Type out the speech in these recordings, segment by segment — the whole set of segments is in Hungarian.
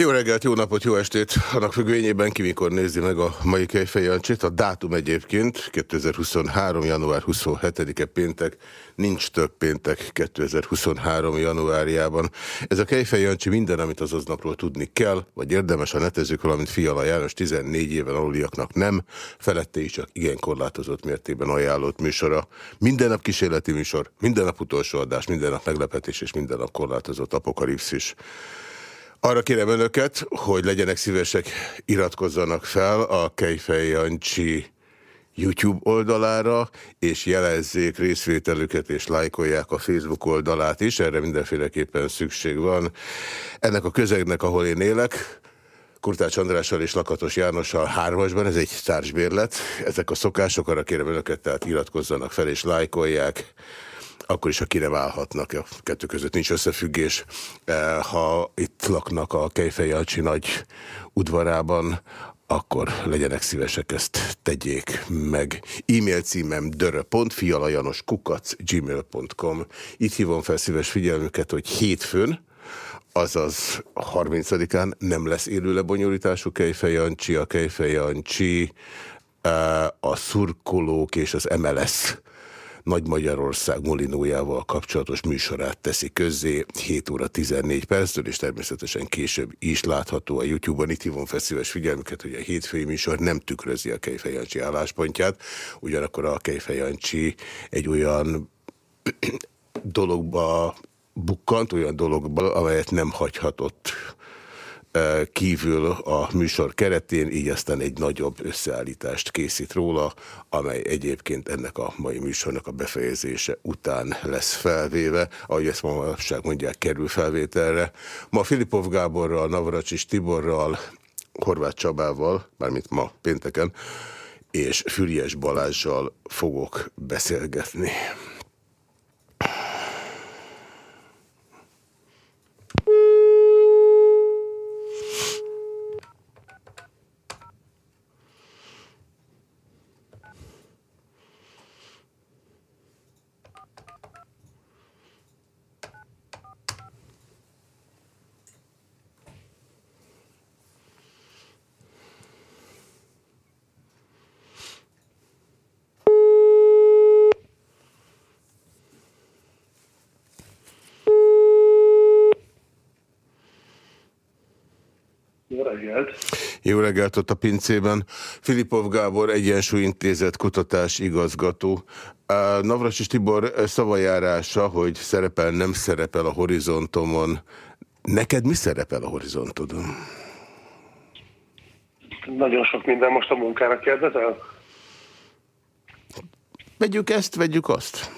Jó reggelt, jó napot, jó estét! Annak függvényében ki mikor nézi meg a mai Kejfej Jancsit. A dátum egyébként 2023. január 27-e péntek, nincs több péntek 2023. januárjában. Ez a Kejfej Jancsi minden, amit az aznapról tudni kell, vagy érdemes a netezők, valamint Fiala János 14 éven aluliaknak nem, felette is csak igen korlátozott mértében ajánlott műsora. Minden nap kísérleti műsor, minden nap utolsó adás, minden nap meglepetés és minden nap korlátozott apokalipszis. Arra kérem önöket, hogy legyenek szívesek, iratkozzanak fel a Kejfej Jancsi YouTube oldalára, és jelezzék részvételüket, és lájkolják a Facebook oldalát is, erre mindenféleképpen szükség van. Ennek a közegnek, ahol én élek, Kurtács Andrással és Lakatos Jánossal hármasban, ez egy társbérlet. Ezek a szokások, arra kérem önöket, tehát iratkozzanak fel és lájkolják akkor is, akire válhatnak, a kettő között nincs összefüggés. Eh, ha itt laknak a Kejfejancsi nagy udvarában, akkor legyenek szívesek, ezt tegyék meg. E-mail címem dörö.fialajanoskukac gmail.com Itt hívom fel szíves figyelmüket, hogy hétfőn, azaz 30-án nem lesz élő lebonyolítású Kejfejancsi, a Kejfejancsi eh, a szurkolók és az MLS nagy Magyarország molinójával kapcsolatos műsorát teszi közzé 7 óra 14 perctől, és természetesen később is látható a YouTube-on. Itt hívom feszíves figyelmüket, hogy a hétfői műsor nem tükrözi a Kejfejancsi álláspontját, ugyanakkor a Kejfejancsi egy olyan dologba bukkant, olyan dologba, amelyet nem hagyhatott kívül a műsor keretén, így aztán egy nagyobb összeállítást készít róla, amely egyébként ennek a mai műsornak a befejezése után lesz felvéve, ahogy ezt ma manapság mondják, kerül felvételre. Ma Filipov Gáborral, Navracsis Tiborral, Horváth Csabával, mármint ma pénteken, és Füriás Balázsjal fogok beszélgetni. Jó reggelt ott a pincében. Filipov Gábor, Egyensúlyintézet kutatás igazgató. Navras és Tibor szavajárása, hogy szerepel, nem szerepel a horizontomon. Neked mi szerepel a horizontodon? Nagyon sok minden most a munkára kérdezel? Vegyük ezt, vegyük azt.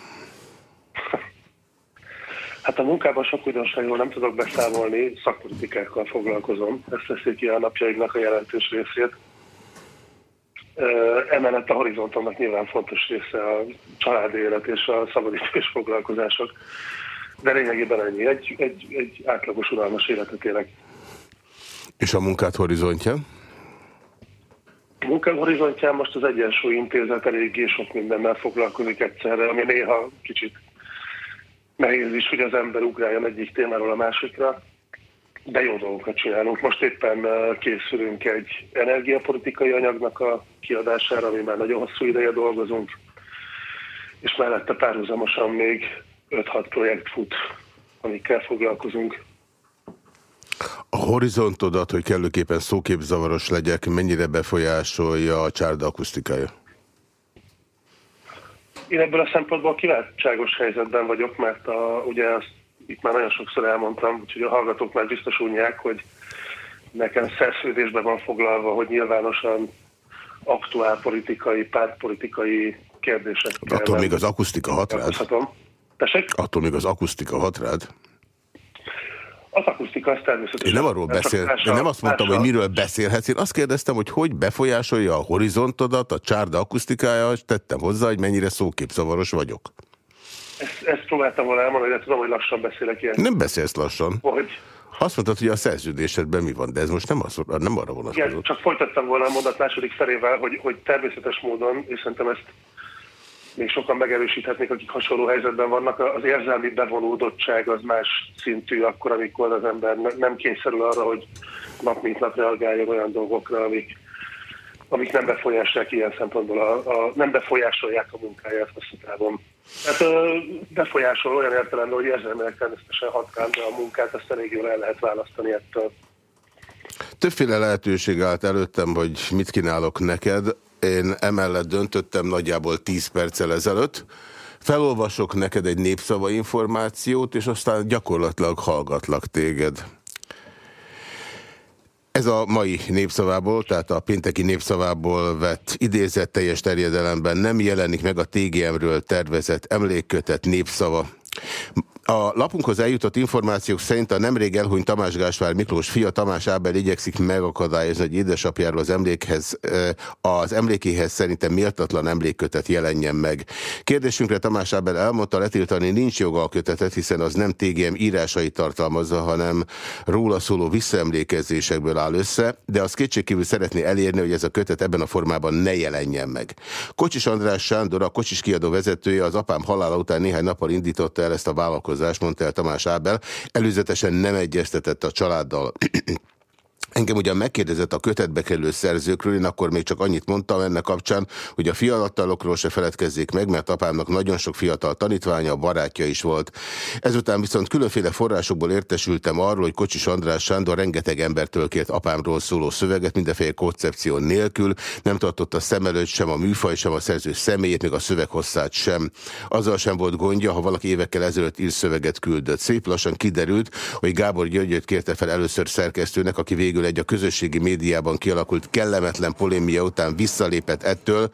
Hát a munkában sok újdonságról nem tudok beszámolni, szakpolitikákkal foglalkozom, ezt teszik ki a napjaimnak a jelentős részét. Emellett a horizontomnak nyilván fontos része a családi élet és a szabadítás foglalkozások. De lényegében ennyi, egy, egy, egy átlagos uralmas életet élek. És a munkát horizontja? A munkám horizontján most az Egyensúly Intézet eléggé sok mindennel foglalkozik egyszerre, ami néha kicsit nehéz is, hogy az ember ugráljon egyik témáról a másikra, de jó dolgokat csinálunk. Most éppen készülünk egy energiapolitikai anyagnak a kiadására, ami már nagyon hosszú ideje dolgozunk, és mellette párhuzamosan még 5-6 projekt fut, amikkel foglalkozunk. A horizontodat, hogy kellőképpen szóképzavaros legyek, mennyire befolyásolja a csárda akusztikája? Én ebből a szempontból kiváltságos helyzetben vagyok, mert a, ugye azt itt már nagyon sokszor elmondtam, úgyhogy a hallgatók már biztos unják, hogy nekem szerződésben van foglalva, hogy nyilvánosan aktuál politikai, pártpolitikai kérdések. Attól még az akusztika hat rád? Attól még az akusztika hat rád? Az akusztika, az természetesen. Én nem arról beszél, én nem azt mondtam, hogy miről beszélhetsz, én azt kérdeztem, hogy hogy befolyásolja a horizontodat, a csárda akusztikája, és tettem hozzá, hogy mennyire szóképzavaros vagyok. Ezt, ezt próbáltam volna elmondani, de tudom, hogy lassan beszélek ilyen. Nem beszélsz lassan. Hogy? Azt mondtad, hogy a szerződésedben mi van, de ez most nem, az, nem arra vonatkozott. Igen, csak folytattam volna a mondat második felével, hogy, hogy természetes módon, és szerintem ezt még sokan megerősíthetnék, akik hasonló helyzetben vannak, az érzelmi bevonódottság az más szintű akkor, amikor az ember nem kényszerül arra, hogy nap mint nap reagáljon olyan dolgokra, amik, amik nem befolyásolják ilyen szempontból, a, a, nem befolyásolják a munkáját hosszú távon. Tehát befolyásol olyan értelemben, hogy érzelmileg természetesen hat rám, de a munkát azt elég jól el lehet választani ettől. Többféle lehetőség állt előttem, hogy mit kínálok neked. Én emellett döntöttem nagyjából 10 perccel ezelőtt. Felolvasok neked egy népszava információt, és aztán gyakorlatilag hallgatlak téged. Ez a mai népszavából, tehát a pénteki népszavából vett idézett teljes terjedelemben nem jelenik meg a TGM-ről tervezett emlékkötet népszava. A lapunkhoz eljutott információk szerint a nemrég elhunyt Tamás Gáspár Miklós fia Tamás Ábel igyekszik megakadályozni, hogy édesapjáról az emlékhez, az emlékéhez szerintem méltatlan emlékkötet jelenjen meg. Kérdésünkre Tamás Ábel elmondta, letiltani nincs joga a kötetet, hiszen az nem TGM írásai tartalmazza, hanem róla szóló visszaemlékezésekből áll össze, de az kétségkívül szeretné elérni, hogy ez a kötet ebben a formában ne jelenjen meg. Kocsis András Sándor, a Kocsis kiadó vezetője az apám halála után néhány nappal indította el ezt a vállalkozást, mondta el Tamás Ábel. Előzetesen nem egyeztetett a családdal. Engem ugyan megkérdezett a kötetbe kerülő szerzőkről, én akkor még csak annyit mondtam ennek kapcsán, hogy a fiatalokról se feledkezzék meg, mert apámnak nagyon sok fiatal tanítványa, barátja is volt. Ezután viszont különféle forrásokból értesültem arról, hogy Kocsis András Sándor rengeteg embertől kért apámról szóló szöveget, mindenféle koncepció nélkül, nem tartotta szem előtt sem a műfaj, sem a szerző személyét, még a szöveg hosszát sem. Azzal sem volt gondja, ha valaki évekkel ezelőtt ír szöveget küldött. Szép lassan kiderült, hogy Gábor Györgyöt kérte fel először szerkesztőnek, aki végül végül egy a közösségi médiában kialakult kellemetlen polémia után visszalépett ettől,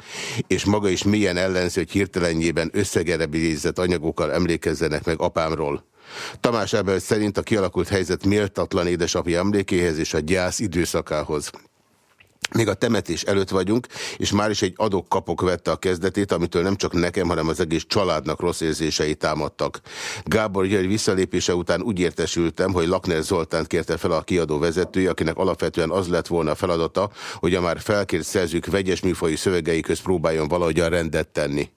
és maga is milyen ellenzi, hogy hirtelenjében összegerebilizett anyagokkal emlékezzenek meg apámról. Tamás Ábel szerint a kialakult helyzet méltatlan édesapja emlékéhez és a gyász időszakához. Még a temetés előtt vagyunk, és már is egy adok-kapok vette a kezdetét, amitől nem csak nekem, hanem az egész családnak rossz érzései támadtak. Gábor György visszalépése után úgy értesültem, hogy Lakner Zoltánt kérte fel a kiadó vezetője, akinek alapvetően az lett volna a feladata, hogy a már felkért szerzők vegyes műfaji szövegei köz próbáljon valahogyan rendet tenni.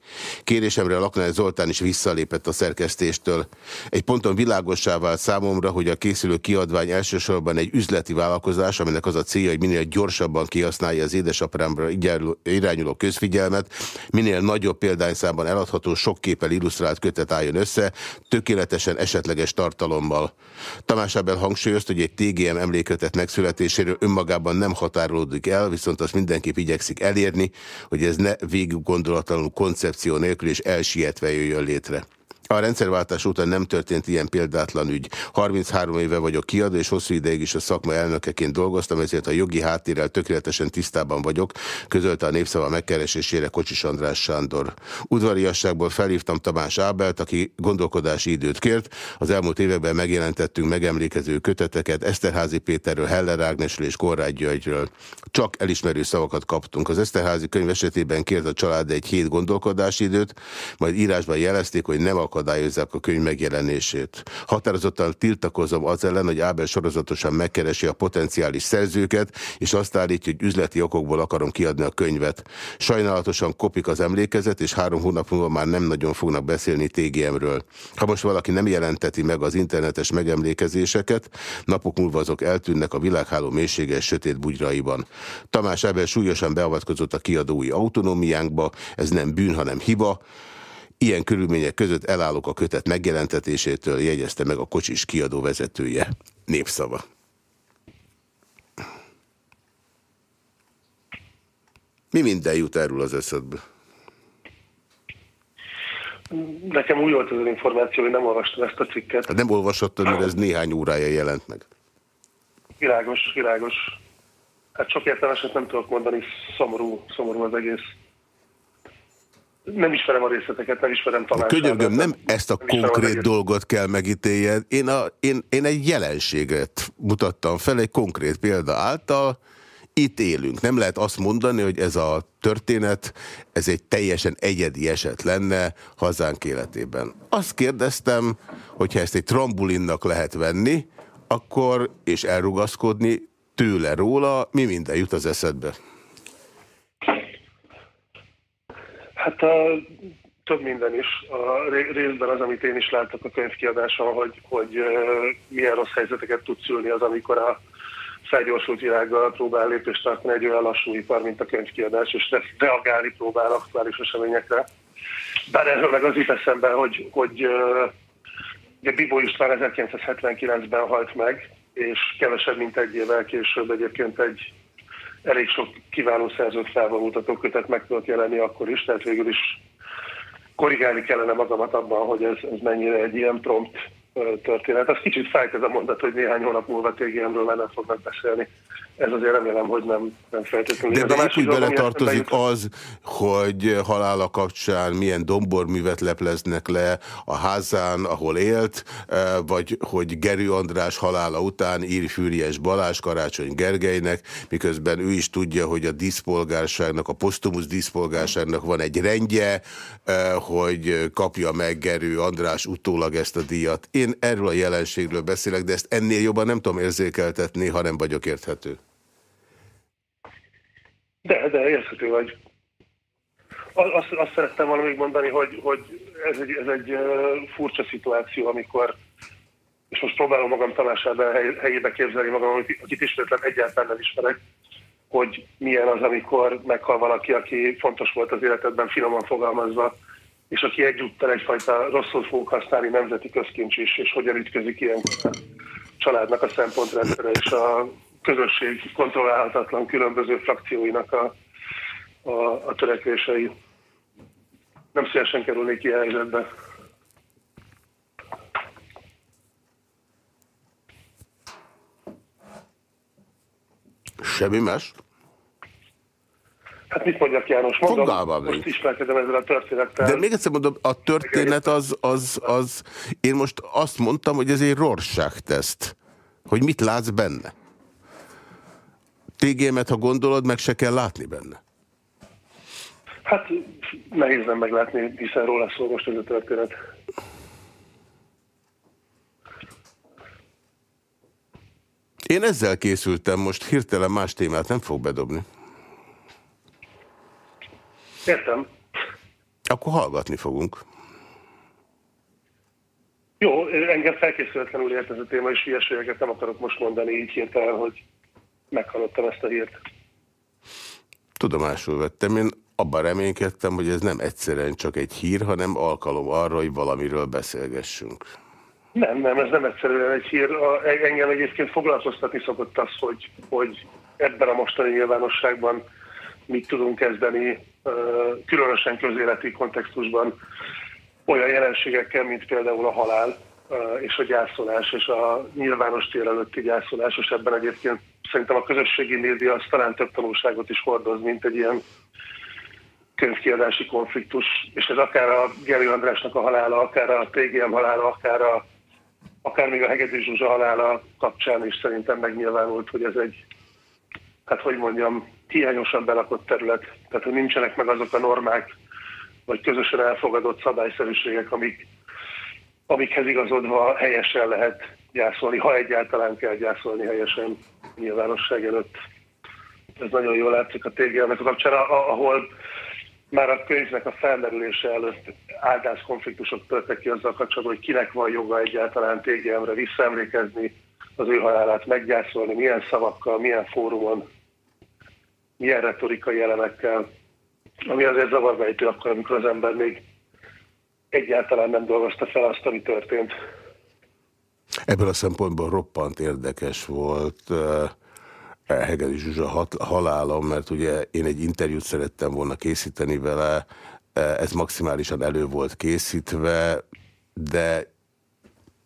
Kérésemre Lakner Zoltán is visszalépett a szerkesztéstől. Egy ponton világossá vált számomra, hogy a készülő kiadvány elsősorban egy üzleti vállalkozás, aminek az a célja, hogy minél gyorsabban ki kihasználja az édesapámra irányuló közfigyelmet, minél nagyobb példányszámban eladható, sok képpel illusztrált kötet álljon össze, tökéletesen esetleges tartalommal. Tamás Abel hangsúlyozta, hogy egy TGM emlékötet megszületéséről önmagában nem határolódik el, viszont azt mindenképp igyekszik elérni, hogy ez ne végig gondolatlanul koncepció nélkül és elsietve jöjjön létre. A rendszerváltás után nem történt ilyen példátlan ügy. 33 éve vagyok kiadó, és hosszú ideig is a szakma elnökeként dolgoztam, ezért a jogi háttérrel tökéletesen tisztában vagyok, közölte a népszava megkeresésére Kocsis András Sándor. Udvariasságból felhívtam Tamás Ábelt, aki gondolkodási időt kért. Az elmúlt években megjelentettünk megemlékező köteteket Eszterházi Péterről, Heller Ágnesről és Korrágy Györgyről. Csak elismerő szavakat kaptunk. Az Eszterházi könyv esetében kért a család egy hét gondolkodási időt, majd írásban jelezték, hogy nem akar akadályozzák a könyv megjelenését. Határozottan tiltakozom az ellen, hogy Ábel sorozatosan megkeresi a potenciális szerzőket, és azt állítja, hogy üzleti okokból akarom kiadni a könyvet. Sajnálatosan kopik az emlékezet, és három hónap múlva már nem nagyon fognak beszélni TGM-ről. Ha most valaki nem jelenteti meg az internetes megemlékezéseket, napok múlva azok eltűnnek a világháló mélységes sötét bugyraiban. Tamás Ábel súlyosan beavatkozott a kiadói autonómiánkba, ez nem bűn, hanem hiba, Ilyen körülmények között elállok a kötet megjelentetésétől, jegyezte meg a kocsis kiadó vezetője. Népszava. Mi minden jut erről az eszedbe? Nekem úgy volt az információ, hogy nem olvastam ezt a cikket. Hát nem olvashattad, mert ez néhány órája jelent meg. Világos, világos. Hát sok értelmeset nem tudok mondani, szomorú, szomorú az egész nem ismerem a részleteket, nem ismerem talán. Könyörgöm, nem ezt a konkrét dolgot kell megítéljed. Én, a, én, én egy jelenséget mutattam fel, egy konkrét példa által, itt élünk. Nem lehet azt mondani, hogy ez a történet, ez egy teljesen egyedi eset lenne hazánk életében. Azt kérdeztem, hogyha ezt egy trambulinnak lehet venni, akkor, és elrugaszkodni tőle róla, mi minden jut az eszedbe? Hát a, több minden is. A részben az, amit én is láttak a könyvkiadáson, hogy, hogy milyen rossz helyzeteket tud szülni az, amikor a felgyorsult világgal próbál lépést tartani egy olyan lassú ipar, mint a könyvkiadás, és reagálni próbál aktuális eseményekre. Bár erről meg az jut eszembe, hogy, hogy ugye Bibó István 1979-ben halt meg, és kevesebb, mint egy évvel később egyébként egy elég sok kiváló szerzőt felvonultató kötet meg tudott jelenni akkor is, tehát végül is korrigálni kellene magamat abban, hogy ez, ez mennyire egy ilyen prompt történet. Az kicsit fájt ez a mondat, hogy néhány hónap múlva TGM-ről már nem fognak beszélni ez azért remélem, hogy nem, nem feltétlenül. De, de épp úgy beletartozik az, hogy halála kapcsán milyen domborművet lepleznek le a házán, ahol élt, eh, vagy hogy Gerő András halála után ír Fűries Balázs Karácsony Gergelynek, miközben ő is tudja, hogy a díszpolgárságnak, a posztumusz díszpolgárságnak van egy rendje, eh, hogy kapja meg Gerő András utólag ezt a díjat. Én erről a jelenségről beszélek, de ezt ennél jobban nem tudom érzékeltetni, ha nem vagyok érthető. De, de érthető vagy. Azt, azt szerettem volna még mondani, hogy, hogy ez egy, ez egy furcsa szituáció, amikor, és most próbálom magam Tamásában helyébe képzelni magam, akit ismétlen egyáltalán nem ismerek, hogy milyen az, amikor meghal valaki, aki fontos volt az életedben, finoman fogalmazva, és aki egyúttal egyfajta rosszul fogunk használni nemzeti közkincs is, és hogyan ütközik ilyen a családnak a szempontrendszere és a közösség kontrollálhatatlan különböző frakcióinak a, a, a törekvései. Nem szívesen kerülnék ilyen helyzetbe. Semmi más? Hát mit mondjak János? Mondom, Fogalmam most ismerkedem ezzel a történettel. De még egyszer mondom, a történet az, az, az, én most azt mondtam, hogy ez egy rorságteszt. Hogy mit látsz benne? TGM-et, ha gondolod, meg se kell látni benne. Hát nehéz nem meglátni, hiszen róla szól most ez a történet. Én ezzel készültem, most hirtelen más témát nem fog bedobni. Értem. Akkor hallgatni fogunk. Jó, engem felkészületlenül ért ez a téma, és hülyeségeket nem akarok most mondani így hirtelen, hogy meghallottam ezt a hírt. Tudomásul vettem. Én abban reménykedtem, hogy ez nem egyszerűen csak egy hír, hanem alkalom arra, hogy valamiről beszélgessünk. Nem, nem, ez nem egyszerűen egy hír. Engem egyébként foglalkoztatni szokott az, hogy, hogy ebben a mostani nyilvánosságban mit tudunk kezdeni, különösen közéleti kontextusban olyan jelenségekkel, mint például a halál és a gyászolás, és a nyilvános tér előtti gyászolás, és ebben egyébként szerintem a közösségi média az talán több tanulságot is hordoz, mint egy ilyen könyvkiadási konfliktus, és ez akár a Gerő Andrásnak a halála, akár a TGM halála, akár, a, akár még a Hegedű Zsuzsa halála kapcsán is szerintem megnyilvánult, hogy ez egy, hát hogy mondjam, hiányosan belakott terület. Tehát, hogy nincsenek meg azok a normák, vagy közösen elfogadott szabályszerűségek, amik, amikhez igazodva helyesen lehet gyászolni, ha egyáltalán kell gyászolni helyesen nyilvánosság előtt. Ez nagyon jól látszik a a kapcsán, ahol már a könyvnek a felmerülése előtt áldász konfliktusok törtek ki azzal kapcsolatban, hogy kinek van joga egyáltalán TGM-re visszaemlékezni, az ő halálát meggyászolni, milyen szavakkal, milyen fórumon, milyen retorikai elemekkel, ami azért zavarbejtő akkor, amikor az ember még egyáltalán nem dolgozta fel azt, ami történt. Ebből a szempontból roppant érdekes volt uh, Hegedi Zsuzsa halálom, mert ugye én egy interjút szerettem volna készíteni vele, uh, ez maximálisan elő volt készítve, de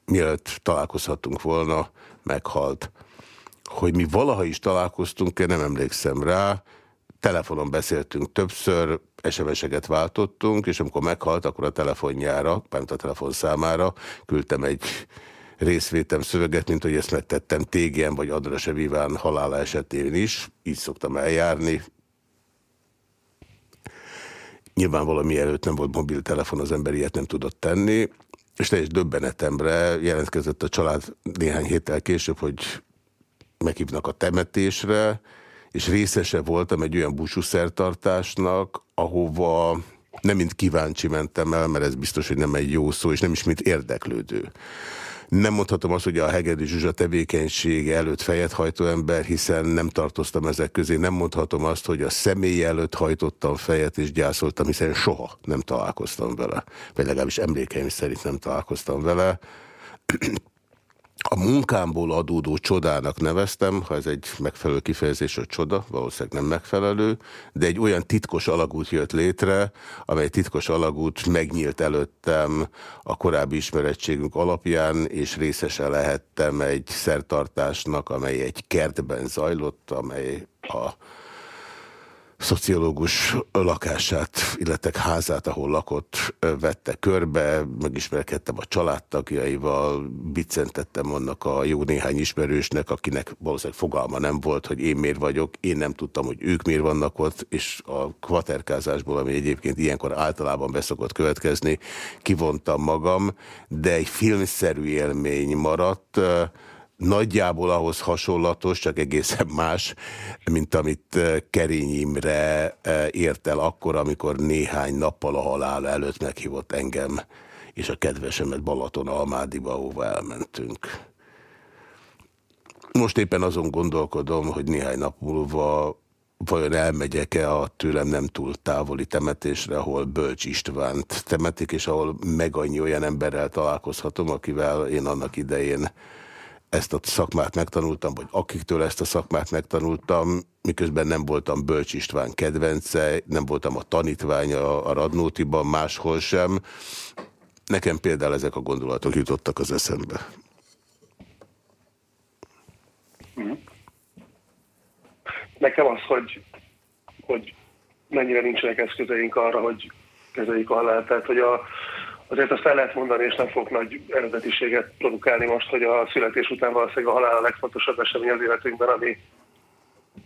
mielőtt találkozhattunk volna, meghalt. Hogy mi valaha is találkoztunk, nem emlékszem rá, telefonon beszéltünk többször, SMS-eket váltottunk, és amikor meghalt, akkor a telefonjára, mert a telefonszámára küldtem egy részvétem szöveget, mint hogy ezt megtettem TGM vagy Adrase Viván halála esetén is. Így szoktam eljárni. Nyilván valami előtt nem volt mobiltelefon, az ember ilyet nem tudott tenni, és teljes döbbenetemre jelentkezett a család néhány héttel később, hogy meghívnak a temetésre, és részese voltam egy olyan búcsúszertartásnak, ahova Nem mint kíváncsi mentem el, mert ez biztos, hogy nem egy jó szó, és nem is mint érdeklődő. Nem mondhatom azt, hogy a Hegedű Zsuzsa tevékenysége előtt fejet hajtó ember, hiszen nem tartoztam ezek közé. Nem mondhatom azt, hogy a személy előtt hajtottam fejet és gyászoltam, hiszen soha nem találkoztam vele. Vagy legalábbis emlékeim szerint nem találkoztam vele a munkámból adódó csodának neveztem, ha ez egy megfelelő kifejezés, hogy csoda, valószínűleg nem megfelelő, de egy olyan titkos alagút jött létre, amely titkos alagút megnyílt előttem a korábbi ismerettségünk alapján, és részese lehettem egy szertartásnak, amely egy kertben zajlott, amely a szociológus lakását, illetve házát, ahol lakott, vette körbe, megismerkedtem a családtagjaival, bicentettem annak a jó néhány ismerősnek, akinek valószínűleg fogalma nem volt, hogy én miért vagyok, én nem tudtam, hogy ők miért vannak ott, és a kvaterkázásból, ami egyébként ilyenkor általában beszokott következni, kivontam magam, de egy filmszerű élmény maradt, nagyjából ahhoz hasonlatos, csak egészen más, mint amit eh, Kerény Imre eh, ért el akkor, amikor néhány nappal a halál előtt meghívott engem és a kedvesemet Balaton Almádiba, ahova elmentünk. Most éppen azon gondolkodom, hogy néhány nap múlva vajon elmegyek-e a tőlem nem túl távoli temetésre, ahol Bölcs Istvánt temetik, és ahol meg annyi olyan emberrel találkozhatom, akivel én annak idején ezt a szakmát megtanultam, vagy akiktől ezt a szakmát megtanultam, miközben nem voltam Bölcs István kedvence, nem voltam a tanítványa a Radnótiban, máshol sem. Nekem például ezek a gondolatok jutottak az eszembe. Nekem az, hogy, hogy mennyire nincsenek eszközeink arra, hogy kezeljük a halált. Tehát, hogy a, azért azt el lehet mondani, és nem fog nagy eredetiséget produkálni most, hogy a születés után valószínűleg a halál a legfontosabb esemény az életünkben, ami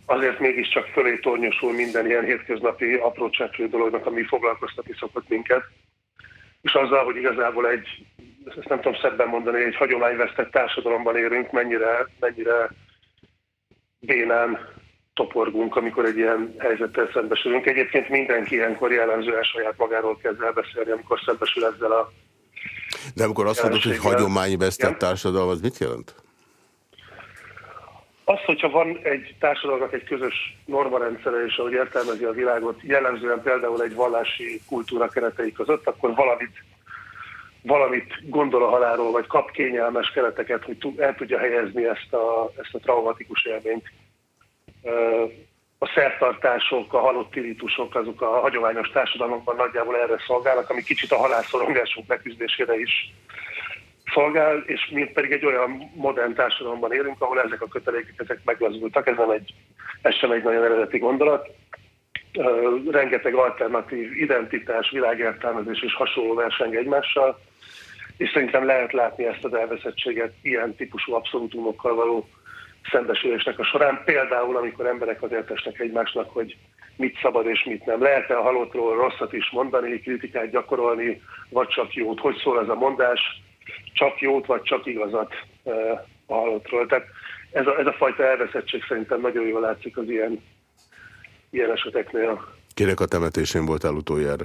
azért mégiscsak fölé tornyosul minden ilyen hétköznapi apró dolognak, ami foglalkoztatni szokott minket. És azzal, hogy igazából egy, ezt nem tudom szebben mondani, egy hagyományvesztett társadalomban érünk, mennyire, mennyire bénán toporgunk, amikor egy ilyen helyzettel szembesülünk. Egyébként mindenki ilyenkor jellemzően saját magáról kezd el beszélni, amikor szembesül ezzel a... De amikor azt mondod, hogy hagyományvesztett társadalom, az mit jelent? Az, hogyha van egy társadalomnak egy közös normarendszere, és ahogy értelmezi a világot, jellemzően például egy vallási kultúra keretei között, akkor valamit, valamit gondol a halálról, vagy kap kényelmes kereteket, hogy el tudja helyezni ezt a, ezt a traumatikus élményt a szertartások, a halott tiritusok, azok a hagyományos társadalmakban nagyjából erre szolgálnak, ami kicsit a halászorongásunk megküzdésére is szolgál, és mi pedig egy olyan modern társadalomban élünk, ahol ezek a kötelékek ezek meglazultak, ez, nem egy, ez sem egy nagyon eredeti gondolat. Rengeteg alternatív identitás, világértelmezés és hasonló verseng egymással, és szerintem lehet látni ezt az elveszettséget ilyen típusú abszolútumokkal való szembesülésnek a során, például amikor emberek azért esnek egymásnak, hogy mit szabad és mit nem. Lehet-e a halottról rosszat is mondani, kritikát gyakorolni, vagy csak jót? Hogy szól ez a mondás? Csak jót, vagy csak igazat a halottról? Tehát ez a, ez a fajta elveszettség szerintem nagyon jól látszik az ilyen, ilyen eseteknél. Kinek a temetésén voltál utoljára?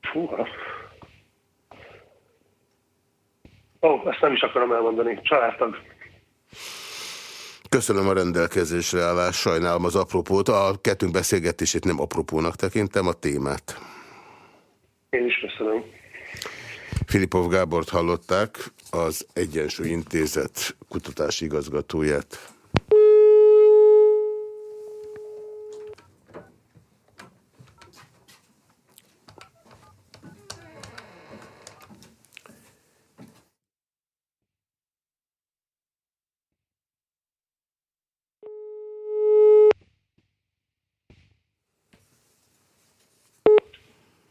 Fúha. Ó, oh, ezt nem is akarom elmondani. Családtag. Köszönöm a rendelkezésre állás, sajnálom az apropót. A kettőnk beszélgetését nem apropónak tekintem, a témát. Én is köszönöm. Filipov Gábort hallották, az Egyensúly Intézet kutatási igazgatóját.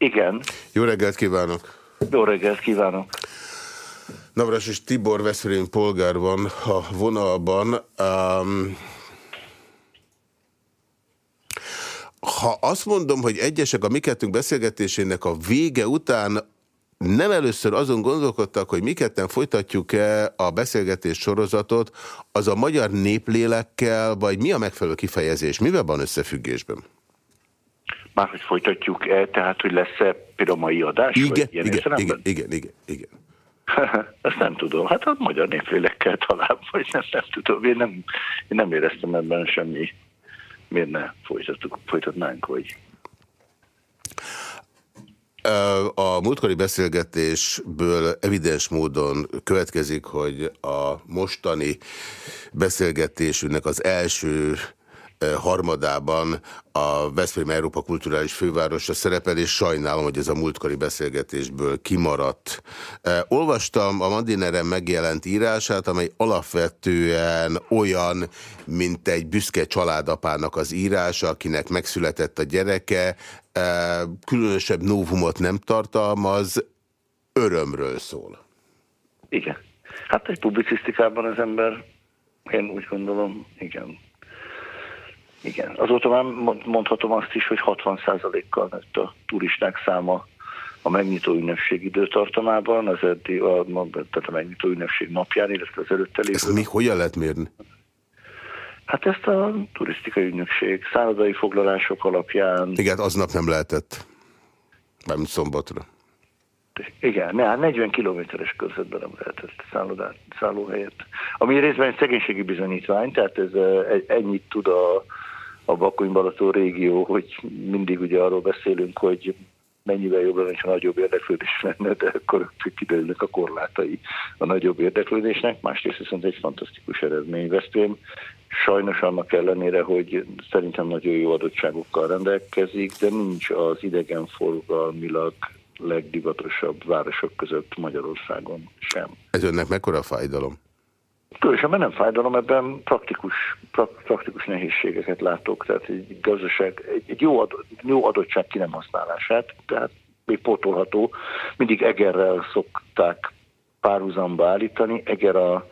Igen. Jó reggelt kívánok! Jó reggelt kívánok! Navras és Tibor Veszprém polgár van a vonalban. Um, ha azt mondom, hogy egyesek a mi kettőnk beszélgetésének a vége után nem először azon gondolkodtak, hogy mi ketten folytatjuk-e a beszélgetés sorozatot, az a magyar néplélekkel, vagy mi a megfelelő kifejezés? Mivel van összefüggésben? Márhogy folytatjuk-e, tehát hogy lesz-e például mai adás? Igen, igen, igen, igen, igen, igen, igen. Ezt nem tudom. Hát a magyar népfélekkel talán, vagy nem, nem tudom. Én nem, én nem éreztem ebben semmi. Miért ne folytatnánk, hogy... A múltkori beszélgetésből evidens módon következik, hogy a mostani beszélgetésünknek az első harmadában a Veszprém Európa Kulturális Fővárosa szerepel, és sajnálom, hogy ez a múltkori beszélgetésből kimaradt. Olvastam a Mandineren megjelent írását, amely alapvetően olyan, mint egy büszke családapának az írása, akinek megszületett a gyereke, különösebb novumot nem tartalmaz, örömről szól. Igen. Hát egy publicisztikában az ember, én úgy gondolom, igen, igen, azóta már mondhatom azt is, hogy 60%-kal nőtt a turisták száma a megnyitó ünnepség időtartamában, az eddig, a, tehát a megnyitó ünnepség napján, illetve az előtte lévő. Ezt mi hogyan lehet mérni? Hát ezt a turisztikai ünnepség szállodai foglalások alapján... Igen, aznap nem lehetett. Mármint szombatra. Igen, ne, 40 hát kilométeres körzetben nem lehetett szállodát, szállóhelyet. Ami részben egy szegénységi bizonyítvány, tehát ez ennyit tud a, a Bakony-Balaton régió, hogy mindig ugye arról beszélünk, hogy mennyivel jobb lenne, ha nagyobb érdeklődés lenne, de akkor kiderülnek a korlátai a nagyobb érdeklődésnek. Másrészt viszont egy fantasztikus eredmény Veszprém. Sajnos annak ellenére, hogy szerintem nagyon jó adottságokkal rendelkezik, de nincs az idegenforgalmilag legdivatosabb városok között Magyarországon sem. Ez önnek mekkora fájdalom? Különösen nem fájdalom, ebben praktikus, praktikus nehézségeket látok, tehát egy gazdaság, egy, egy jó, ad, jó adottság ki nem használását, tehát még pótolható. Mindig Egerrel szokták párhuzamba állítani. Eger a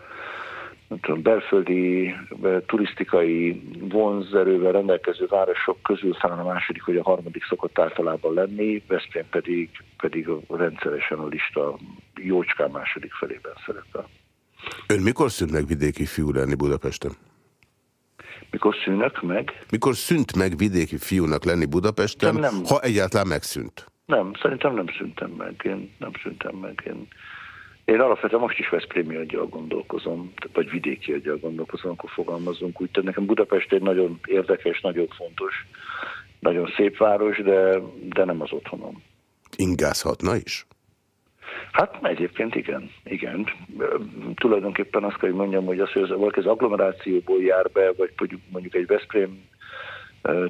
nem tudom, belföldi turisztikai vonzerővel rendelkező városok közül talán a második vagy a harmadik szokott általában lenni, Veszprém pedig, pedig rendszeresen a lista jócskán második felében szerepel. Ön mikor szűnt meg vidéki fiú lenni Budapesten? Mikor szűnök meg? Mikor szűnt meg vidéki fiúnak lenni Budapesten, nem, nem. ha egyáltalán megszűnt? Nem, szerintem nem szűntem meg. Én nem szűntem meg. Én, én alapvetően most is Veszprémi aggyal gondolkozom, vagy vidéki aggyal gondolkozom, akkor fogalmazunk úgy. Tehát nekem Budapest egy nagyon érdekes, nagyon fontos, nagyon szép város, de, de nem az otthonom. Ingázhatna is? Hát egyébként igen, igen. Tulajdonképpen azt kell, hogy mondjam, hogy az, hogy valaki az agglomerációból jár be, vagy mondjuk egy Veszprém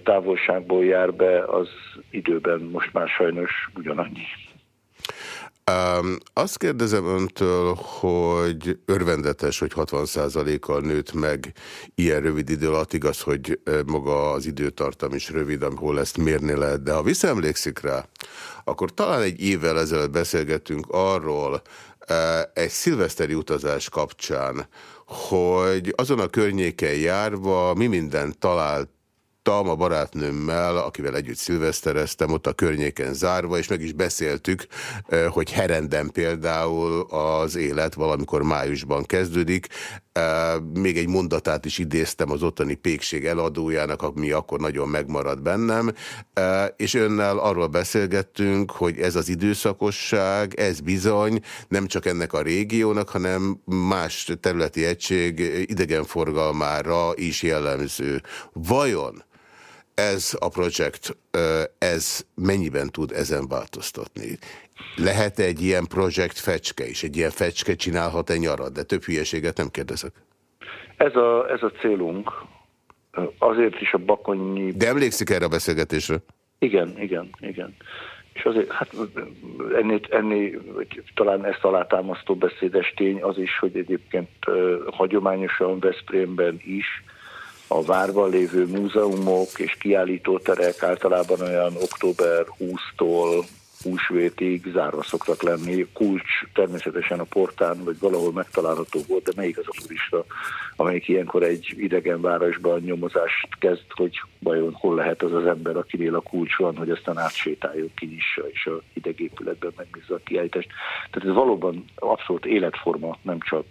távolságból jár be, az időben most már sajnos ugyanannyi. Um, azt kérdezem öntől, hogy örvendetes, hogy 60%-kal nőtt meg ilyen rövid idő alatt, igaz, hogy maga az időtartam is rövid, ahol ezt mérni lehet, de ha visszaemlékszik rá, akkor talán egy évvel ezelőtt beszélgettünk arról, egy szilveszteri utazás kapcsán, hogy azon a környéken járva mi mindent talált a barátnőmmel, akivel együtt szilvesztereztem, ott a környéken zárva, és meg is beszéltük, hogy Herenden például az élet valamikor májusban kezdődik. Még egy mondatát is idéztem az ottani pékség eladójának, ami akkor nagyon megmaradt bennem, és önnel arról beszélgettünk, hogy ez az időszakosság, ez bizony nem csak ennek a régiónak, hanem más területi egység idegenforgalmára is jellemző. Vajon ez a projekt, ez mennyiben tud ezen változtatni? Lehet -e egy ilyen projekt fecske is? Egy ilyen fecske csinálhat-e nyarat? De több hülyeséget nem kérdezek. Ez a, ez a célunk. Azért is a bakonyi... De emlékszik erre a beszélgetésre? Igen, igen, igen. És azért, hát ennél, ennél talán ezt alátámasztó beszédes tény az is, hogy egyébként uh, hagyományosan Veszprémben is a várban lévő múzeumok és kiállítóterek általában olyan október 20-tól húsvétig zárva szoktak lenni. Kulcs természetesen a portán, vagy valahol megtalálható volt, de melyik az a turista, amelyik ilyenkor egy idegen városban nyomozást kezd, hogy vajon hol lehet az az ember, akinél a kulcs van, hogy aztán átsétáljon, kinyissa, és a idegépületben megnézze a kiállítást. Tehát ez valóban abszolút életforma, nem csak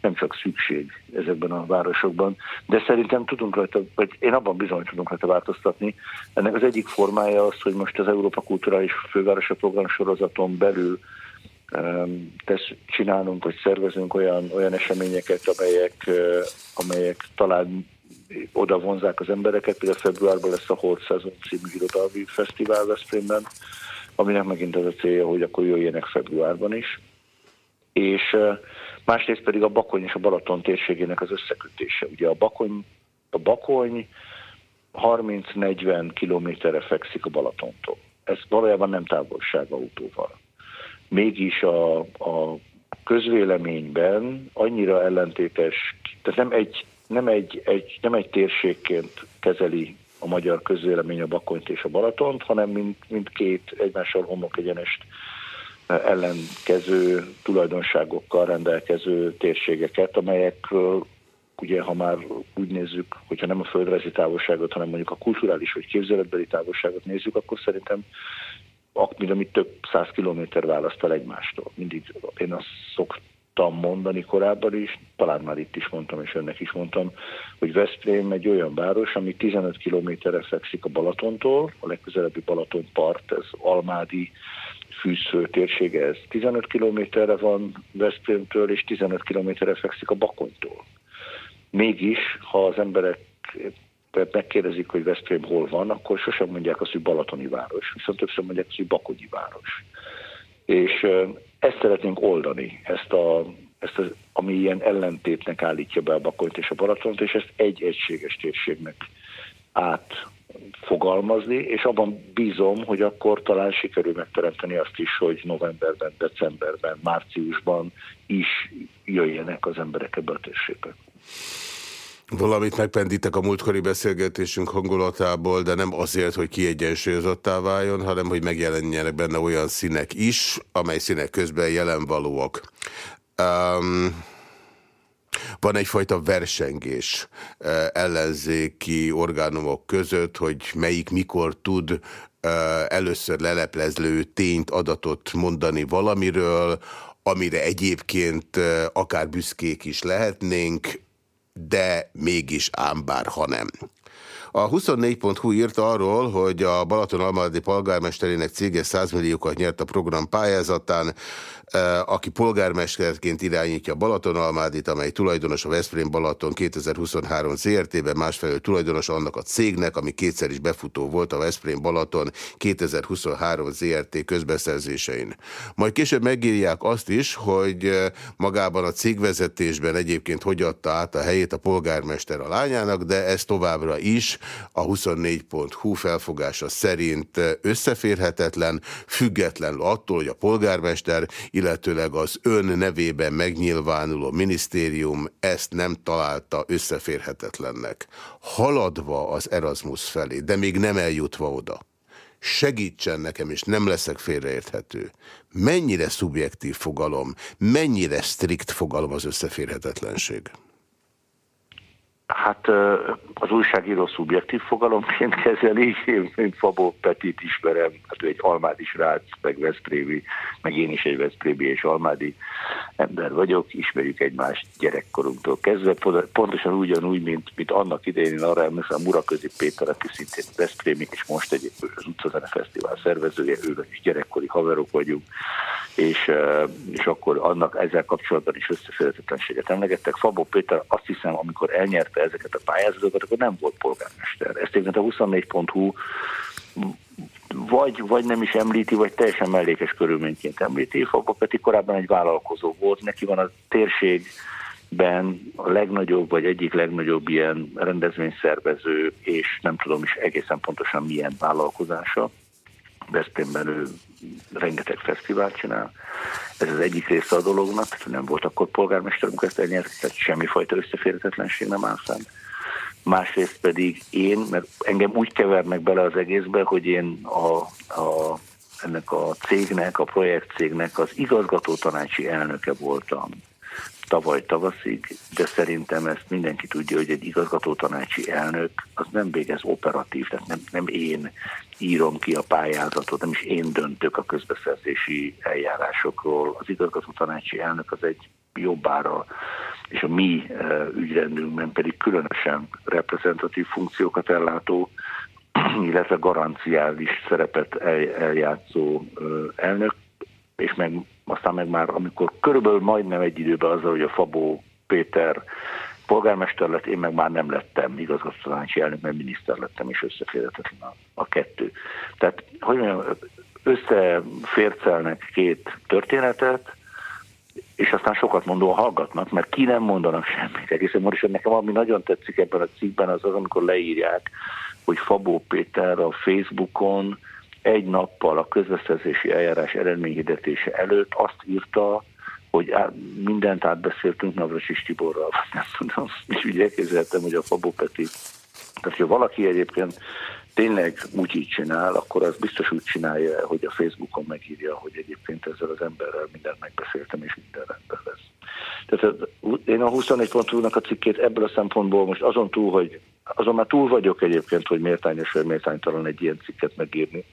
nem csak szükség ezekben a városokban, de szerintem tudunk rajta, vagy én abban bizony tudunk rajta változtatni. Ennek az egyik formája az, hogy most az Európa Kulturális Fővárosa Program sorozaton belül tesz, csinálunk, hogy szervezünk olyan, olyan eseményeket, amelyek, amelyek talán oda vonzák az embereket. Például februárban lesz a Holt Szezon című irodalmi fesztivál Veszprémben, aminek megint az a célja, hogy akkor jöjjenek februárban is. És másrészt pedig a Bakony és a Balaton térségének az összekötése. Ugye a Bakony, a Bakony 30-40 kilométerre fekszik a Balatontól. Ez valójában nem távolság autóval. Mégis a, a közvéleményben annyira ellentétes, tehát nem egy, nem egy, egy, nem egy térségként kezeli a magyar közvélemény a Bakonyt és a Balatont, hanem mint, mint két egymással homlok egyenest ellenkező tulajdonságokkal rendelkező térségeket, amelyekről ugye, ha már úgy nézzük, hogyha nem a földrajzi távolságot, hanem mondjuk a kulturális vagy képzeletbeli távolságot nézzük, akkor szerintem mint amit több száz kilométer választ el egymástól. Mindig én azt szoktam mondani korábban is, talán már itt is mondtam, és önnek is mondtam, hogy Veszprém egy olyan város, ami 15 kilométerre fekszik a Balatontól, a legközelebbi Balatonpart, ez Almádi fűsző térsége, ez 15 kilométerre van Veszprémtől, és 15 kilométerre fekszik a Bakonytól. Mégis, ha az emberek megkérdezik, hogy Veszprém hol van, akkor sosem mondják azt, hogy Balatoni város, viszont többször mondják azt, hogy Bakonyi város. És ezt szeretnénk oldani, ezt a, ezt az, ami ilyen ellentétnek állítja be a Bakonyt és a Balatont, és ezt egy egységes térségnek átfogalmazni, és abban bízom, hogy akkor talán sikerül megteremteni azt is, hogy novemberben, decemberben, márciusban is jöjjenek az emberek ebbe a térségbe. Valamit megpendítek a múltkori beszélgetésünk hangulatából, de nem azért, hogy kiegyensúlyozottá váljon, hanem hogy megjelenjenek benne olyan színek is, amely színek közben jelenvalóak. Um, van egyfajta versengés ellenzéki orgánumok között, hogy melyik mikor tud először leleplezlő tényt, adatot mondani valamiről, amire egyébként akár büszkék is lehetnénk, de mégis ám bár, ha nem. A 24.hu írt arról, hogy a Balaton-Almádi polgármesterének cége 100 milliókat nyert a program pályázatán, aki polgármesterként irányítja Balatonalmádit, amely tulajdonos a Veszprém Balaton 2023 ZRT-ben, másfelől tulajdonos annak a cégnek, ami kétszer is befutó volt a Veszprém Balaton 2023 ZRT közbeszerzésein. Majd később megírják azt is, hogy magában a cégvezetésben egyébként hogy adta át a helyét a polgármester a lányának, de ez továbbra is a 24.hu felfogása szerint összeférhetetlen, függetlenül attól, hogy a polgármester illetőleg az ön nevében megnyilvánuló minisztérium ezt nem találta összeférhetetlennek. Haladva az Erasmus felé, de még nem eljutva oda. Segítsen nekem, és nem leszek félreérthető. Mennyire szubjektív fogalom, mennyire strikt fogalom az összeférhetetlenség? Hát az újságíró szubjektív fogalomként kezeli, én, mint Fabó Petit ismerem, hát ő egy almádi srác, meg Veszprémi, meg én is egy Veszprémi és almádi ember vagyok, ismerjük egymást gyerekkorunktól kezdve, pontosan ugyanúgy, mint, mint annak idején én arra emlékszem, Muraközi Péter, aki szintén Veszprémi, és most egy az Utcazene Fesztivál szervezője, ő is gyerekkori haverok vagyunk, és, és akkor annak ezzel kapcsolatban is összeférhetetlenséget emlegettek. Fabó Péter azt hiszem, amikor elnyerte ezeket a pályázatokat, akkor nem volt polgármester. Ezt egyébként a 24.hu vagy, vagy nem is említi, vagy teljesen mellékes körülményként említi. Fabó Peti korábban egy vállalkozó volt, neki van a térségben a legnagyobb, vagy egyik legnagyobb ilyen rendezvényszervező, és nem tudom is egészen pontosan milyen vállalkozása. Veszprémben ő rengeteg fesztivált csinál. Ez az egyik része a dolognak, tehát nem volt akkor polgármester, amikor ezt elnyert, tehát semmifajta összeférhetetlenség nem áll fenn. Másrészt pedig én, mert engem úgy kevernek bele az egészbe, hogy én a, a, ennek a cégnek, a projekt cégnek az igazgató tanácsi elnöke voltam tavaly tavaszig, de szerintem ezt mindenki tudja, hogy egy igazgató tanácsi elnök az nem végez operatív, tehát nem, nem én írom ki a pályázatot, nem is én döntök a közbeszerzési eljárásokról. Az igazgató tanácsi elnök az egy jobbára és a mi ügyrendünkben pedig különösen reprezentatív funkciókat ellátó, illetve garanciális szerepet eljátszó elnök, és meg aztán meg már, amikor körülbelül majdnem egy időben azzal, hogy a Fabó Péter polgármester lett, én meg már nem lettem igazgatótanácsi elnök, mert miniszter lettem, és összeférhetetlen a, a kettő. Tehát, hogy mondjam, összefércelnek két történetet, és aztán sokat mondóan hallgatnak, mert ki nem mondanak semmit. Egészen most nekem ami nagyon tetszik ebben a cikkben az az, amikor leírják, hogy Fabó Péter a Facebookon egy nappal a közbeszerzési eljárás eredményhirdetése előtt azt írta, hogy mindent átbeszéltünk Navracsis Tiborral, nem tudom, és úgy elképzeltem, hogy a Fabó Peti, tehát ha valaki egyébként tényleg úgy így csinál, akkor az biztos úgy csinálja, hogy a Facebookon megírja, hogy egyébként ezzel az emberrel mindent megbeszéltem, és minden rendben lesz. Tehát én a 24 pontúnak a cikkét ebből a szempontból most azon túl, hogy azon már túl vagyok egyébként, hogy méltányos vagy méltánytalan egy ilyen cikket megírni,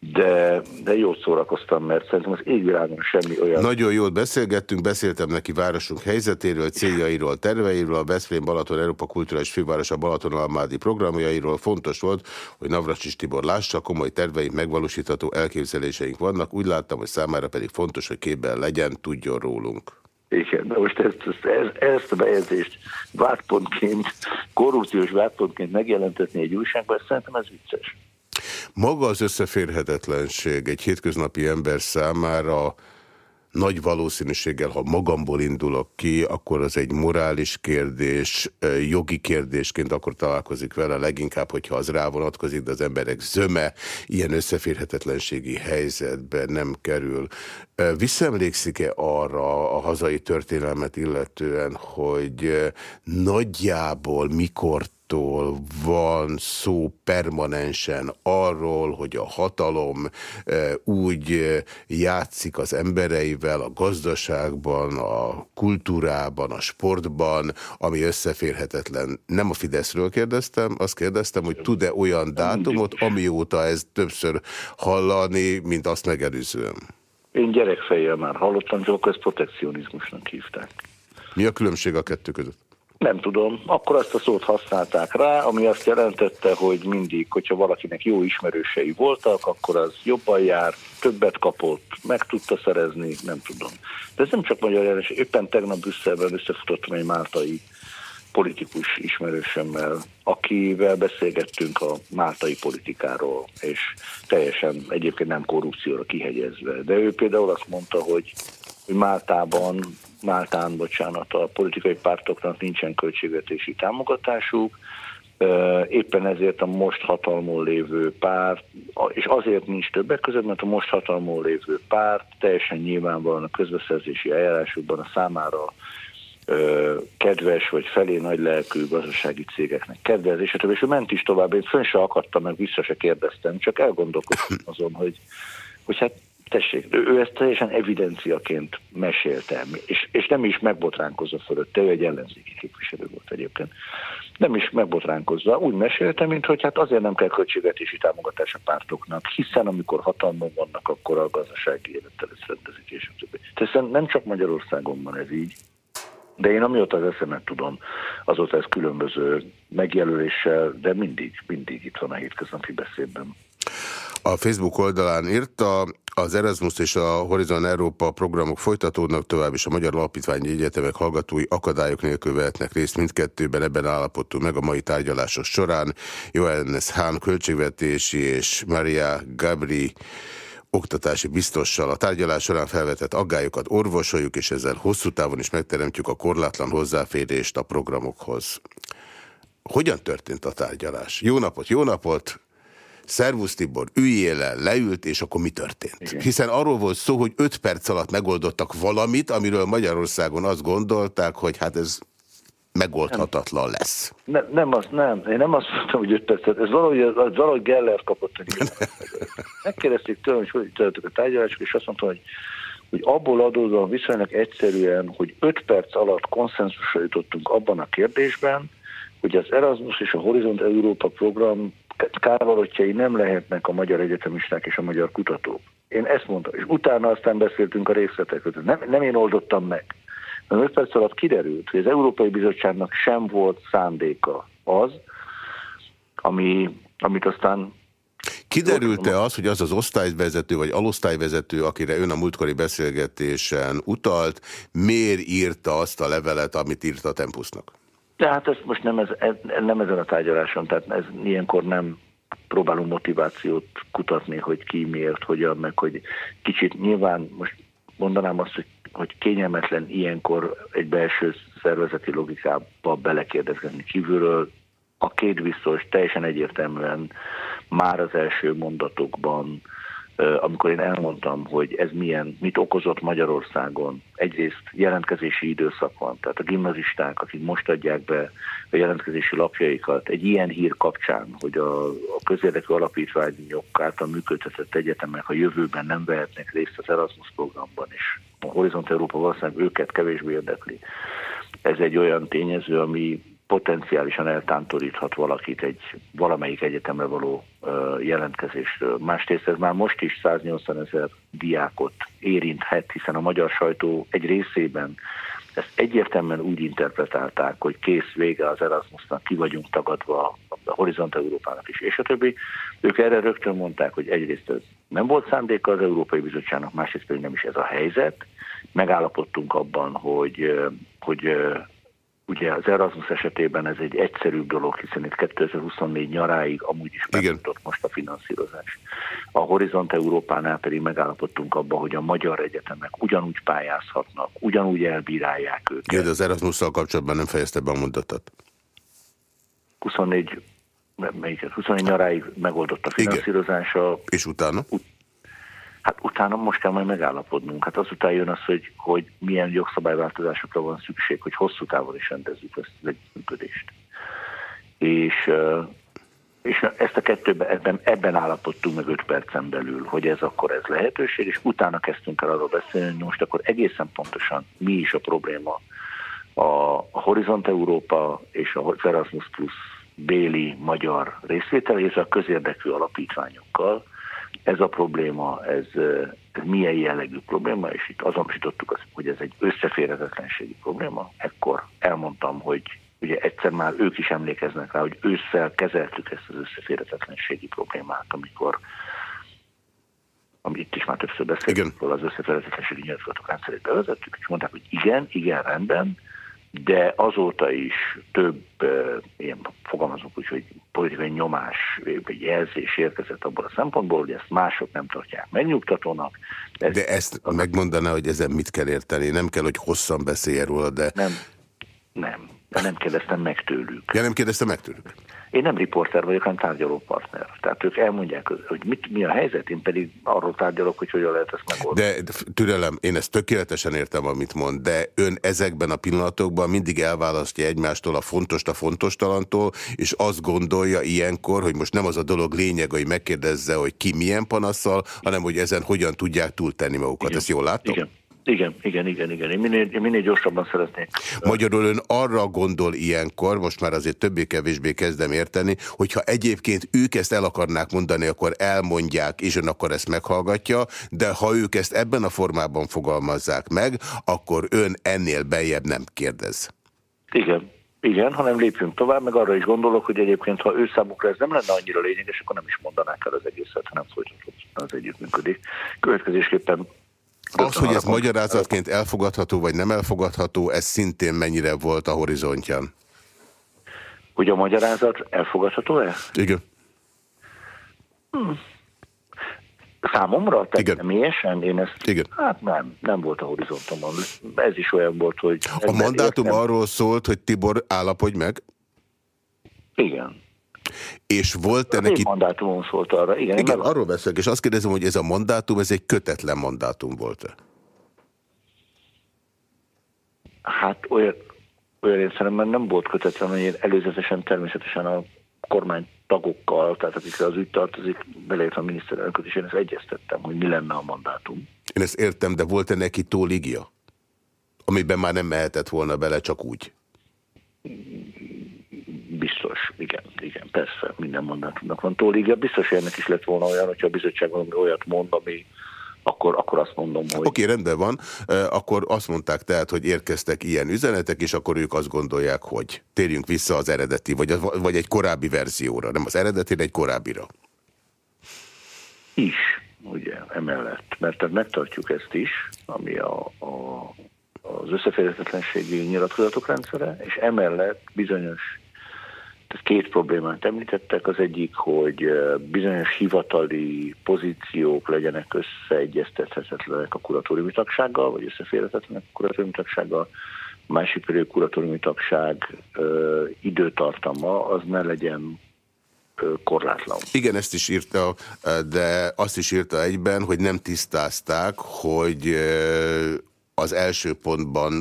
de, de jót szórakoztam, mert szerintem az égvilágon semmi olyan... Nagyon jót beszélgettünk, beszéltem neki városunk helyzetéről, céljairól, terveiről, a Veszprém Balaton Európa Kulturális Fővárosa Balaton Almádi programjairól. Fontos volt, hogy Navracsis Tibor lássa, komoly terveink, megvalósítható elképzeléseink vannak. Úgy láttam, hogy számára pedig fontos, hogy képben legyen, tudjon rólunk. Igen, de most ezt, ezt, ezt a bejegyzést vádpontként, korrupciós vádpontként megjelentetni egy újságban, szerintem ez vicces. Maga az összeférhetetlenség egy hétköznapi ember számára nagy valószínűséggel, ha magamból indulok ki, akkor az egy morális kérdés, jogi kérdésként akkor találkozik vele leginkább, hogyha az rá vonatkozik, de az emberek zöme ilyen összeférhetetlenségi helyzetben nem kerül. Visszaemlékszik-e arra a hazai történelmet illetően, hogy nagyjából mikor attól van szó permanensen arról, hogy a hatalom e, úgy e, játszik az embereivel a gazdaságban, a kultúrában, a sportban, ami összeférhetetlen. Nem a Fideszről kérdeztem, azt kérdeztem, hogy tud-e olyan dátumot, amióta ez többször hallani, mint azt megelőzően. Én gyerekfejjel már hallottam, csak ezt protekcionizmusnak hívták. Mi a különbség a kettő között? Nem tudom. Akkor azt a szót használták rá, ami azt jelentette, hogy mindig, hogyha valakinek jó ismerősei voltak, akkor az jobban jár, többet kapott, meg tudta szerezni, nem tudom. De ez nem csak magyar jelentés. Éppen tegnap Brüsszelben összefutottam egy máltai politikus ismerősömmel, akivel beszélgettünk a máltai politikáról, és teljesen egyébként nem korrupcióra kihegyezve. De ő például azt mondta, hogy Máltában Máltán, bocsánat, a politikai pártoknak nincsen költségvetési támogatásuk, éppen ezért a most hatalmon lévő párt, és azért nincs többek között, mert a most hatalmon lévő párt teljesen nyilvánvalóan a közbeszerzési eljárásukban a számára kedves vagy felé nagy lelkű gazdasági cégeknek kedvez, és, és ő ment is tovább, én fönn se akadtam, meg vissza se kérdeztem, csak elgondolkoztam azon, hogy, hogy hát tessék, ő ezt teljesen evidenciaként mesélte, és, és nem is megbotránkozza fölötte, ő egy ellenzéki képviselő volt egyébként. Nem is megbotránkozza, úgy mesélte, mint hogy hát azért nem kell költségvetési támogatás a pártoknak, hiszen amikor hatalmon vannak, akkor a gazdasági élettel ezt rendezik, és a többi. Tehát nem csak Magyarországon van ez így, de én amióta az eszemet tudom, azóta ez különböző megjelöléssel, de mindig, mindig itt van a hétköznapi beszédben. A Facebook oldalán írta, az Erasmus és a Horizon Európa programok folytatódnak tovább, és a Magyar Alapítványi Egyetemek hallgatói akadályok nélkül vehetnek részt mindkettőben, ebben állapodtunk meg a mai tárgyalások során. Johannes Hahn költségvetési és Maria Gabri oktatási biztossal. A tárgyalás során felvetett aggályokat orvosoljuk, és ezzel hosszú távon is megteremtjük a korlátlan hozzáférést a programokhoz. Hogyan történt a tárgyalás? Jó napot, jó napot! Szervusz Tibor, üljél le, leült, és akkor mi történt? Igen. Hiszen arról volt szó, hogy öt perc alatt megoldottak valamit, amiről Magyarországon azt gondolták, hogy hát ez megoldhatatlan lesz. Nem, nem, az, nem. Én nem azt mondtam, hogy öt percet. Ez valahogy, az, valahogy Geller kapott. Megkérdezték tőlem, hogy hogy történtek a tárgyalások, és azt mondtam, hogy hogy abból adódóan viszonylag egyszerűen, hogy öt perc alatt konszenzusra jutottunk abban a kérdésben, hogy az Erasmus és a Horizont Európa program kárvalotjai nem lehetnek a magyar egyetemisták és a magyar kutatók. Én ezt mondtam, és utána aztán beszéltünk a részletekről. Nem, nem én oldottam meg. 5 perc alatt kiderült, hogy az Európai Bizottságnak sem volt szándéka az, ami, amit aztán Kiderült-e az, hogy az az osztályvezető vagy alosztályvezető, akire ön a múltkori beszélgetésen utalt, miért írta azt a levelet, amit írt a Tempusnak? Tehát ezt most nem, ez, nem ezen a tárgyaláson, tehát ez ilyenkor nem próbálunk motivációt kutatni, hogy ki miért, hogyan, meg hogy kicsit nyilván most mondanám azt, hogy, hogy kényelmetlen ilyenkor egy belső szervezeti logikába belekérdezgetni kívülről. A két biztos teljesen egyértelműen már az első mondatokban amikor én elmondtam, hogy ez milyen, mit okozott Magyarországon. Egyrészt jelentkezési időszak van, tehát a gimnazisták, akik most adják be a jelentkezési lapjaikat, egy ilyen hír kapcsán, hogy a, a közérdekű alapítványok által működtetett egyetemek a jövőben nem vehetnek részt az Erasmus programban, és a Horizont Európa valószínűleg őket kevésbé érdekli. Ez egy olyan tényező, ami potenciálisan eltántoríthat valakit egy valamelyik egyetemre való jelentkezésről. Másrészt ez már most is 180 ezer diákot érinthet, hiszen a magyar sajtó egy részében ezt egyértelműen úgy interpretálták, hogy kész vége az Erasmusnak, ki vagyunk tagadva a Horizont Európának is, és a többi. Ők erre rögtön mondták, hogy egyrészt ez nem volt szándéka az Európai Bizottságnak, másrészt pedig nem is ez a helyzet. Megállapodtunk abban, hogy, hogy Ugye az Erasmus esetében ez egy egyszerűbb dolog, hiszen itt 2024 nyaráig amúgy is megjutott most a finanszírozás. A Horizont Európánál pedig megállapodtunk abban, hogy a magyar egyetemek ugyanúgy pályázhatnak, ugyanúgy elbírálják őket. Igen, de az Erasmusszal kapcsolatban nem fejezte be a mondatot. 24 melyiket? 24 nyaráig megoldott a finanszírozása. Igen. És utána? Ut Hát utána most kell majd megállapodnunk. Hát azután jön az, hogy, hogy milyen jogszabályváltozásokra van szükség, hogy hosszú távon is rendezzük ezt az együttműködést. És, és ezt a kettőben, ebben, ebben állapodtunk meg öt percen belül, hogy ez akkor ez lehetőség, és utána kezdtünk el arról beszélni, hogy most akkor egészen pontosan mi is a probléma a Horizont Európa és a Erasmus Plus béli magyar részvétel, és a közérdekű alapítványokkal, ez a probléma, ez, ez milyen jellegű probléma, és itt azonosítottuk hogy ez egy összeférhetetlenségi probléma. Ekkor elmondtam, hogy ugye egyszer már ők is emlékeznek rá, hogy ősszel kezeltük ezt az összeférhetetlenségi problémát, amikor amit itt is már többször beszéltünk az összeférhetetlenségi nyilatkozatok rendszerét bevezettük, és mondták, hogy igen, igen, rendben, de azóta is több ilyen fogalmazunk úgy, hogy politikai nyomás vagy jelzés érkezett abból a szempontból, hogy ezt mások nem tartják megnyugtatónak. Ez de ezt az... megmondaná, hogy ezen mit kell érteni? Nem kell, hogy hosszan beszélje róla, de... Nem, nem. De nem kérdeztem meg tőlük. Ja, nem kérdeztem meg tőlük? Én nem riporter vagyok, hanem tárgyalópartner. Tehát ők elmondják, hogy mit, mi a helyzet, én pedig arról tárgyalok, hogy hogyan lehet ezt megoldani. De türelem, én ezt tökéletesen értem, amit mond, de ön ezekben a pillanatokban mindig elválasztja egymástól a fontos a fontos talantól, és azt gondolja ilyenkor, hogy most nem az a dolog lényeg, hogy megkérdezze, hogy ki milyen panaszsal, hanem hogy ezen hogyan tudják túltenni magukat. Igen. Ezt jól látom? Igen. Igen, igen, igen, igen. Én minél, én minél gyorsabban szeretnék. Magyarul ön arra gondol ilyenkor, most már azért többé-kevésbé kezdem érteni, hogyha egyébként ők ezt el akarnák mondani, akkor elmondják, és ön akkor ezt meghallgatja, de ha ők ezt ebben a formában fogalmazzák meg, akkor ön ennél beljebb nem kérdez. Igen, igen, hanem lépjünk tovább, meg arra is gondolok, hogy egyébként, ha ő számukra ez nem lenne annyira lényeges, akkor nem is mondanák el az egészet, hanem folytatódna az együttműködés. Következésképpen az, hogy ez magyarázatként elfogadható vagy nem elfogadható, ez szintén mennyire volt a horizontján? Hogy a magyarázat elfogadható-e? Igen. Hmm. Számomra? Tehát Igen. személyesen? Én ezt, Igen. Hát nem, nem volt a horizontomon. Ez is olyan volt, hogy... A mandátum értem. arról szólt, hogy Tibor állapodj meg? Igen. És volt-e neki... mandátumon szólt arra, igen. Igen, arról beszélek, és azt kérdezem, hogy ez a mandátum, ez egy kötetlen mandátum volt-e? Hát olyan, olyan értelemben nem volt kötetlen, hogy én előzetesen természetesen a kormány tagokkal, tehát akikre az ügy tartozik, beleértve a miniszterelnököt, és én ezt egyeztettem, hogy mi lenne a mandátum. Én ezt értem, de volt-e neki tóligia? Amiben már nem mehetett volna bele csak úgy? Biztos, igen, igen, persze, minden mandátumnak van tóligia. Biztos, hogy ennek is lett volna olyan, hogyha a bizottság valami olyat mond, ami akkor, akkor azt mondom, hogy... Oké, okay, rendben van. Akkor azt mondták tehát, hogy érkeztek ilyen üzenetek, és akkor ők azt gondolják, hogy térjünk vissza az eredeti, vagy, az, vagy egy korábbi verzióra. Nem az eredetére, egy korábbira. Is, ugye, emellett. Mert tehát megtartjuk ezt is, ami a, a, az összeférhetetlenségi nyilatkozatok rendszere, és emellett bizonyos két problémát említettek. Az egyik, hogy bizonyos hivatali pozíciók legyenek összeegyeztethetetlenek a kuratóriumi tagsággal, vagy összeférhetetlenek a kuratóriumi tagsággal. Másik pedig a kuratóriumi tagság időtartama az ne legyen korlátlan. Igen, ezt is írta, de azt is írta egyben, hogy nem tisztázták, hogy az első pontban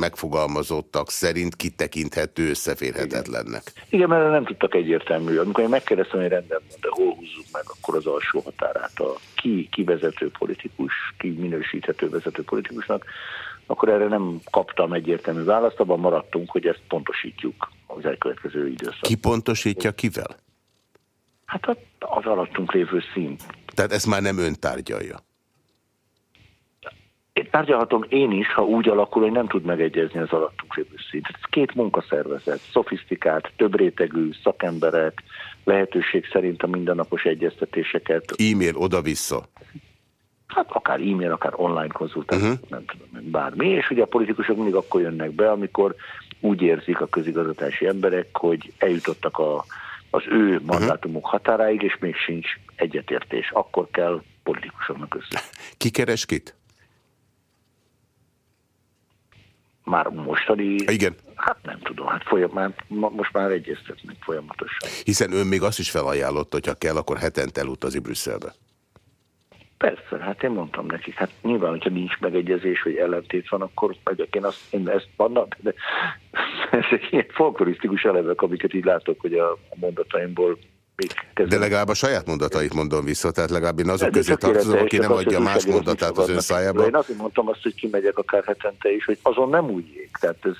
megfogalmazottak szerint kitekinthető összeférhetetlennek. Igen, mert nem tudtak egyértelmű. Amikor én megkérdeztem, hogy rendben van, de hol húzzuk meg akkor az alsó határát, a ki, ki vezető politikus, ki minősíthető vezető politikusnak, akkor erre nem kaptam egyértelmű választ, abban maradtunk, hogy ezt pontosítjuk az elkövetkező időszak. Ki pontosítja kivel? Hát az alattunk lévő szint. Tehát ezt már nem ön tárgyalja? Tárgyalhatom én is, ha úgy alakul, hogy nem tud megegyezni az alattunk lévő szint. Ez két munkaszervezet, szofisztikált, több rétegű szakemberek, lehetőség szerint a mindennapos egyeztetéseket. E-mail oda-vissza. Hát akár e-mail, akár online konzultáció, uh-huh. nem tudom, bármi. És ugye a politikusok mindig akkor jönnek be, amikor úgy érzik a közigazgatási emberek, hogy eljutottak a, az ő mhm. mandátumok uh-huh. határáig, és még sincs egyetértés. Akkor kell politikusoknak össze. Ki keres kit? Már mostani... Igen. Hát nem tudom, hát folyamán, most már egyeztetnek folyamatosan. Hiszen ön még azt is felajánlott, hogyha kell, akkor hetente elutazi Brüsszelbe. Persze, hát én mondtam nekik, hát nyilván, hogyha nincs megegyezés, vagy ellentét van, akkor megyek. Én, azt, én ezt vannak, de ezek ilyen folklorisztikus elemek, amiket így látok, hogy a mondataimból de legalább a saját mondatait mondom vissza, tehát legalább én azok közé tartozom, aki nem adja más mondatát az ön szájába. Én azért mondtam azt, hogy kimegyek akár hetente is, hogy azon nem úgy ég. Tehát ez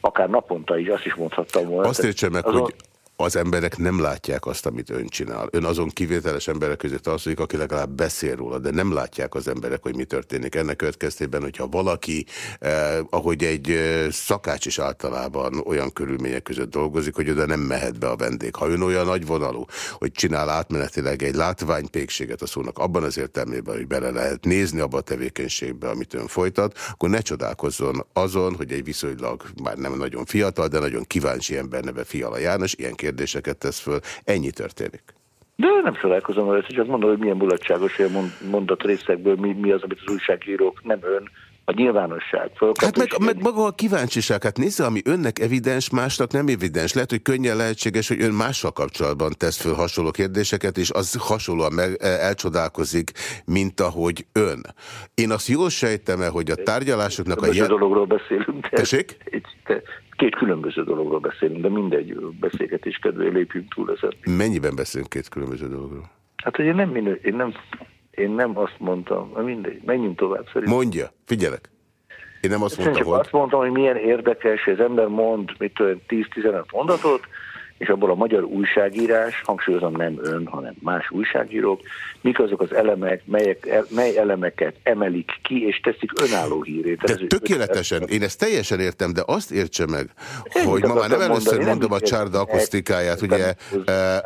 akár naponta is, azt is mondhattam volna. Azt értse meg, azon... hogy az emberek nem látják azt, amit ön csinál. Ön azon kivételes emberek közé tartozik, aki legalább beszél róla, de nem látják az emberek, hogy mi történik. Ennek következtében, hogyha valaki, eh, ahogy egy eh, szakács is általában olyan körülmények között dolgozik, hogy oda nem mehet be a vendég. Ha ön olyan nagyvonalú, hogy csinál átmenetileg egy látványpékséget a szónak abban az értelmében, hogy bele lehet nézni abba a tevékenységbe, amit ön folytat, akkor ne csodálkozzon azon, hogy egy viszonylag már nem nagyon fiatal, de nagyon kíváncsi ember neve Fiala János ilyen kérdéseket tesz föl. Ennyi történik. De nem találkozom vele, hogy azt mondom, hogy milyen mulatságos ilyen mondat részekből mi, mi az, amit az újságírók, nem ön, a nyilvánosság. Hát meg, meg maga a kíváncsiság, hát nézze, ami önnek evidens, másnak nem evidens. Lehet, hogy könnyen lehetséges, hogy ön mással kapcsolatban tesz föl hasonló kérdéseket, és az hasonlóan meg, e, elcsodálkozik, mint ahogy ön. Én azt jól sejtem -e, hogy a tárgyalásoknak a... Jel... dologról beszélünk. Tessék? Két különböző dologról beszélünk, de mindegy beszélgetés kedvé lépjünk túl ezen. Mennyiben beszélünk két különböző dologról? Hát ugye nem minő, én nem, én nem azt mondtam, mindegy, menjünk tovább szerintem. Mondja, figyelek. Én nem azt mondtam, hogy... Azt mondtam, hogy milyen érdekes, hogy az ember mond, mit 10-15 mondatot, és abból a magyar újságírás, hangsúlyozom nem ön, hanem más újságírók, mik azok az elemek, melyek, mely elemeket emelik ki, és teszik önálló hírét. De tökéletesen, én ezt teljesen értem, de azt értse meg, én hogy ma már nem először mondani, mondom a csárda akusztikáját, ugye e,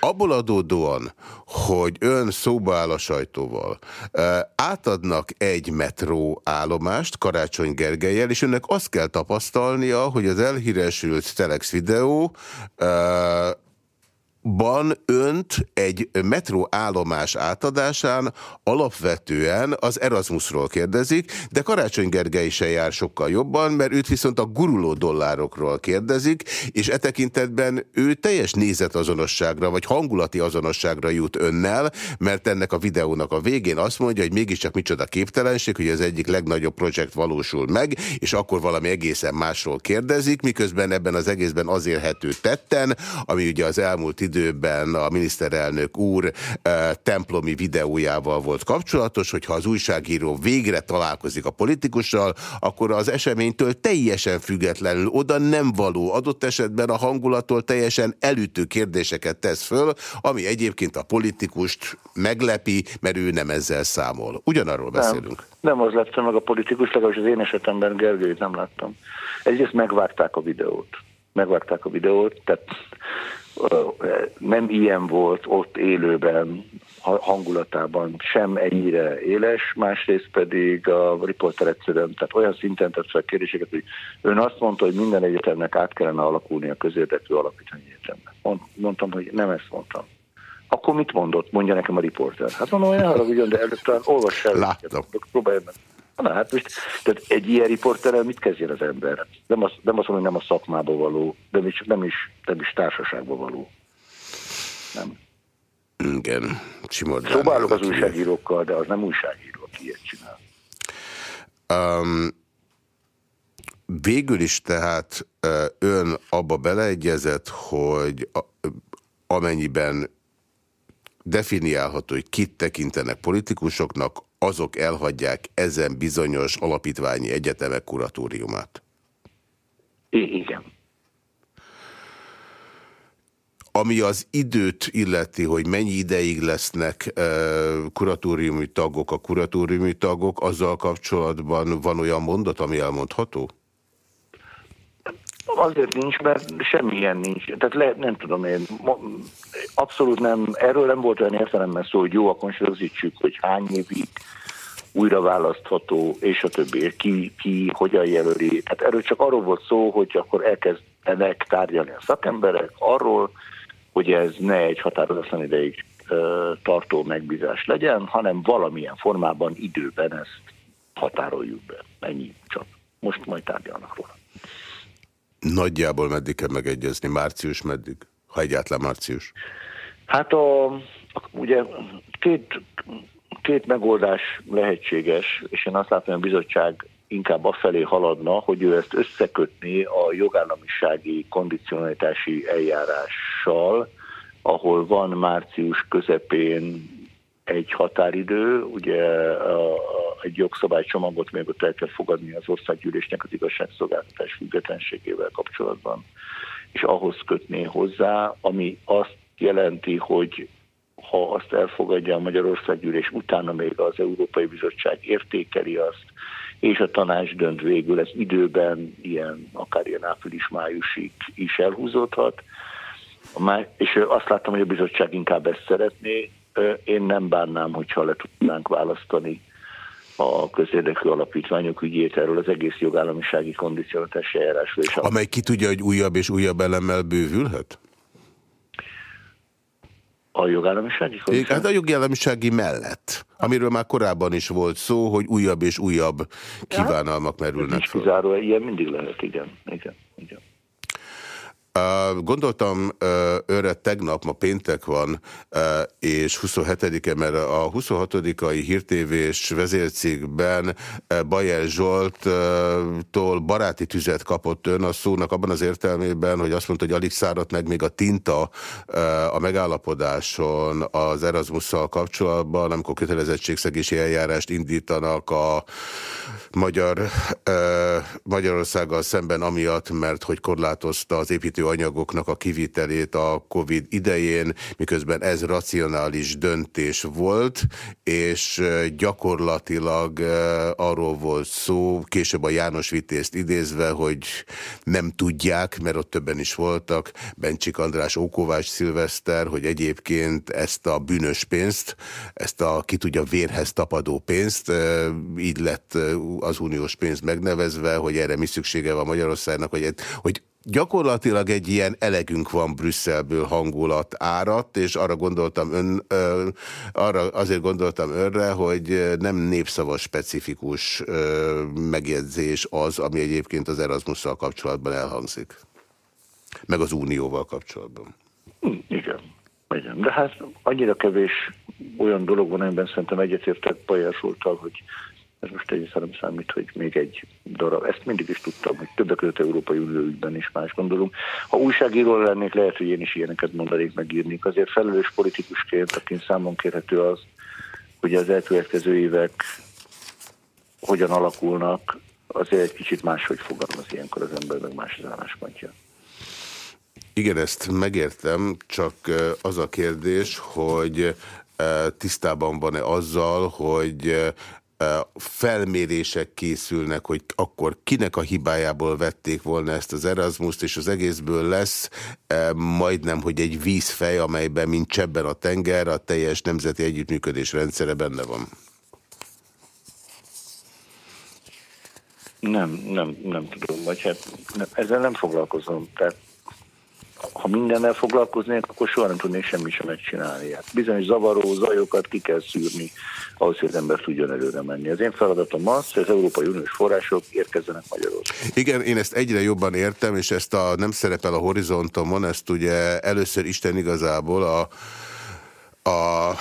abból adódóan, hogy ön szóba áll a sajtóval, e, átadnak egy metró állomást Karácsony Gergelyel, és önnek azt kell tapasztalnia, hogy az elhíresült Telex videó Uh, ban önt egy metró állomás átadásán alapvetően az Erasmusról kérdezik, de Karácsony Gergely se jár sokkal jobban, mert őt viszont a guruló dollárokról kérdezik, és e tekintetben ő teljes nézetazonosságra, vagy hangulati azonosságra jut önnel, mert ennek a videónak a végén azt mondja, hogy mégiscsak micsoda képtelenség, hogy az egyik legnagyobb projekt valósul meg, és akkor valami egészen másról kérdezik, miközben ebben az egészben az érhető tetten, ami ugye az elmúlt idő időben a miniszterelnök úr templomi videójával volt kapcsolatos, hogyha az újságíró végre találkozik a politikussal, akkor az eseménytől teljesen függetlenül oda nem való adott esetben a hangulattól teljesen elütő kérdéseket tesz föl, ami egyébként a politikust meglepi, mert ő nem ezzel számol. Ugyanarról beszélünk. Nem, nem az lett meg a politikus, legalábbis az én esetemben Gergelyt nem láttam. Egyrészt megvárták a videót. Megvárták a videót, tehát nem ilyen volt ott élőben, hangulatában sem ennyire éles, másrészt pedig a riporter egyszerűen, tehát olyan szinten tett fel kérdéseket, hogy ön azt mondta, hogy minden egyetemnek át kellene alakulni a közérdekű alapítványi egyetemnek. Mondtam, hogy nem ezt mondtam. Akkor mit mondott? Mondja nekem a riporter. Hát mondom, hogy ne haragudjon, de előtt olvass el. Láttam. Próbálj meg. Na hát most, tehát egy ilyen riporterrel mit kezdjen az ember? Nem azt, nem azt mondom, hogy nem a szakmába való, de nem is, nem is, nem is társaságba való. Nem. Igen. Csimordán. Próbálok az újságírókkal, de az nem újságíró, aki ilyet csinál. Um, végül is tehát ön abba beleegyezett, hogy amennyiben definiálható, hogy kit tekintenek politikusoknak, azok elhagyják ezen bizonyos alapítványi egyetemek kuratóriumát. I igen. Ami az időt illeti, hogy mennyi ideig lesznek uh, kuratóriumi tagok a kuratóriumi tagok, azzal kapcsolatban van olyan mondat, ami elmondható? Azért nincs, mert semmilyen nincs. Tehát le, nem tudom én, abszolút nem, erről nem volt olyan értelemben szó, hogy jó, akkor rögzítsük, hogy hány évig újra választható, és a többi, ki, ki hogyan jelöli. Tehát erről csak arról volt szó, hogy akkor elkezdenek tárgyalni a szakemberek arról, hogy ez ne egy határozatlan ideig tartó megbízás legyen, hanem valamilyen formában, időben ezt határoljuk be. Ennyi csak. Most majd tárgyalnak róla. Nagyjából meddig kell megegyezni? Március meddig? Ha egyáltalán március. Hát a, ugye két, két megoldás lehetséges, és én azt látom, hogy a bizottság inkább afelé haladna, hogy ő ezt összekötni a jogállamisági kondicionalitási eljárással, ahol van március közepén egy határidő, ugye egy jogszabálycsomagot még ott el kell fogadni az országgyűlésnek az igazságszolgáltatás függetlenségével kapcsolatban, és ahhoz kötné hozzá, ami azt jelenti, hogy ha azt elfogadja a Magyarországgyűlés, utána még az Európai Bizottság értékeli azt, és a tanács dönt végül, ez időben ilyen, akár ilyen április-májusig is elhúzódhat, és azt láttam, hogy a bizottság inkább ezt szeretné, én nem bánnám, hogyha le tudnánk választani a közérdekű alapítványok ügyét erről az egész jogállamisági kondicionatási eljárásról. Amely ki tudja, hogy újabb és újabb elemmel bővülhet? A jogállamisági kondicionatási? Hát a jogállamisági mellett, amiről már korábban is volt szó, hogy újabb és újabb kívánalmak merülnek fel. Kizáró, ilyen mindig lehet, igen. igen, igen. Gondoltam őre tegnap, ma péntek van, és 27-e, mert a 26-ai hírtévés vezércégben Bajer Zsolttól baráti tüzet kapott ön a szónak abban az értelmében, hogy azt mondta, hogy alig száradt meg még a tinta a megállapodáson az Erasmusszal kapcsolatban, amikor kötelezettségszegési eljárást indítanak a magyar, Magyarországgal szemben amiatt, mert hogy korlátozta az építő anyagoknak a kivitelét a Covid idején, miközben ez racionális döntés volt, és gyakorlatilag arról volt szó, később a János Vitézt idézve, hogy nem tudják, mert ott többen is voltak, Bencsik András, Ókovás Szilveszter, hogy egyébként ezt a bűnös pénzt, ezt a ki tudja vérhez tapadó pénzt, így lett az uniós pénz megnevezve, hogy erre mi szüksége van Magyarországnak, hogy, hogy gyakorlatilag egy ilyen elegünk van Brüsszelből hangulat árat, és arra gondoltam ön, ö, arra azért gondoltam önre, hogy nem népszava specifikus ö, megjegyzés az, ami egyébként az Erasmusszal kapcsolatban elhangzik. Meg az Unióval kapcsolatban. Hm, igen. Igen, de hát annyira kevés olyan dolog van, amiben szerintem egyetértek Pajásoltal, hogy Ez most egyszerűen számít, hogy még egy darab. Ezt mindig is tudtam, hogy többek között Európai Unió ügyben is más gondolunk. Ha újságíró lennék, lehet, hogy én is ilyeneket mondanék, megírnék. Azért felelős politikusként, akin számon kérhető az, hogy az elkövetkező évek hogyan alakulnak, azért egy kicsit máshogy fogalmaz ilyenkor az ember, meg más az álláspontja. Igen, ezt megértem, csak az a kérdés, hogy tisztában van-e azzal, hogy felmérések készülnek, hogy akkor kinek a hibájából vették volna ezt az Erasmus-t, és az egészből lesz majdnem, hogy egy vízfej, amelyben, mint csebben a tenger, a teljes nemzeti együttműködés rendszere benne van. Nem, nem, nem tudom, vagy hát nem, ezzel nem foglalkozom. Tehát ha mindennel foglalkoznék, akkor soha nem tudnék semmit sem megcsinálni. Hát bizonyos zavaró zajokat ki kell szűrni, ahhoz, hogy az ember tudjon előre menni. Az én feladatom az, hogy az Európai Uniós források érkezzenek Magyarországon. Igen, én ezt egyre jobban értem, és ezt a nem szerepel a horizontomon, ezt ugye először Isten igazából a a,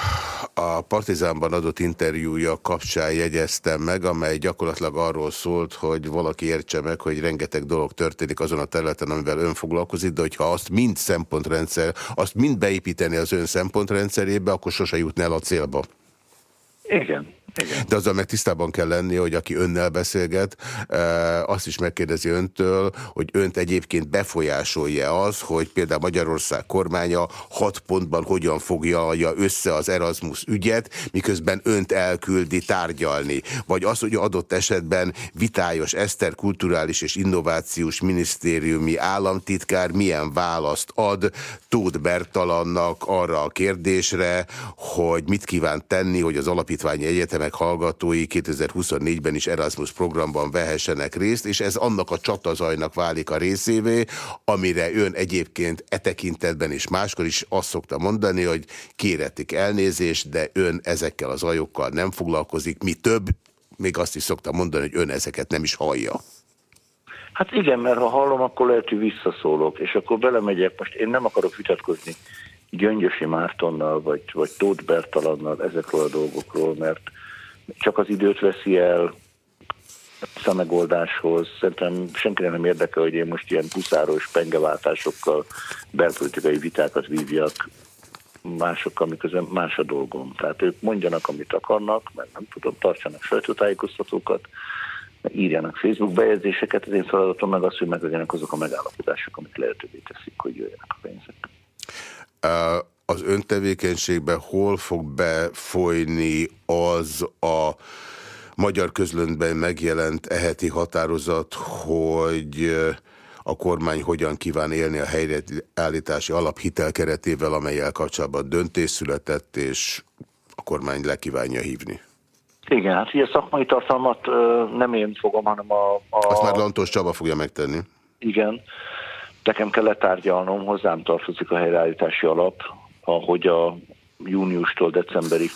a Partizánban adott interjúja kapcsán jegyeztem meg, amely gyakorlatilag arról szólt, hogy valaki értse meg, hogy rengeteg dolog történik azon a területen, amivel ön foglalkozik, de hogyha azt mind szempontrendszer, azt mind beépíteni az ön szempontrendszerébe, akkor sose jutna el a célba. Igen, igen. De azzal meg tisztában kell lenni, hogy aki önnel beszélget, e, azt is megkérdezi öntől, hogy önt egyébként befolyásolja az, hogy például Magyarország kormánya hat pontban hogyan fogja össze az Erasmus ügyet, miközben önt elküldi tárgyalni. Vagy az, hogy adott esetben vitályos Eszter kulturális és innovációs minisztériumi államtitkár milyen választ ad Tóth Bertalannak arra a kérdésre, hogy mit kíván tenni, hogy az alapítványi egyetemek egyetemek hallgatói 2024-ben is Erasmus programban vehessenek részt, és ez annak a csatazajnak válik a részévé, amire ön egyébként e tekintetben is máskor is azt szokta mondani, hogy kéretik elnézést, de ön ezekkel az ajokkal nem foglalkozik, mi több, még azt is szokta mondani, hogy ön ezeket nem is hallja. Hát igen, mert ha hallom, akkor lehet, hogy visszaszólok, és akkor belemegyek, most én nem akarok vitatkozni Gyöngyösi Mártonnal, vagy, vagy Tóth Bertalannal ezekről a dolgokról, mert csak az időt veszi el a megoldáshoz. Szerintem senkinek nem érdekel, hogy én most ilyen puszáros pengeváltásokkal belpolitikai vitákat vívjak másokkal, miközben más a dolgom. Tehát ők mondjanak, amit akarnak, mert nem tudom, tartsanak sajtótájékoztatókat, írjanak Facebook bejegyzéseket, az én feladatom meg az, hogy meglegyenek azok a megállapodások, amik lehetővé teszik, hogy jöjjenek a pénzek. Uh az öntevékenységbe hol fog befolyni az a magyar közlöntben megjelent eheti határozat, hogy a kormány hogyan kíván élni a helyreállítási alaphitel keretével, amelyel kapcsolatban döntés született, és a kormány le kívánja hívni. Igen, hát ugye szakmai tartalmat nem én fogom, hanem a... a... Azt már Lantos Csaba fogja megtenni. Igen, nekem kell letárgyalnom, hozzám tartozik a helyreállítási alap, ahogy a júniustól decemberig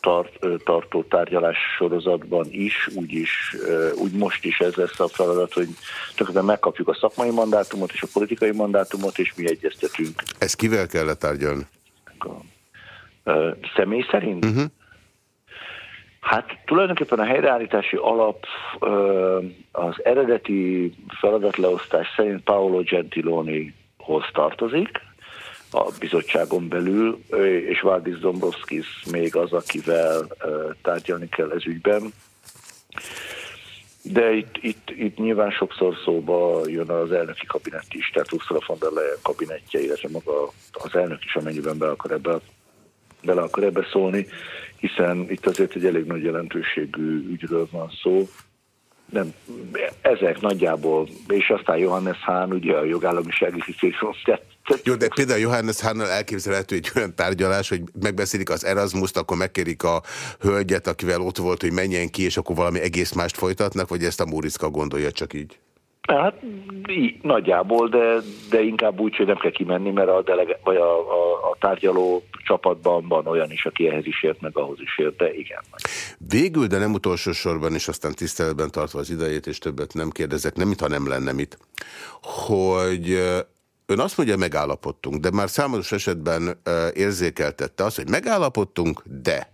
tart, tartó tárgyalás sorozatban is, úgy, is, úgy most is ez lesz a feladat, hogy tökéletesen megkapjuk a szakmai mandátumot és a politikai mandátumot, és mi egyeztetünk. Ez kivel kell letárgyalni? Személy szerint? Uh mhm. -huh. Hát tulajdonképpen a helyreállítási alap az eredeti feladatleosztás szerint Paolo Gentiloni-hoz tartozik, a bizottságon belül, és Valdis Dombrovskis még az, akivel tárgyalni kell ez ügyben. De itt, itt, itt nyilván sokszor szóba jön az elnöki kabinett is, tehát Ursula von der Leyen kabinettje, illetve maga az elnök is, amennyiben be akar ebbe, bele akar ebbe szólni, hiszen itt azért egy elég nagy jelentőségű ügyről van szó, nem, ezek nagyjából, és aztán Johannes Hahn, ugye a jogállamisági kritérium, jó, de például Johannes Hánnal elképzelhető egy olyan tárgyalás, hogy megbeszélik az Erasmus-t, akkor megkérik a hölgyet, akivel ott volt, hogy menjen ki, és akkor valami egész mást folytatnak, vagy ezt a Móriczka gondolja csak így? Hát így, nagyjából, de, de inkább úgy, hogy nem kell kimenni, mert a, delege, vagy a, a, a tárgyaló csapatban van olyan is, aki ehhez is ért, meg ahhoz is ért, de igen. Végül, de nem utolsó sorban, és aztán tiszteletben tartva az idejét, és többet nem kérdezek, nem mintha nem lenne mit, hogy Ön azt mondja, megállapodtunk, de már számos esetben érzékeltette azt, hogy megállapodtunk, de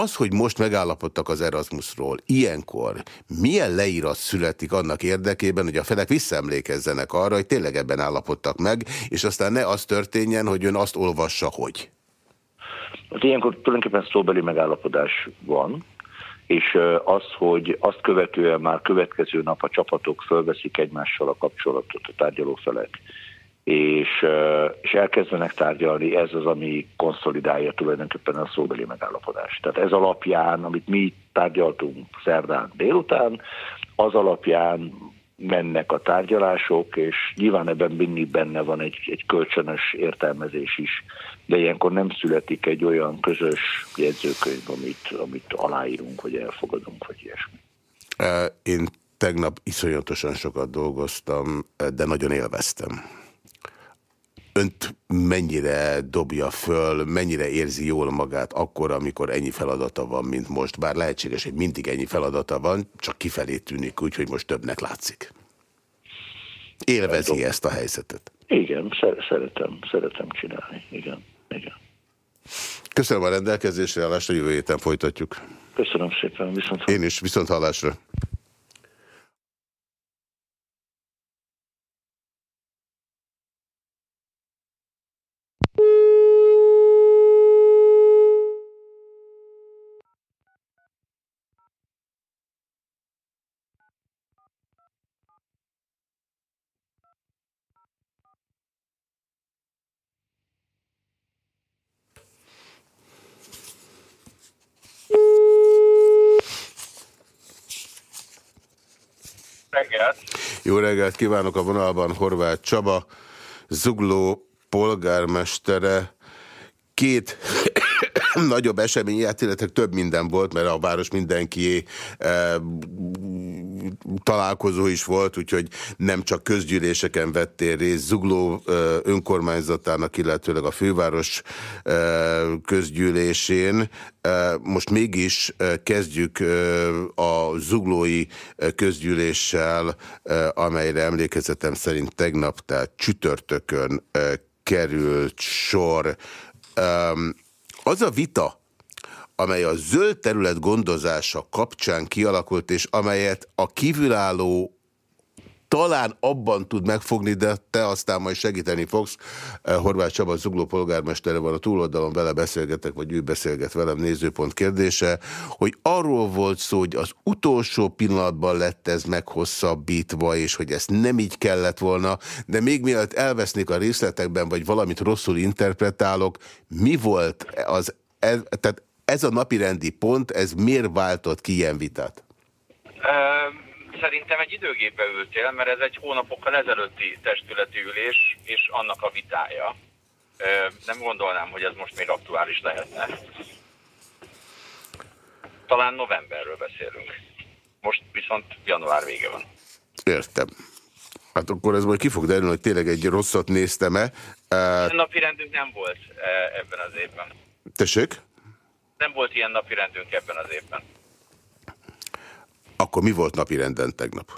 Az, hogy most megállapodtak az Erasmusról, ilyenkor milyen leírat születik annak érdekében, hogy a felek visszaemlékezzenek arra, hogy tényleg ebben állapodtak meg, és aztán ne az történjen, hogy ön azt olvassa, hogy? Hát ilyenkor tulajdonképpen szóbeli megállapodás van, és az, hogy azt követően már következő nap a csapatok fölveszik egymással a kapcsolatot, a tárgyalófelek, és, és elkezdenek tárgyalni, ez az, ami konszolidálja tulajdonképpen a szóbeli megállapodást. Tehát ez alapján, amit mi tárgyaltunk szerdán délután, az alapján mennek a tárgyalások, és nyilván ebben mindig benne van egy, egy kölcsönös értelmezés is, de ilyenkor nem születik egy olyan közös jegyzőkönyv, amit, amit aláírunk, vagy elfogadunk, vagy ilyesmi. Én tegnap iszonyatosan sokat dolgoztam, de nagyon élveztem önt mennyire dobja föl, mennyire érzi jól magát akkor, amikor ennyi feladata van, mint most? Bár lehetséges, hogy mindig ennyi feladata van, csak kifelé tűnik úgy, hogy most többnek látszik. Élvezi ezt a helyzetet? Igen, szeretem, szeretem csinálni. Igen, igen. Köszönöm a rendelkezésre, állást a jövő héten folytatjuk. Köszönöm szépen, viszont Én is, viszont hallásra. reggelt! Jó reggelt kívánok a vonalban Horváth Csaba, Zugló polgármestere. Két nagyobb esemény, illetve több minden volt, mert a város mindenki e, találkozó is volt, úgyhogy nem csak közgyűléseken vettél részt, Zugló önkormányzatának, illetőleg a főváros közgyűlésén. Most mégis kezdjük a zuglói közgyűléssel, amelyre emlékezetem szerint tegnap, tehát csütörtökön került sor. Az a vita, amely a zöld terület gondozása kapcsán kialakult, és amelyet a kívülálló talán abban tud megfogni, de te aztán majd segíteni fogsz. Eh, Horváth Csaba Zugló polgármestere van a túloldalon, vele beszélgetek, vagy ő beszélget velem, nézőpont kérdése, hogy arról volt szó, hogy az utolsó pillanatban lett ez meghosszabbítva, és hogy ezt nem így kellett volna, de még mielőtt elvesznék a részletekben, vagy valamit rosszul interpretálok, mi volt az, ez, tehát ez a napirendi pont, ez miért váltott ki ilyen vitát? Um szerintem egy időgépbe ültél, mert ez egy hónapokkal ezelőtti testületi ülés, és annak a vitája. Nem gondolnám, hogy ez most még aktuális lehetne. Talán novemberről beszélünk. Most viszont január vége van. Értem. Hát akkor ez majd ki fog derülni, hogy tényleg egy rosszat néztem-e. Ilyen napi rendünk nem volt ebben az évben. Tessék? Nem volt ilyen napi rendünk ebben az évben. Akkor mi volt napi renden tegnap?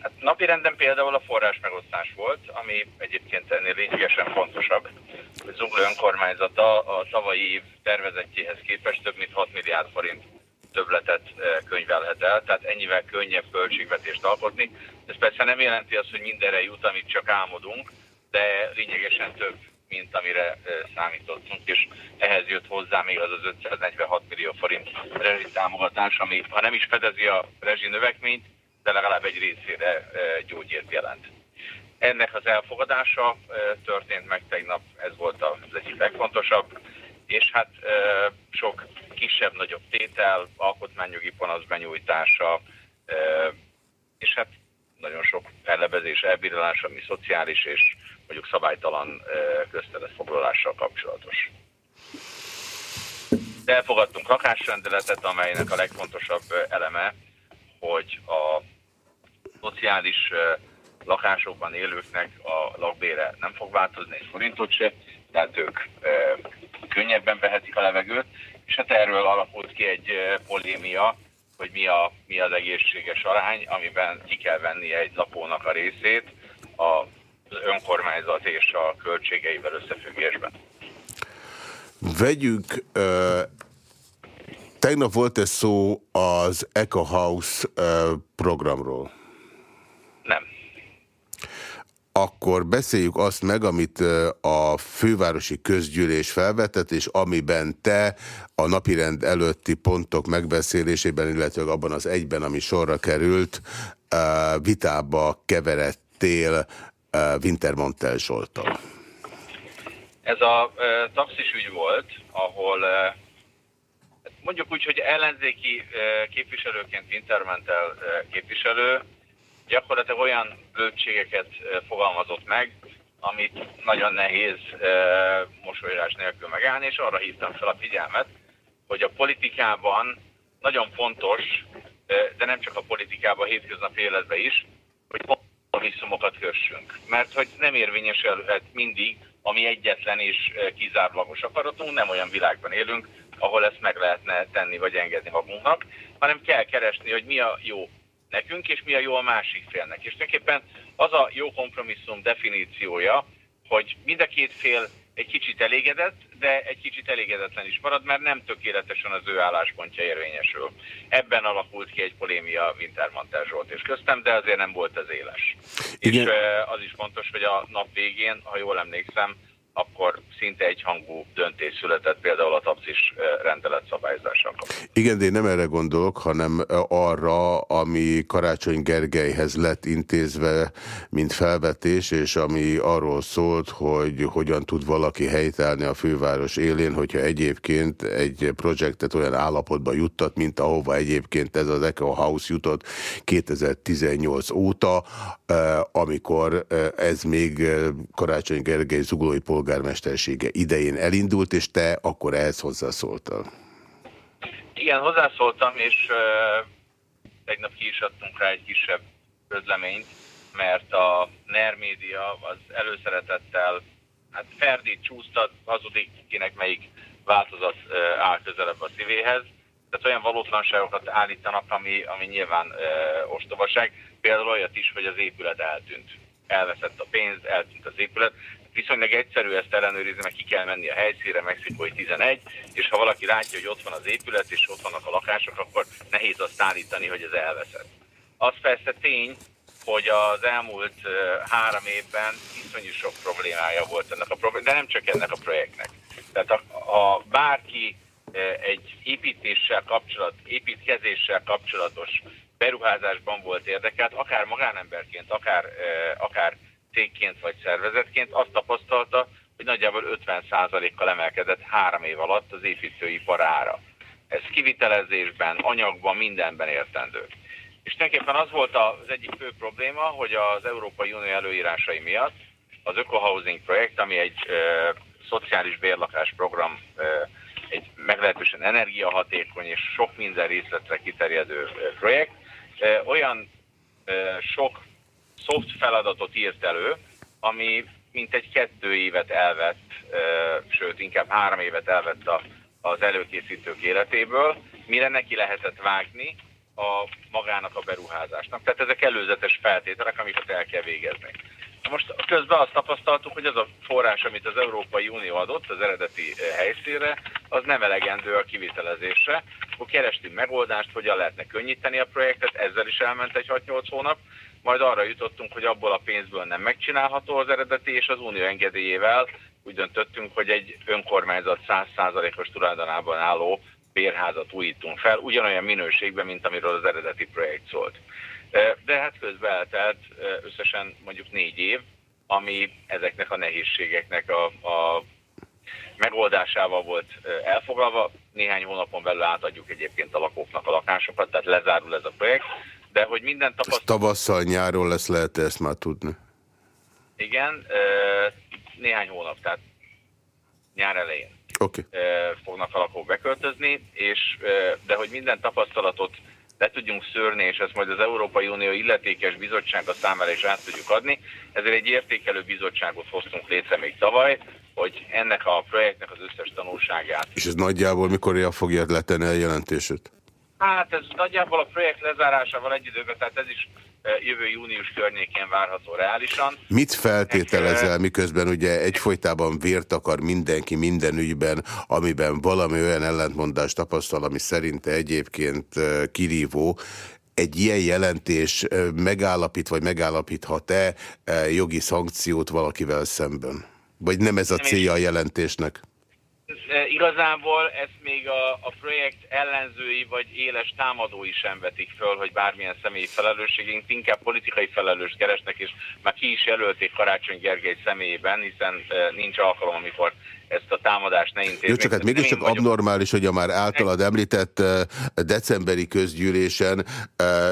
Hát napi renden például a forrás megosztás volt, ami egyébként ennél lényegesen fontosabb. A Zugló önkormányzata a tavalyi év tervezetjéhez képest több mint 6 milliárd forint többletet eh, könyvelhet el, tehát ennyivel könnyebb költségvetést alkotni. Ez persze nem jelenti azt, hogy mindenre jut, amit csak álmodunk, de lényegesen több, mint amire számítottunk, és ehhez jött hozzá még az az 546 millió forint rezsitámogatás, ami ha nem is fedezi a rezsi növekményt, de legalább egy részére gyógyért jelent. Ennek az elfogadása történt meg tegnap, ez volt az egyik legfontosabb, és hát sok kisebb-nagyobb tétel, alkotmányjogi panasz benyújtása, és hát nagyon sok ellebezés, elbírálás, ami szociális és mondjuk szabálytalan köztelet foglalással kapcsolatos. De elfogadtunk lakásrendeletet, amelynek a legfontosabb eleme, hogy a szociális lakásokban élőknek a lakbére nem fog változni egy forintot se, tehát ők könnyebben vehetik a levegőt, és hát erről alakult ki egy polémia, hogy mi, a, mi az egészséges arány, amiben ki kell venni egy lapónak a részét az önkormányzat és a költségeivel összefüggésben. Vegyük Tegnap volt ez szó az Eco House programról. Nem. Akkor beszéljük azt meg, amit a fővárosi közgyűlés felvetett, és amiben te a napirend előtti pontok megbeszélésében, illetve abban az egyben, ami sorra került, vitába keveredtél Wintermantel Zsoltal. Ez a taxis ügy volt, ahol mondjuk úgy, hogy ellenzéki képviselőként Wintermantel képviselő gyakorlatilag olyan böltségeket fogalmazott meg, amit nagyon nehéz mosolyrás nélkül megállni, és arra hívtam fel a figyelmet, hogy a politikában nagyon fontos, de nem csak a politikában, a hétköznapi életben is, hogy kompromisszumokat kössünk. Mert hogy nem érvényesülhet mindig, ami egyetlen és kizárólagos akaratunk, nem olyan világban élünk, ahol ezt meg lehetne tenni vagy engedni magunknak, hanem kell keresni, hogy mi a jó nekünk, és mi a jó a másik félnek. És tulajdonképpen az a jó kompromisszum definíciója, hogy mind a két fél egy kicsit elégedett, de egy kicsit elégedetlen is marad, mert nem tökéletesen az ő álláspontja érvényesül. Ebben alakult ki egy polémia Wintermantel Zsolt és köztem, de azért nem volt ez éles. Igen. És az is fontos, hogy a nap végén, ha jól emlékszem, akkor szinte egyhangú döntés született például a tapszis rendelet szabályzással Igen, de én nem erre gondolok, hanem arra, ami Karácsony Gergelyhez lett intézve, mint felvetés, és ami arról szólt, hogy hogyan tud valaki helytállni a főváros élén, hogyha egyébként egy projektet olyan állapotba juttat, mint ahova egyébként ez az Eco House jutott 2018 óta, amikor ez még Karácsony Gergely zugolói polgármestersége idején elindult, és te akkor ehhez hozzászóltál. Igen, hozzászóltam, és uh, tegnap ki is adtunk rá egy kisebb közleményt, mert a NER média az előszeretettel hát ferdít, csúsztat, hazudik, kinek melyik változat uh, áll közelebb a szívéhez. Tehát olyan valótlanságokat állítanak, ami, ami nyilván uh, ostobaság. Például olyat is, hogy az épület eltűnt. Elveszett a pénz, eltűnt az épület viszonylag egyszerű ezt ellenőrizni, mert ki kell menni a helyszínre, Mexikói 11, és ha valaki látja, hogy ott van az épület, és ott vannak a lakások, akkor nehéz azt állítani, hogy ez elveszett. Az persze tény, hogy az elmúlt három évben iszonyú sok problémája volt ennek a problémának, de nem csak ennek a projektnek. Tehát ha, ha bárki egy építéssel kapcsolat, építkezéssel kapcsolatos beruházásban volt érdekelt, akár magánemberként, akár, akár cégként vagy szervezetként azt tapasztalta, hogy nagyjából 50%-kal emelkedett három év alatt az építőipar ára. Ez kivitelezésben, anyagban, mindenben értendő. És tulajdonképpen az volt az egyik fő probléma, hogy az Európai Unió előírásai miatt az Ökohousing projekt, ami egy e, szociális bérlakás program, e, egy meglehetősen energiahatékony és sok minden részletre kiterjedő projekt, e, olyan e, sok szoft feladatot írt elő, ami mintegy kettő évet elvett, sőt inkább három évet elvett a, az előkészítők életéből, mire neki lehetett vágni a magának a beruházásnak. Tehát ezek előzetes feltételek, amiket el kell végezni. Most közben azt tapasztaltuk, hogy az a forrás, amit az Európai Unió adott az eredeti helyszínre, az nem elegendő a kivitelezésre. Akkor kerestünk megoldást, hogyan lehetne könnyíteni a projektet, ezzel is elment egy 6-8 hónap, majd arra jutottunk, hogy abból a pénzből nem megcsinálható az eredeti, és az unió engedélyével úgy döntöttünk, hogy egy önkormányzat 100%-os tulajdonában álló bérházat újítunk fel, ugyanolyan minőségben, mint amiről az eredeti projekt szólt. De hát közben eltelt összesen mondjuk négy év, ami ezeknek a nehézségeknek a, a megoldásával volt elfoglalva. Néhány hónapon belül átadjuk egyébként a lakóknak a lakásokat, tehát lezárul ez a projekt de hogy minden tapasztalat... Tavasszal, nyáron lesz, lehet -e ezt már tudni? Igen, néhány hónap, tehát nyár elején okay. fognak a lakók beköltözni, és, de hogy minden tapasztalatot le tudjunk szőrni, és ezt majd az Európai Unió illetékes bizottsága számára is át tudjuk adni. Ezért egy értékelő bizottságot hoztunk létre még tavaly, hogy ennek a projektnek az összes tanulságát. És ez nagyjából mikor fogja letenni a jelentését? Hát ez nagyjából a projekt lezárásával egy időben, tehát ez is jövő június környékén várható reálisan. Mit feltételezel, miközben ugye egyfolytában vért akar mindenki minden ügyben, amiben valami olyan ellentmondást tapasztal, ami szerinte egyébként kirívó, egy ilyen jelentés megállapít, vagy megállapíthat-e jogi szankciót valakivel szemben? Vagy nem ez a célja a jelentésnek? Igazából ezt még a, a projekt ellenzői vagy éles támadói sem vetik föl, hogy bármilyen személyi felelősségünk, inkább politikai felelőst keresnek, és már ki is jelölték Karácsony Gergely személyében, hiszen nincs alkalom, amikor ezt a támadást ne intézni. Jó, csak hát mégiscsak abnormális, hogy a már általad említett decemberi közgyűlésen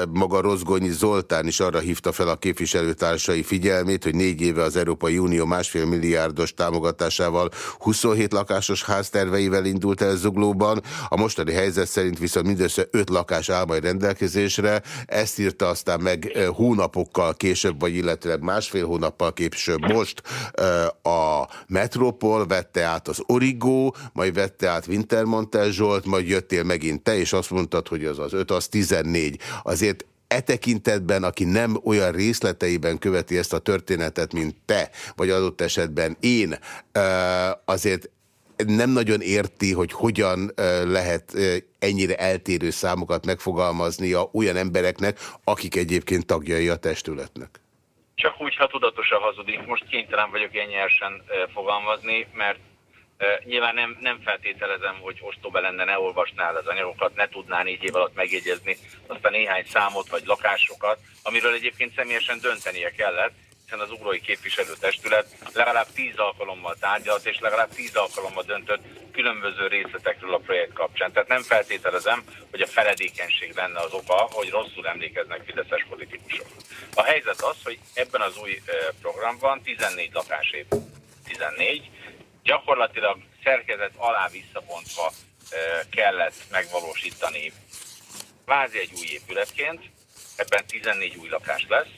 maga Rozgonyi Zoltán is arra hívta fel a képviselőtársai figyelmét, hogy négy éve az Európai Unió másfél milliárdos támogatásával 27 lakásos házterveivel indult el Zuglóban, a mostani helyzet szerint viszont mindössze 5 lakás áll majd rendelkezésre, ezt írta aztán meg hónapokkal később, vagy illetőleg másfél hónappal később. Most a Metropol vette át az Origo, majd vette át Wintermantel Zsolt, majd jöttél megint te, és azt mondtad, hogy az az 5, az 14. Azért e tekintetben, aki nem olyan részleteiben követi ezt a történetet, mint te, vagy adott esetben én, azért nem nagyon érti, hogy hogyan lehet ennyire eltérő számokat megfogalmaznia olyan embereknek, akik egyébként tagjai a testületnek. Csak úgy, ha tudatosan hazudik. Most kénytelen vagyok ilyen nyersen fogalmazni, mert Nyilván nem, nem feltételezem, hogy ostoba lenne, ne olvasnál az anyagokat, ne tudná négy év alatt megjegyezni aztán néhány számot vagy lakásokat, amiről egyébként személyesen döntenie kellett, hiszen az ugrói képviselőtestület legalább tíz alkalommal tárgyalt, és legalább tíz alkalommal döntött különböző részletekről a projekt kapcsán. Tehát nem feltételezem, hogy a feledékenység lenne az oka, hogy rosszul emlékeznek fideszes politikusok. A helyzet az, hogy ebben az új programban 14 lakás 14, gyakorlatilag szerkezet alá visszapontva kellett megvalósítani kvázi egy új épületként, ebben 14 új lakás lesz.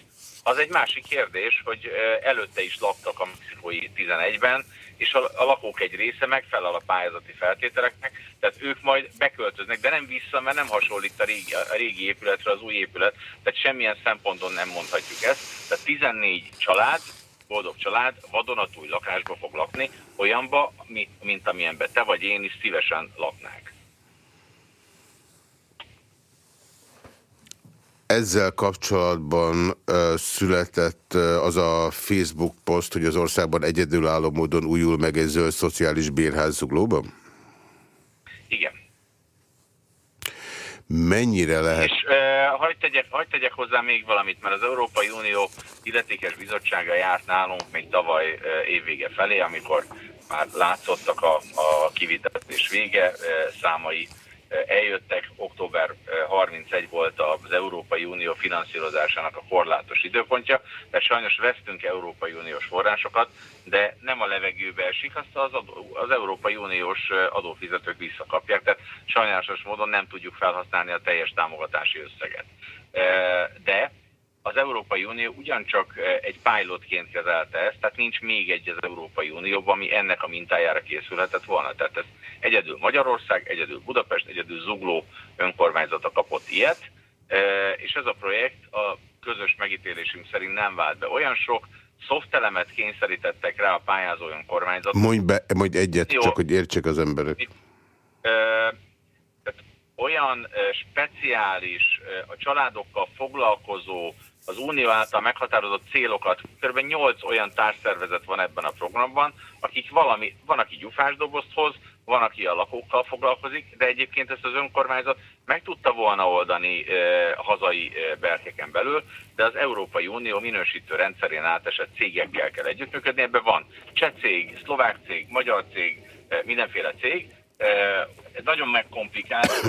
Az egy másik kérdés, hogy előtte is laktak a mexikói 11-ben, és a, lakók egy része megfelel a pályázati feltételeknek, tehát ők majd beköltöznek, de nem vissza, mert nem hasonlít a régi, a régi épületre az új épület, tehát semmilyen szemponton nem mondhatjuk ezt. Tehát 14 család boldog család vadonatúj lakásba fog lakni, olyanba, mint amilyenben te vagy én is szívesen laknánk. Ezzel kapcsolatban uh, született uh, az a Facebook poszt, hogy az országban egyedülálló módon újul meg egy zöld szociális bérház zuglóban? Igen. Mennyire lehet? És uh, hagyd, tegyek, hagyd tegyek hozzá még valamit, mert az Európai Unió illetékes bizottsága járt nálunk még tavaly uh, évvége felé, amikor már látszottak a, a kivitelezés vége uh, számai, eljöttek, október 31 volt az Európai Unió finanszírozásának a korlátos időpontja, de sajnos vesztünk Európai Uniós forrásokat, de nem a levegőbe esik, azt az, adó, az Európai Uniós adófizetők visszakapják, tehát sajnálatos módon nem tudjuk felhasználni a teljes támogatási összeget. De az Európai Unió ugyancsak egy pilotként kezelte ezt, tehát nincs még egy az Európai Unióban, ami ennek a mintájára készülhetett volna. Tehát ez egyedül Magyarország, egyedül Budapest, egyedül Zugló önkormányzata kapott ilyet, és ez a projekt a közös megítélésünk szerint nem vált be. Olyan sok szoftelemet kényszerítettek rá a pályázó önkormányzat. Mondj, be, mondj egyet, Jó. csak hogy értsék az emberek. olyan speciális, a családokkal foglalkozó az Unió által meghatározott célokat, kb. 8 olyan társszervezet van ebben a programban, akik valami, van, aki gyufásdobozt hoz, van, aki a lakókkal foglalkozik, de egyébként ezt az önkormányzat meg tudta volna oldani e, hazai e, berkeken belül, de az Európai Unió minősítő rendszerén átesett cégekkel kell együttműködni. Ebben van cseh cég, szlovák cég, magyar cég, e, mindenféle cég. E, nagyon megkomplikált,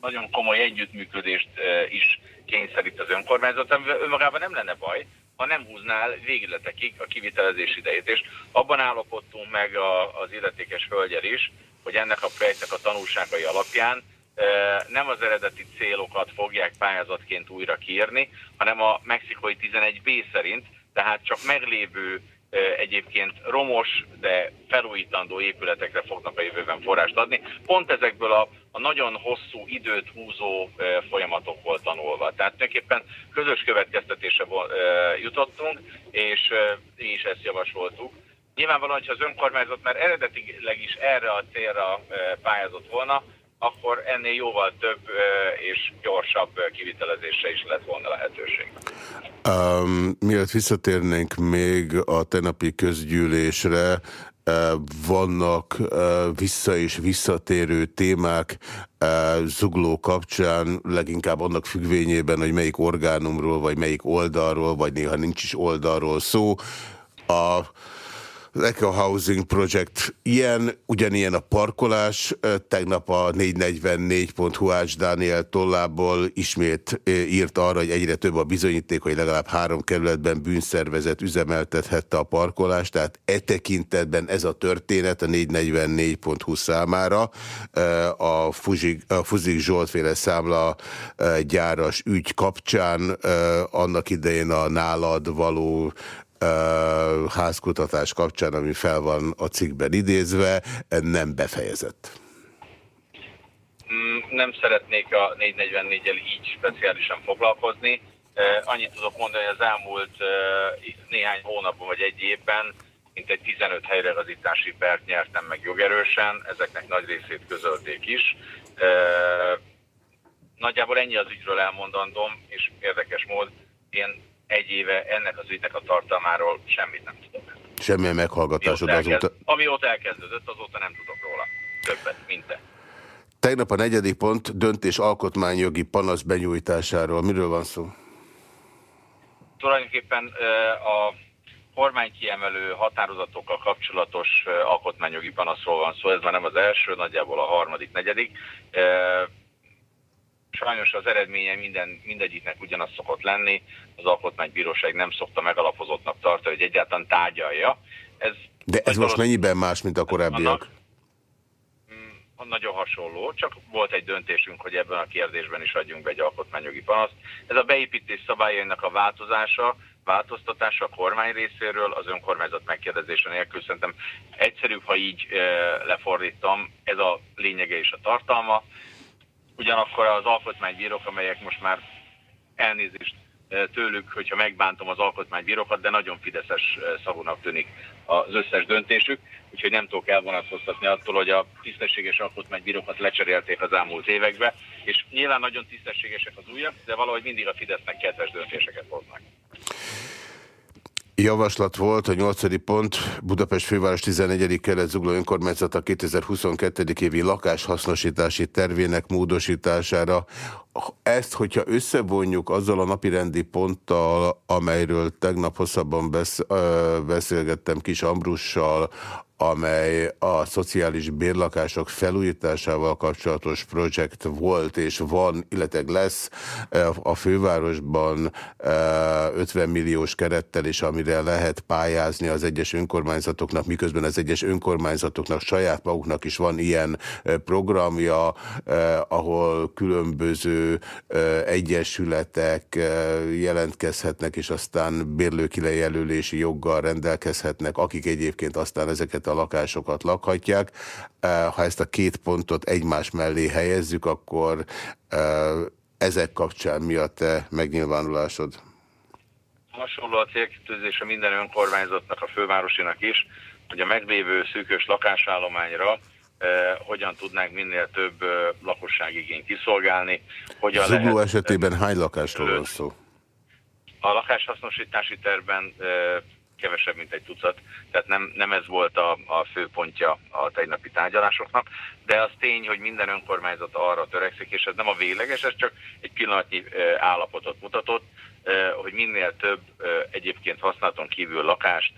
nagyon komoly együttműködést e, is kényszerít az önkormányzat, amivel önmagában nem lenne baj, ha nem húznál végletekig a kivitelezés idejét. És abban állapodtunk meg a, az illetékes hölgyel is, hogy ennek a projektnek a tanulságai alapján e, nem az eredeti célokat fogják pályázatként újra kiírni, hanem a mexikói 11B szerint, tehát csak meglévő egyébként romos, de felújítandó épületekre fognak a jövőben forrást adni. Pont ezekből a a nagyon hosszú időt húzó folyamatokból tanulva. Tehát tulajdonképpen közös következtetése jutottunk, és mi is ezt javasoltuk. Nyilvánvalóan, hogyha az önkormányzat már eredetileg is erre a célra pályázott volna, akkor ennél jóval több és gyorsabb kivitelezésre is lett volna lehetőség. Um, mielőtt visszatérnénk még a tenapi közgyűlésre, vannak vissza és visszatérő témák zugló kapcsán, leginkább annak függvényében, hogy melyik orgánumról, vagy melyik oldalról, vagy néha nincs is oldalról szó. A az Eco Housing Project ilyen, ugyanilyen a parkolás. Tegnap a 444.hu Ács Dániel tollából ismét írt arra, hogy egyre több a bizonyíték, hogy legalább három kerületben bűnszervezet üzemeltethette a parkolást, tehát e tekintetben ez a történet a 444.hu számára a Fuzik, a Fuzik Zsoltféle számla gyáras ügy kapcsán annak idején a nálad való házkutatás kapcsán, ami fel van a cikkben idézve, nem befejezett. Mm, nem szeretnék a 444-el így speciálisan foglalkozni. Annyit tudok mondani, hogy az elmúlt néhány hónapban vagy egy évben mint egy 15 helyreigazítási pert nyertem meg jogerősen, ezeknek nagy részét közölték is. Nagyjából ennyi az ügyről elmondandom, és érdekes mód, én egy éve ennek az ügynek a tartalmáról semmit nem tudok. Semmilyen meghallgatásod azóta? Ami ott elkezdődött, azóta nem tudok róla. Többet, mint te. Tegnap a negyedik pont döntés alkotmányjogi panasz benyújtásáról. Miről van szó? Tulajdonképpen a kormány kiemelő határozatokkal kapcsolatos alkotmányjogi panaszról van szó. Ez már nem az első, nagyjából a harmadik, negyedik sajnos az eredménye minden, mindegyiknek ugyanaz szokott lenni, az alkotmánybíróság nem szokta megalapozottnak tartani, hogy egyáltalán tárgyalja. Ez De ez most mennyiben más, mint a korábbiak? Mm, nagyon hasonló, csak volt egy döntésünk, hogy ebben a kérdésben is adjunk be egy alkotmányjogi panaszt. Ez a beépítés szabályainak a változása, változtatása a kormány részéről, az önkormányzat megkérdezése nélkül szerintem egyszerűbb, ha így e, lefordítom, ez a lényege és a tartalma. Ugyanakkor az alkotmánybírók, amelyek most már elnézést tőlük, hogyha megbántom az alkotmánybírókat, de nagyon fideszes szavúnak tűnik az összes döntésük, úgyhogy nem tudok elvonatkoztatni attól, hogy a tisztességes alkotmánybírókat lecserélték az elmúlt évekbe, és nyilván nagyon tisztességesek az újak, de valahogy mindig a Fidesznek kedves döntéseket hoznak javaslat volt, a 8. pont, Budapest főváros 14. kelet zugló önkormányzata 2022. évi lakáshasznosítási tervének módosítására. Ezt, hogyha összevonjuk azzal a napirendi ponttal, amelyről tegnap hosszabban beszélgettem Kis Ambrussal, amely a szociális bérlakások felújításával kapcsolatos projekt volt és van, illetve lesz a fővárosban 50 milliós kerettel is, amire lehet pályázni az egyes önkormányzatoknak, miközben az egyes önkormányzatoknak saját maguknak is van ilyen programja, ahol különböző egyesületek jelentkezhetnek, és aztán bérlőkilejelölési joggal rendelkezhetnek, akik egyébként aztán ezeket a lakásokat lakhatják. Ha ezt a két pontot egymás mellé helyezzük, akkor ezek kapcsán mi a te megnyilvánulásod? Hasonló a célkitűzése minden önkormányzatnak, a fővárosinak is, hogy a meglévő szűkös lakásállományra hogyan tudnánk minél több lakosságigényt kiszolgálni. Hogyan Zugló lehet, esetében hány lakásról van szó? A lakáshasznosítási tervben eh, kevesebb, mint egy tucat, tehát nem, nem ez volt a, a fő pontja a tegnapi tárgyalásoknak, de az tény, hogy minden önkormányzat arra törekszik, és ez nem a véleges, ez csak egy pillanatnyi állapotot mutatott, hogy minél több egyébként használaton kívül lakást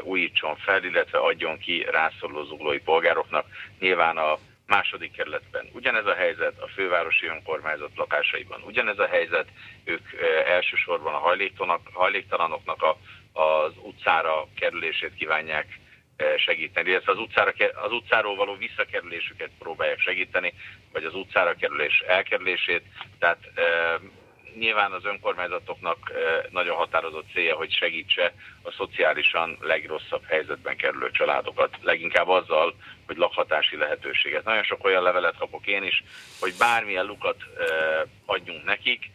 újítson fel, illetve adjon ki rászoruló zuglói polgároknak. Nyilván a második kerületben ugyanez a helyzet, a fővárosi önkormányzat lakásaiban ugyanez a helyzet, ők elsősorban a hajléktalanoknak a az utcára kerülését kívánják segíteni, illetve az, utcára, az utcáról való visszakerülésüket próbálják segíteni, vagy az utcára kerülés elkerülését. Tehát eh, nyilván az önkormányzatoknak nagyon határozott célja, hogy segítse a szociálisan legrosszabb helyzetben kerülő családokat, leginkább azzal, hogy lakhatási lehetőséget. Nagyon sok olyan levelet kapok én is, hogy bármilyen lukat adjunk nekik,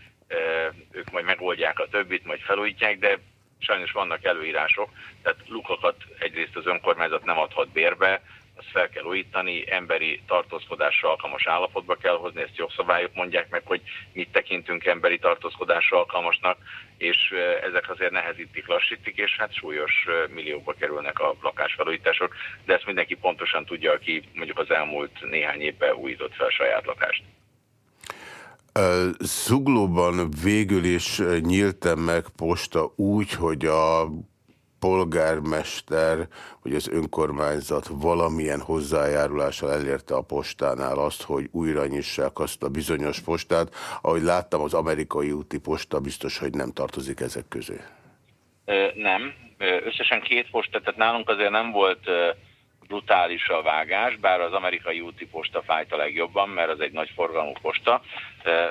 ők majd megoldják a többit, majd felújítják, de sajnos vannak előírások, tehát lukakat egyrészt az önkormányzat nem adhat bérbe, azt fel kell újítani, emberi tartózkodásra alkalmas állapotba kell hozni, ezt jogszabályok mondják meg, hogy mit tekintünk emberi tartózkodásra alkalmasnak, és ezek azért nehezítik, lassítik, és hát súlyos milliókba kerülnek a lakásfelújítások, de ezt mindenki pontosan tudja, aki mondjuk az elmúlt néhány évben újított fel saját lakást. Zuglóban végül is nyíltem meg posta úgy, hogy a polgármester vagy az önkormányzat valamilyen hozzájárulással elérte a postánál azt, hogy újra nyissák azt a bizonyos postát. Ahogy láttam, az amerikai úti posta biztos, hogy nem tartozik ezek közé. Nem. Összesen két posta, tehát nálunk azért nem volt brutális a vágás, bár az amerikai úti posta fájt a legjobban, mert az egy nagy forgalmú posta.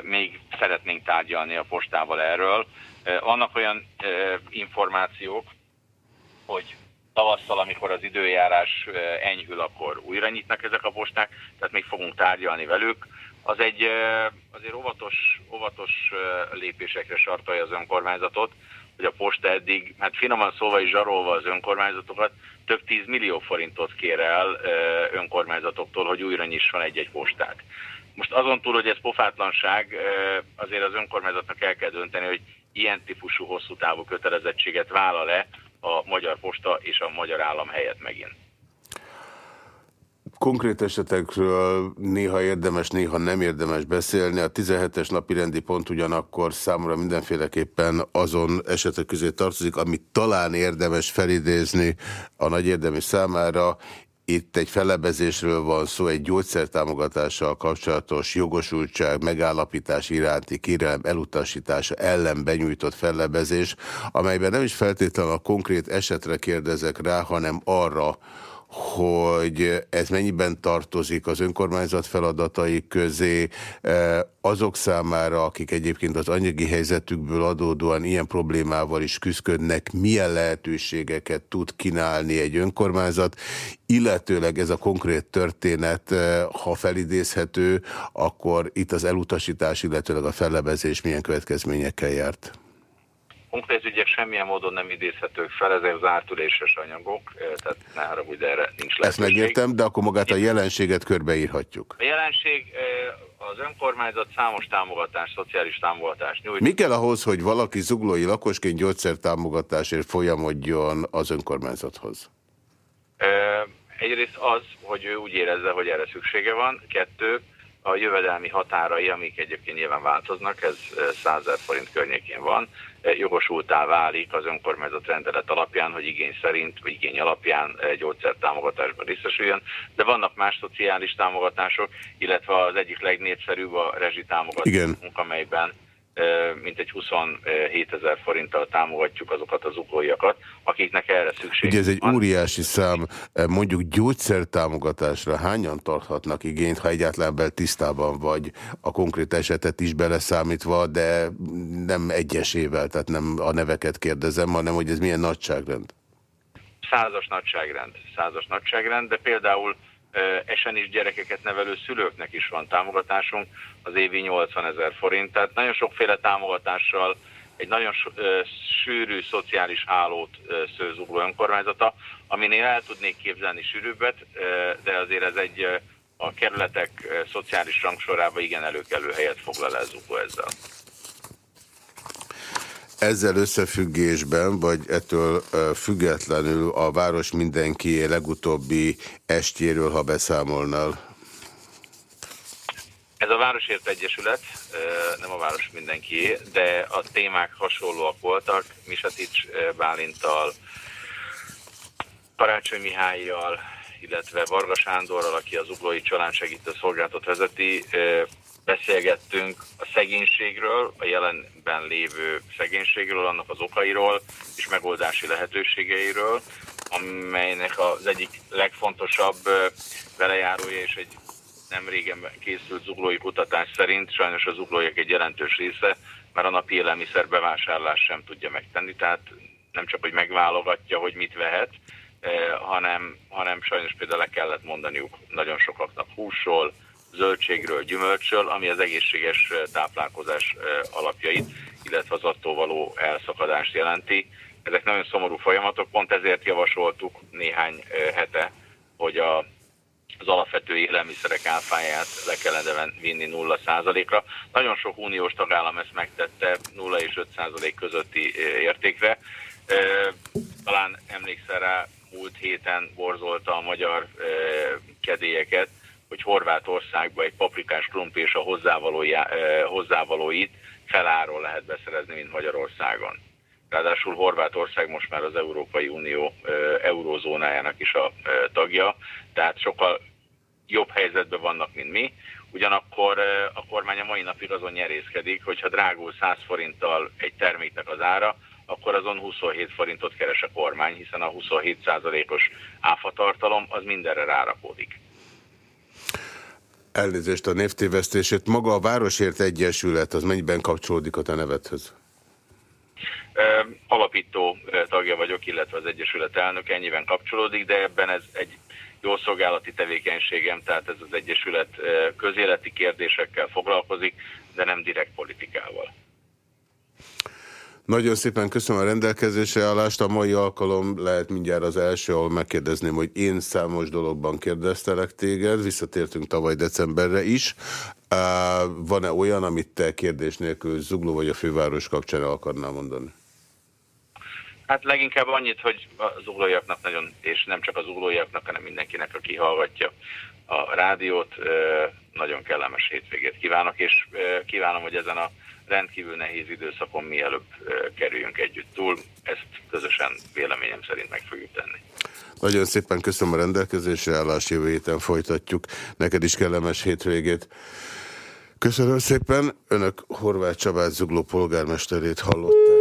Még szeretnénk tárgyalni a postával erről. Vannak olyan információk, hogy tavasszal, amikor az időjárás enyhül, akkor újra nyitnak ezek a posták, tehát még fogunk tárgyalni velük. Az egy azért óvatos, óvatos lépésekre sartalja az önkormányzatot, hogy a posta eddig, hát finoman szóval is zsarolva az önkormányzatokat, több tíz millió forintot kér el önkormányzatoktól, hogy újra nyisson egy-egy postát. Most azon túl, hogy ez pofátlanság, azért az önkormányzatnak el kell dönteni, hogy ilyen típusú hosszú távú kötelezettséget vállal-e a Magyar Posta és a Magyar Állam helyett megint. Konkrét esetekről néha érdemes, néha nem érdemes beszélni. A 17-es napi rendi pont ugyanakkor számomra mindenféleképpen azon esetek közé tartozik, amit talán érdemes felidézni a nagy érdemi számára. Itt egy felebezésről van szó, egy gyógyszertámogatással kapcsolatos jogosultság megállapítás iránti kérelem elutasítása ellen benyújtott fellebezés, amelyben nem is feltétlenül a konkrét esetre kérdezek rá, hanem arra, hogy ez mennyiben tartozik az önkormányzat feladatai közé eh, azok számára, akik egyébként az anyagi helyzetükből adódóan ilyen problémával is küzdködnek, milyen lehetőségeket tud kínálni egy önkormányzat, illetőleg ez a konkrét történet, eh, ha felidézhető, akkor itt az elutasítás, illetőleg a fellebezés milyen következményekkel járt? konkrét ügyek semmilyen módon nem idézhetők fel, ezek zárt üléses anyagok, tehát ne haragudj, de erre nincs lehetőség. Ezt megértem, de akkor magát a jelenséget körbeírhatjuk. A jelenség az önkormányzat számos támogatás, szociális támogatást nyújt. Mi kell ahhoz, hogy valaki zuglói lakosként gyógyszertámogatásért folyamodjon az önkormányzathoz? Egyrészt az, hogy ő úgy érezze, hogy erre szüksége van. Kettő, a jövedelmi határai, amik egyébként nyilván változnak, ez 100 forint környékén van, jogosultá válik az önkormányzat rendelet alapján, hogy igény szerint, vagy igény alapján gyógyszertámogatásban részesüljön, de vannak más szociális támogatások, illetve az egyik legnépszerűbb a rezsitámogatás, amelyben mintegy 27 ezer forinttal támogatjuk azokat az uglóiakat, akiknek erre szükség Ugye ez egy van. óriási szám, mondjuk gyógyszertámogatásra hányan tarthatnak igényt, ha egyáltalán bel tisztában vagy a konkrét esetet is beleszámítva, de nem egyesével, tehát nem a neveket kérdezem, hanem hogy ez milyen nagyságrend? Százas nagyságrend, százas nagyságrend, de például esen is gyerekeket nevelő szülőknek is van támogatásunk, az évi 80 ezer forint. Tehát nagyon sokféle támogatással egy nagyon sűrű szociális hálót szőzugló önkormányzata, aminél el tudnék képzelni sűrűbbet, de azért ez egy a kerületek szociális rangsorába igen előkelő helyet foglal el ezzel. Ezzel összefüggésben, vagy ettől függetlenül a város mindenki legutóbbi estjéről, ha beszámolnál? Ez a Városért Egyesület, nem a város mindenki, de a témák hasonlóak voltak. Misatics Bálintal, Karácsony Mihályjal, illetve Varga Sándorral, aki az Uglói Családsegítő Szolgáltat vezeti, beszélgettünk a szegénységről, a jelenben lévő szegénységről, annak az okairól és megoldási lehetőségeiről, amelynek az egyik legfontosabb velejárója és egy nem régen készült zuglói kutatás szerint, sajnos az zuglóiak egy jelentős része már a napi élelmiszer bevásárlás sem tudja megtenni, tehát nem csak, hogy megválogatja, hogy mit vehet, hanem, hanem sajnos például le kellett mondaniuk nagyon sokaknak húsról, zöldségről, gyümölcsről, ami az egészséges táplálkozás alapjait, illetve az attól való elszakadást jelenti. Ezek nagyon szomorú folyamatok, pont ezért javasoltuk néhány hete, hogy a, az alapvető élelmiszerek áfáját le kellene vinni 0%-ra. Nagyon sok uniós tagállam ezt megtette 0 és 5% közötti értékre. Talán emlékszel rá, múlt héten borzolta a magyar kedélyeket, hogy Horvátországba egy paprikás krumpli és a hozzávalóit feláról lehet beszerezni, mint Magyarországon. Ráadásul Horvátország most már az Európai Unió eurózónájának is a tagja, tehát sokkal jobb helyzetben vannak, mint mi. Ugyanakkor a kormány a mai napig azon nyerészkedik, hogyha drágul 100 forinttal egy terméknek az ára, akkor azon 27 forintot keres a kormány, hiszen a 27%-os áfatartalom az mindenre rárakódik. Elnézést a névtévesztését. Maga a Városért Egyesület, az mennyiben kapcsolódik a te nevedhez? Alapító tagja vagyok, illetve az Egyesület elnök ennyiben kapcsolódik, de ebben ez egy jó szolgálati tevékenységem, tehát ez az Egyesület közéleti kérdésekkel foglalkozik, de nem direkt politikával. Nagyon szépen köszönöm a rendelkezésre állást. A mai alkalom lehet mindjárt az első, ahol megkérdezném, hogy én számos dologban kérdeztelek téged, visszatértünk tavaly decemberre is. Van-e olyan, amit te kérdés nélkül Zugló vagy a főváros kapcsán el akarnál mondani? Hát leginkább annyit, hogy az uglóiaknak nagyon, és nem csak az uglóiaknak, hanem mindenkinek, aki hallgatja a rádiót, nagyon kellemes hétvégét kívánok, és kívánom, hogy ezen a rendkívül nehéz időszakon mielőbb kerüljünk együtt túl. Ezt közösen véleményem szerint meg fogjuk tenni. Nagyon szépen köszönöm a rendelkezésre állás, jövő héten folytatjuk. Neked is kellemes hétvégét. Köszönöm szépen. Önök Horváth Csabát Zugló polgármesterét hallották.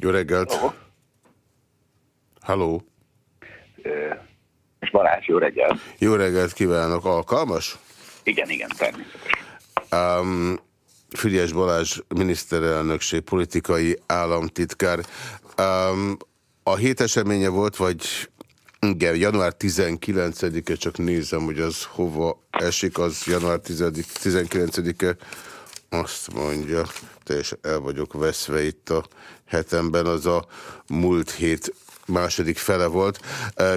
Jó reggelt! Halló! És Balázs, jó reggelt! Jó reggelt kívánok! Alkalmas? Igen, igen, természetesen. Um, Fügyes Balázs miniszterelnökség politikai államtitkár. Um, a hét eseménye volt, vagy igen, január 19-e, csak nézem, hogy az hova esik, az január 19-e, azt mondja, teljesen el vagyok veszve itt a hetemben, az a múlt hét második fele volt.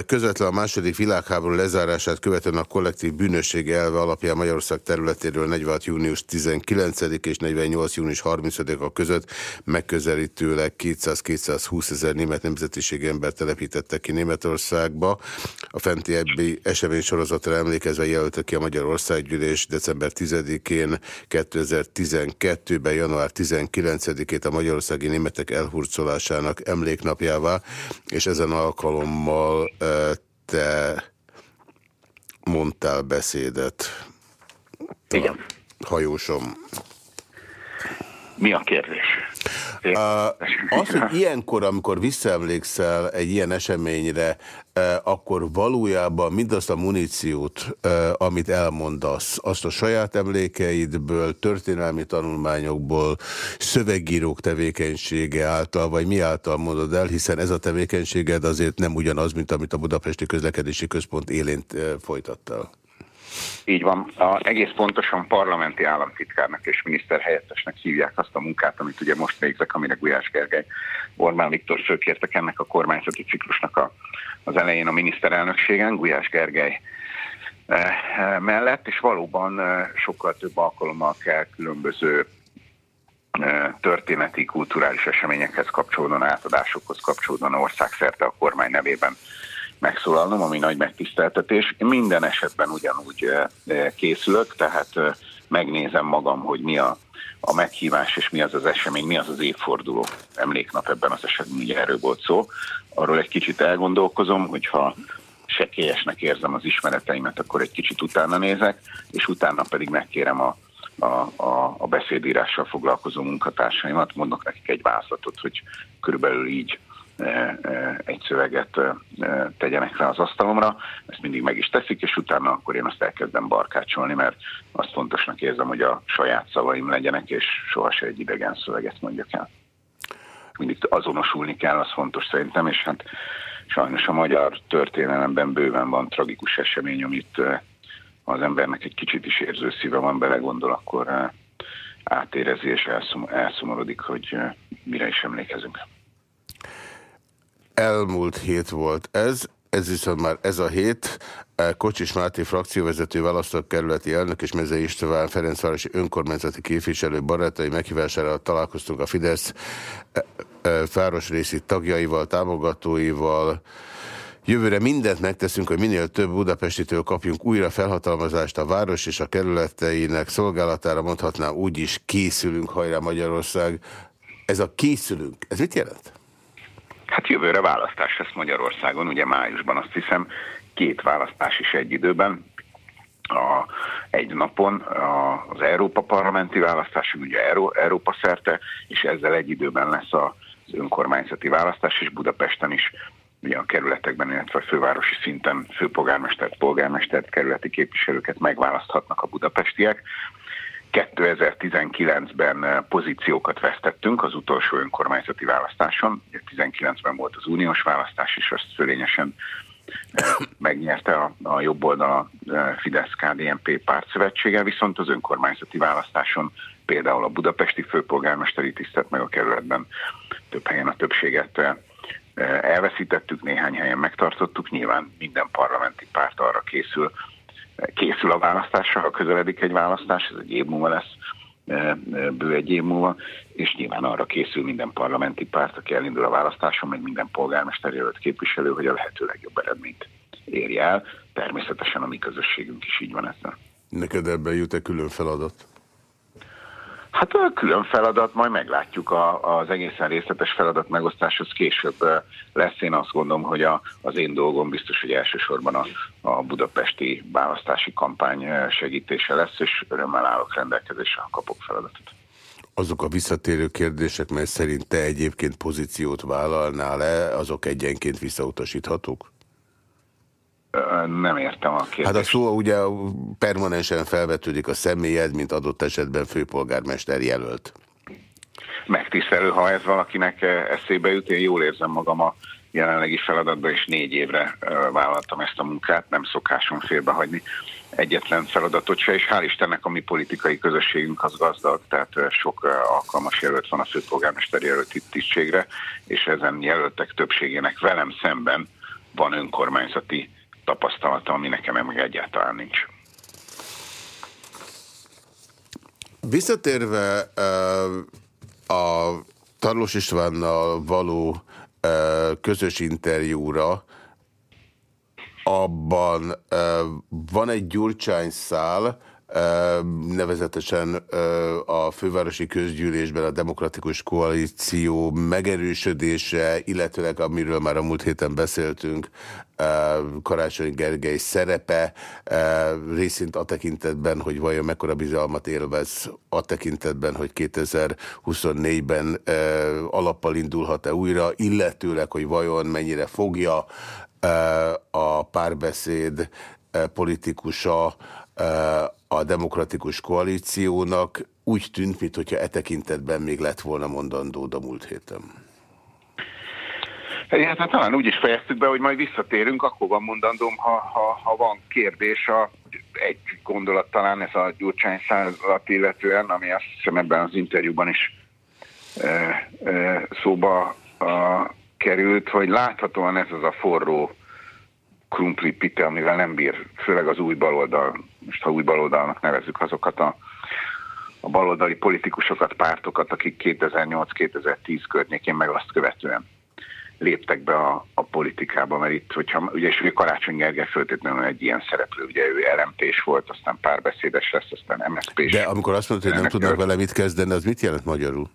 Közvetlen a második világháború lezárását követően a kollektív bűnösség elve alapján Magyarország területéről 46. június 19 és 48. június 30 a között megközelítőleg 200-220 ezer német nemzetiség ember telepítette ki Németországba. A fenti ebbi esemény sorozatra emlékezve jelölte ki a Magyarországgyűlés december 10-én 2012-ben január 19-ét a magyarországi németek elhurcolásának emléknapjává, és és ezen alkalommal te mondtál beszédet. Igen. Hajósom. Mi a kérdés? Az, hogy ilyenkor, amikor visszaemlékszel egy ilyen eseményre, akkor valójában mindazt a muníciót, amit elmondasz, azt a saját emlékeidből, történelmi tanulmányokból, szövegírók tevékenysége által, vagy mi által mondod el, hiszen ez a tevékenységed azért nem ugyanaz, mint amit a Budapesti Közlekedési Központ élén folytattál. Így van. A, egész pontosan parlamenti államtitkárnak és miniszterhelyettesnek hívják azt a munkát, amit ugye most végzek, amire Gulyás Gergely Orbán Viktor fölkértek ennek a kormányzati ciklusnak a, az elején a miniszterelnökségen, Gulyás Gergely eh, eh, mellett, és valóban eh, sokkal több alkalommal kell különböző történeti, kulturális eseményekhez kapcsolódóan, átadásokhoz kapcsolódóan országszerte a kormány nevében megszólalnom, ami nagy megtiszteltetés. Én minden esetben ugyanúgy készülök, tehát eh, megnézem magam, hogy mi a, a meghívás, és mi az az esemény, mi az az évforduló emléknap ebben az esetben, ugye erről volt szó. Arról egy kicsit elgondolkozom, hogyha sekélyesnek érzem az ismereteimet, akkor egy kicsit utána nézek, és utána pedig megkérem a, a, a, a beszédírással foglalkozó munkatársaimat, mondok nekik egy vázlatot, hogy körülbelül így egy szöveget tegyenek rá az asztalomra, ezt mindig meg is teszik, és utána akkor én azt elkezdem barkácsolni, mert azt fontosnak érzem, hogy a saját szavaim legyenek, és sohasem egy idegen szöveget mondjak el. Mindig azonosulni kell, az fontos szerintem, és hát sajnos a magyar történelemben bőven van tragikus esemény, amit az embernek egy kicsit is érző szíve van, belegondol, akkor átérezi és elszom, elszomorodik, hogy mire is emlékezünk. Elmúlt hét volt ez, ez viszont már ez a hét. Kocsis Máté frakcióvezető választókerületi elnök és Mezei István Ferencvárosi önkormányzati képviselő barátai meghívására találkoztunk a Fidesz városrészi tagjaival, támogatóival. Jövőre mindent megteszünk, hogy minél több budapestitől kapjunk újra felhatalmazást a város és a kerületeinek szolgálatára, mondhatnám úgy is készülünk, hajrá Magyarország. Ez a készülünk, ez mit jelent? Hát jövőre választás lesz Magyarországon, ugye májusban azt hiszem két választás is egy időben, a, egy napon a, az Európa parlamenti választás, ugye Euró, Európa szerte, és ezzel egy időben lesz az önkormányzati választás, és Budapesten is ugye a kerületekben, illetve a fővárosi szinten főpolgármestert, polgármestert, kerületi képviselőket megválaszthatnak a budapestiek. 2019-ben pozíciókat vesztettünk az utolsó önkormányzati választáson. 19-ben volt az uniós választás, és azt fölényesen megnyerte a, a jobb oldal a Fidesz-KDNP pártszövetsége, viszont az önkormányzati választáson például a budapesti főpolgármesteri tisztet meg a kerületben több helyen a többséget elveszítettük, néhány helyen megtartottuk, nyilván minden parlamenti párt arra készül, készül a választásra, ha közeledik egy választás, ez egy év múlva lesz, bő egy év múlva, és nyilván arra készül minden parlamenti párt, aki elindul a választáson, meg minden polgármester jelölt képviselő, hogy a lehető legjobb eredményt érje el. Természetesen a mi közösségünk is így van ezzel. Neked ebben jut-e külön feladat? Hát a külön feladat, majd meglátjuk a, az egészen részletes feladat megosztáshoz később lesz. Én azt gondolom, hogy a, az én dolgom biztos, hogy elsősorban a, a budapesti választási kampány segítése lesz, és örömmel állok rendelkezésre, ha kapok feladatot. Azok a visszatérő kérdések, mert szerint te egyébként pozíciót vállalnál-e, azok egyenként visszautasíthatók? Nem értem a kérdést. Hát a szó ugye permanensen felvetődik a személyed, mint adott esetben főpolgármester jelölt. Megtisztelő, ha ez valakinek eszébe jut. Én jól érzem magam a jelenlegi feladatban, és négy évre vállaltam ezt a munkát, nem szokásom félbehagyni egyetlen feladatot se, és hál' Istennek a mi politikai közösségünk az gazdag, tehát sok alkalmas jelölt van a főpolgármester jelölt tisztségre, és ezen jelöltek többségének velem szemben van önkormányzati tapasztalata, ami nekem meg egyáltalán nincs. Visszatérve a Tarlós Istvánnal való közös interjúra, abban van egy Gyurcsány szál, nevezetesen a fővárosi közgyűlésben a demokratikus koalíció megerősödése, illetőleg amiről már a múlt héten beszéltünk, Karácsony Gergely szerepe, részint a tekintetben, hogy vajon mekkora bizalmat élvez a tekintetben, hogy 2024-ben alappal indulhat-e újra, illetőleg, hogy vajon mennyire fogja a párbeszéd politikusa a demokratikus koalíciónak úgy tűnt, mintha e tekintetben még lett volna mondandó a múlt héten. Hát, hát talán úgy is fejeztük be, hogy majd visszatérünk, akkor van mondandóm, ha, ha, ha van kérdés. A, egy gondolat talán ez a Gyurcsány százat illetően, ami azt hiszem ebben az interjúban is e, e, szóba a, került, hogy láthatóan ez az a forró krumpli pite, amivel nem bír, főleg az új baloldal, most ha új baloldalnak nevezzük azokat a, a baloldali politikusokat, pártokat, akik 2008-2010 környékén meg azt követően léptek be a, a politikába, mert itt, hogyha, ugye, és ugye Karácsony Gergely föltétlenül egy ilyen szereplő, ugye ő lmp volt, aztán párbeszédes lesz, aztán msp De amikor azt mondod, hogy nem tudnak vele mit kezdeni, az mit jelent magyarul?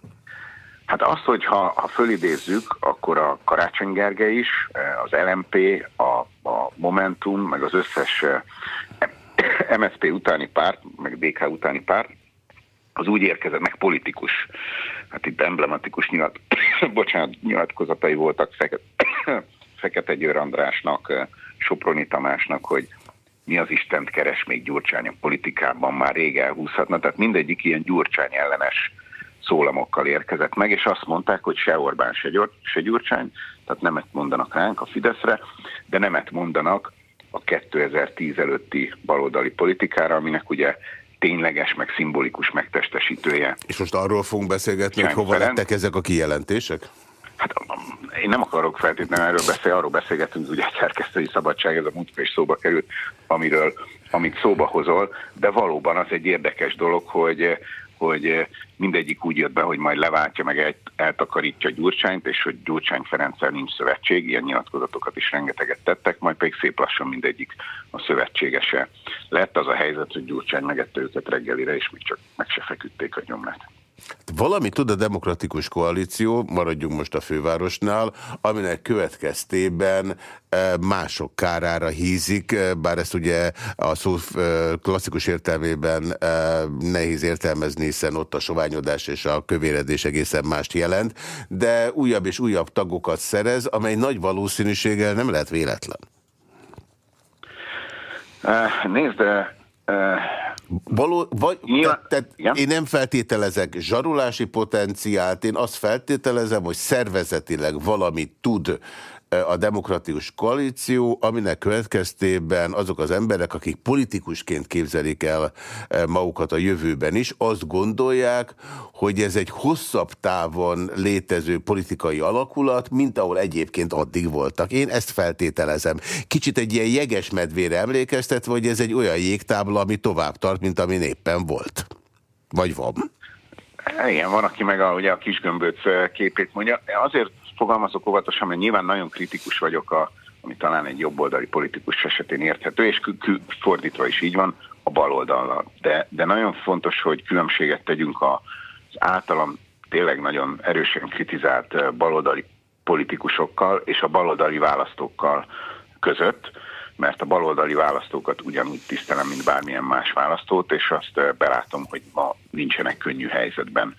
Hát azt, hogy ha, ha fölidézzük, akkor a Karácsony Gergely is, az LMP, a, a Momentum, meg az összes MSZP utáni párt, meg DK utáni párt, az úgy érkezett, meg politikus, hát itt emblematikus nyilat, bocsánat, nyilatkozatai voltak Fekete, Fekete Győr Andrásnak, Soproni Tamásnak, hogy mi az Istent keres még Gyurcsány a politikában, már rég elhúzhatna, tehát mindegyik ilyen Gyurcsány ellenes szólamokkal érkezett meg, és azt mondták, hogy se Orbán, se, Gyor, se Gyurcsány, tehát nemet mondanak ránk a Fideszre, de nemet mondanak a 2010 előtti baloldali politikára, aminek ugye tényleges, meg szimbolikus megtestesítője. És most arról fogunk beszélgetni, hogy hova lettek ezek a kijelentések? Hát én nem akarok feltétlenül erről beszélni, arról beszélgetünk, ugye a szerkesztői szabadság, ez a múltkor is szóba került, amiről, amit szóba hozol, de valóban az egy érdekes dolog, hogy hogy mindegyik úgy jött be, hogy majd leváltja, meg eltakarítja Gyurcsányt, és hogy Gyurcsány Ferenccel nincs szövetség, ilyen nyilatkozatokat is rengeteget tettek, majd pedig szép lassan mindegyik a szövetségese lett. Az a helyzet, hogy Gyurcsány megette őket reggelire, és még csak meg se feküdték a nyomlát. Valami tud a demokratikus koalíció, maradjunk most a fővárosnál, aminek következtében eh, mások kárára hízik, eh, bár ezt ugye a szó eh, klasszikus értelmében nehéz értelmezni, hiszen ott a soványodás és a kövéredés egészen mást jelent, de újabb és újabb tagokat szerez, amely nagy valószínűséggel nem lehet véletlen. Nézd, de Való, vagy, Nyilván, tehát, tehát én nem feltételezek zsarulási potenciált, én azt feltételezem, hogy szervezetileg valamit tud a demokratikus koalíció, aminek következtében azok az emberek, akik politikusként képzelik el magukat a jövőben is, azt gondolják, hogy ez egy hosszabb távon létező politikai alakulat, mint ahol egyébként addig voltak. Én ezt feltételezem. Kicsit egy ilyen jeges medvére emlékeztet, vagy ez egy olyan jégtábla, ami tovább tart, mint ami éppen volt? Vagy van? Igen, van, aki meg a, ugye a kisgömböc képét mondja. Azért fogalmazok óvatosan, mert nyilván nagyon kritikus vagyok, a, ami talán egy jobboldali politikus esetén érthető, és fordítva is így van, a baloldallal. De, de nagyon fontos, hogy különbséget tegyünk az általam tényleg nagyon erősen kritizált baloldali politikusokkal és a baloldali választókkal között, mert a baloldali választókat ugyanúgy tisztelem, mint bármilyen más választót, és azt belátom, hogy ma nincsenek könnyű helyzetben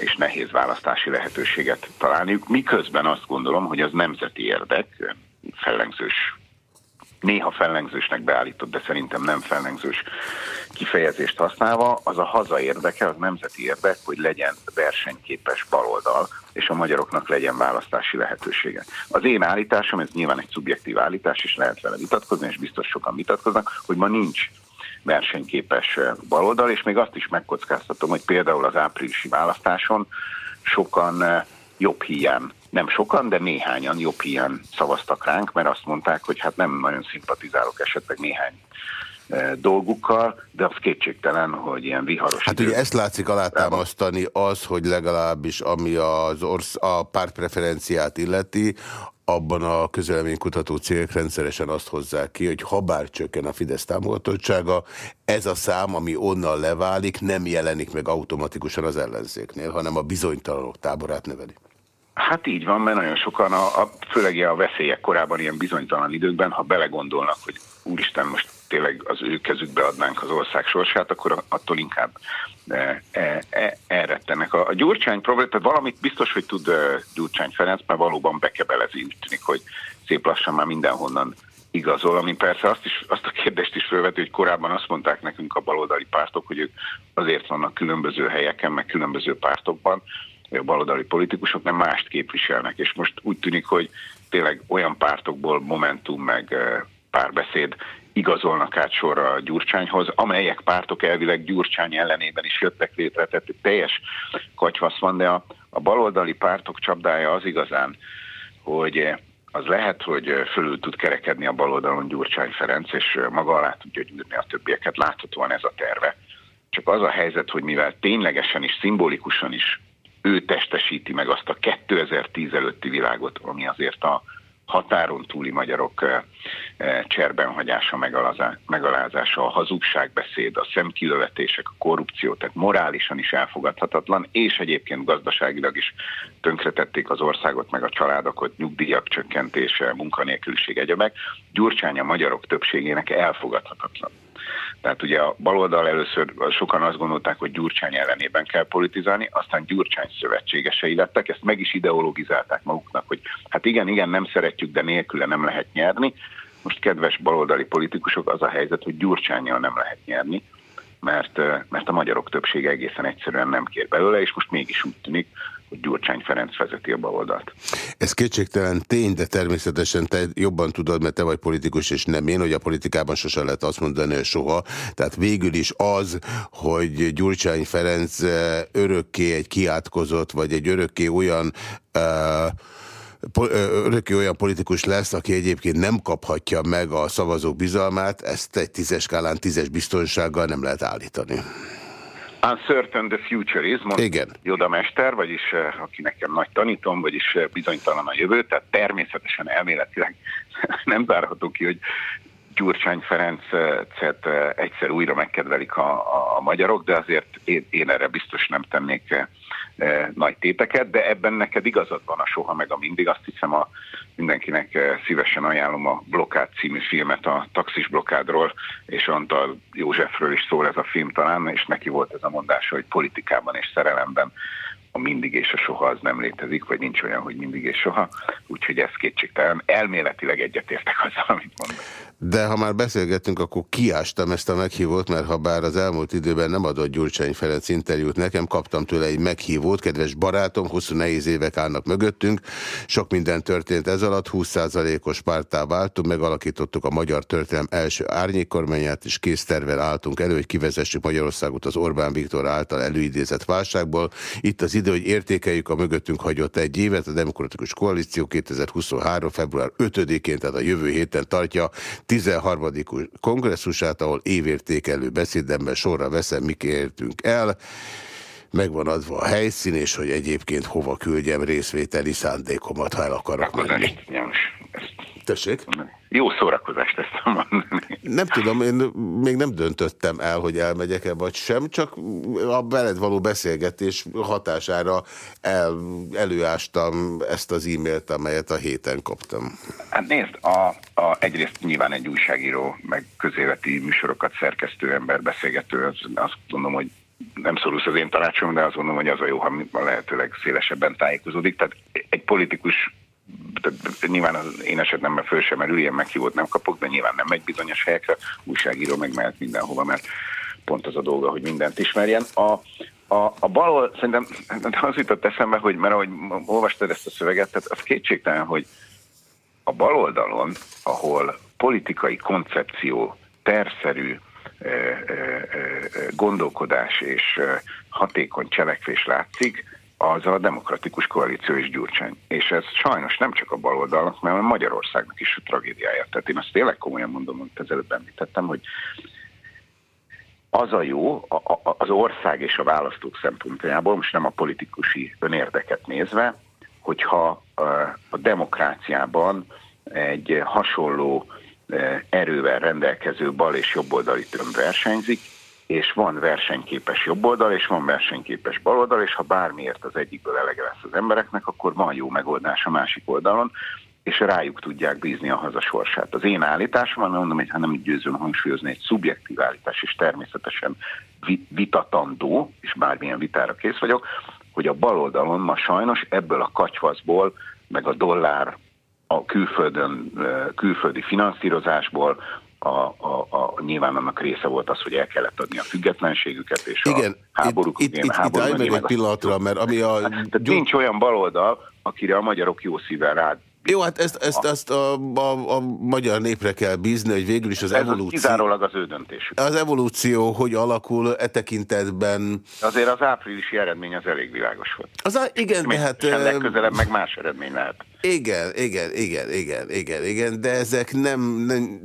és nehéz választási lehetőséget találniuk, miközben azt gondolom, hogy az nemzeti érdek, fellengzős, néha fellengzősnek beállított, de szerintem nem fellengzős kifejezést használva, az a haza érdeke, az nemzeti érdek, hogy legyen versenyképes baloldal, és a magyaroknak legyen választási lehetősége. Az én állításom, ez nyilván egy szubjektív állítás, és lehet vele vitatkozni, és biztos sokan vitatkoznak, hogy ma nincs versenyképes baloldal, és még azt is megkockáztatom, hogy például az áprilisi választáson sokan eh, jobb hiány, nem sokan, de néhányan jobb hiány szavaztak ránk, mert azt mondták, hogy hát nem nagyon szimpatizálok esetleg néhány eh, dolgukkal, de az kétségtelen, hogy ilyen viharos... Hát ugye ezt látszik alátámasztani az, hogy legalábbis ami az orsz, a pártpreferenciát illeti, abban a közeleménykutató cégek rendszeresen azt hozzák ki, hogy ha bár csökken a Fidesz támogatottsága, ez a szám, ami onnan leválik, nem jelenik meg automatikusan az ellenzéknél, hanem a bizonytalanok táborát növeli. Hát így van, mert nagyon sokan, a, a, főleg a veszélyek korában ilyen bizonytalan időkben, ha belegondolnak, hogy úristen, most tényleg az ő kezükbe adnánk az ország sorsát, akkor attól inkább e, e, e, elrettenek. A, Gyurcsány probléma, tehát valamit biztos, hogy tud e, Gyurcsány Ferenc, mert valóban bekebelezi, úgy tűnik, hogy szép lassan már mindenhonnan igazol, ami persze azt, is, azt a kérdést is felveti, hogy korábban azt mondták nekünk a baloldali pártok, hogy ők azért vannak különböző helyeken, meg különböző pártokban, a baloldali politikusok nem mást képviselnek, és most úgy tűnik, hogy tényleg olyan pártokból Momentum meg e, párbeszéd igazolnak át sorra a Gyurcsányhoz, amelyek pártok elvileg Gyurcsány ellenében is jöttek létre, tehát teljes katyvasz van, de a, a baloldali pártok csapdája az igazán, hogy az lehet, hogy fölül tud kerekedni a baloldalon Gyurcsány Ferenc, és maga alá tudja gyűrni a többieket, láthatóan ez a terve. Csak az a helyzet, hogy mivel ténylegesen is, szimbolikusan is ő testesíti meg azt a 2010 előtti világot, ami azért a határon túli magyarok cserbenhagyása, megalázása, a hazugságbeszéd, a szemkilövetések, a korrupció, tehát morálisan is elfogadhatatlan, és egyébként gazdaságilag is tönkretették az országot, meg a családokat, nyugdíjak csökkentése, munkanélküliség, egyebek. Gyurcsány a magyarok többségének elfogadhatatlan. Tehát ugye a baloldal először sokan azt gondolták, hogy Gyurcsány ellenében kell politizálni, aztán Gyurcsány szövetségesei lettek, ezt meg is ideologizálták maguknak, hogy hát igen, igen, nem szeretjük, de nélküle nem lehet nyerni. Most kedves baloldali politikusok, az a helyzet, hogy Gyurcsányjal nem lehet nyerni, mert, mert a magyarok többsége egészen egyszerűen nem kér belőle, és most mégis úgy tűnik, hogy Gyurcsány Ferenc vezeti a baloldalt. Ez kétségtelen tény, de természetesen te jobban tudod, mert te vagy politikus, és nem én, hogy a politikában sosem lehet azt mondani, hogy soha. Tehát végül is az, hogy Gyurcsány Ferenc örökké egy kiátkozott, vagy egy örökké olyan uh, örökké olyan politikus lesz, aki egyébként nem kaphatja meg a szavazók bizalmát, ezt egy tízes skálán tízes biztonsággal nem lehet állítani. Uncertain the future is, mond Igen. Joda mester, vagyis aki nekem nagy tanítom, vagyis bizonytalan a jövő, tehát természetesen elméletileg nem várható ki, hogy Gyurcsány Ferencet egyszer újra megkedvelik a, a, a magyarok, de azért én, én erre biztos nem tennék E, nagy téteket, de ebben neked igazad van a soha meg a mindig. Azt hiszem a mindenkinek e, szívesen ajánlom a Blokkád című filmet a taxis blokkádról, és Antal Józsefről is szól ez a film talán, és neki volt ez a mondása, hogy politikában és szerelemben a mindig és a soha az nem létezik, vagy nincs olyan, hogy mindig és soha, úgyhogy ez kétségtelen. Elméletileg egyetértek azzal, amit mondok. De ha már beszélgettünk, akkor kiástam ezt a meghívót, mert ha bár az elmúlt időben nem adott Gyurcsány Ferenc interjút nekem, kaptam tőle egy meghívót, kedves barátom, hosszú nehéz évek állnak mögöttünk, sok minden történt ez alatt, 20%-os pártá váltunk, megalakítottuk a magyar történelem első árnyékkormányát, és kész tervel álltunk elő, hogy kivezessük Magyarországot az Orbán Viktor által előidézett válságból. Itt az idő, hogy értékeljük a mögöttünk hagyott egy évet, a Demokratikus Koalíció 2023. február 5-én, tehát a jövő héten tartja 13. kongresszusát, ahol évértékelő beszédemben sorra veszem, mik értünk el. Megvan adva a helyszín, és hogy egyébként hova küldjem részvételi szándékomat, ha el akarok menni. Tessék? Jó szórakozást ezt mondani. Nem tudom, én még nem döntöttem el, hogy elmegyek-e vagy sem, csak a veled való beszélgetés hatására el, előástam ezt az e-mailt, amelyet a héten kaptam. Hát nézd, a, a, egyrészt nyilván egy újságíró, meg közéleti műsorokat szerkesztő ember beszélgető, az, azt gondolom, hogy nem szorulsz az én tanácsom, de azt gondolom, hogy az a jó, ha lehetőleg szélesebben tájékozódik. Tehát egy politikus nyilván az én esetemben föl sem merül, ilyen meghívót nem kapok, de nyilván nem megy bizonyos helyekre, újságíró meg mehet mindenhova, mert pont az a dolga, hogy mindent ismerjen. A, a, a bal, szerintem az jutott eszembe, hogy mert ahogy olvastad ezt a szöveget, tehát az kétségtelen, hogy a baloldalon, ahol politikai koncepció, terszerű gondolkodás és hatékony cselekvés látszik, az a demokratikus koalíció és Gyurcsány. És ez sajnos nem csak a baloldalnak, mert Magyarországnak is a tragédiája. Tehát én azt tényleg komolyan mondom, amit az előbb említettem, hogy az a jó az ország és a választók szempontjából, most nem a politikusi önérdeket nézve, hogyha a demokráciában egy hasonló erővel rendelkező bal és jobboldali tömb versenyzik, és van versenyképes jobboldal, és van versenyképes baloldal, és ha bármiért az egyikből elege lesz az embereknek, akkor van jó megoldás a másik oldalon, és rájuk tudják bízni a hazasorsát. Az én állításom, ami mondom, hogy ha nem győzöm hangsúlyozni, egy szubjektív állítás, és természetesen vitatandó, és bármilyen vitára kész vagyok, hogy a baloldalon ma sajnos ebből a katyvaszból, meg a dollár a külföldön, külföldi finanszírozásból, a, a, a, nyilván annak része volt az, hogy el kellett adni a függetlenségüket, és Igen, a háborúk itt, itt, itt, háború, itt meg egy pillanatra, mert ami a... Tehát nincs olyan baloldal, akire a magyarok jó szívvel rád jó, hát ezt, ezt, ezt a, a, a magyar népre kell bízni, hogy végül is az Ez evolúció... kizárólag az ő döntésük. Az evolúció hogy alakul e tekintetben... Azért az áprilisi eredmény az elég világos volt. Az a, igen, tehát... Legközelebb meg más eredmény lehet. Igen, igen, igen, igen, igen, igen, de ezek nem, nem,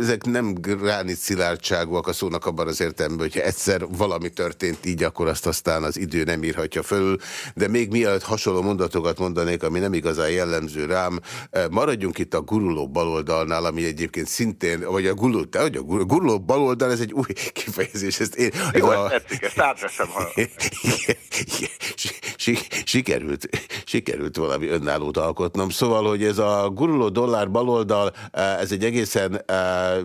ezek nem gránit szilárdságúak a szónak abban az értelemben, hogyha egyszer valami történt így, akkor azt aztán az idő nem írhatja fölül, de még mielőtt hasonló mondatokat mondanék, ami nem igazán jellemző rám, eh, maradjunk itt a guruló baloldalnál, ami egyébként szintén, vagy a guruló, te, hogy a guruló baloldal, ez egy új kifejezés, ezt én... Jó, a, tetszik, ezt átveszem. sikerült, sikerült valami önállót alkotnom. Szóval, hogy ez a guruló dollár baloldal, eh, ez egy egészen eh,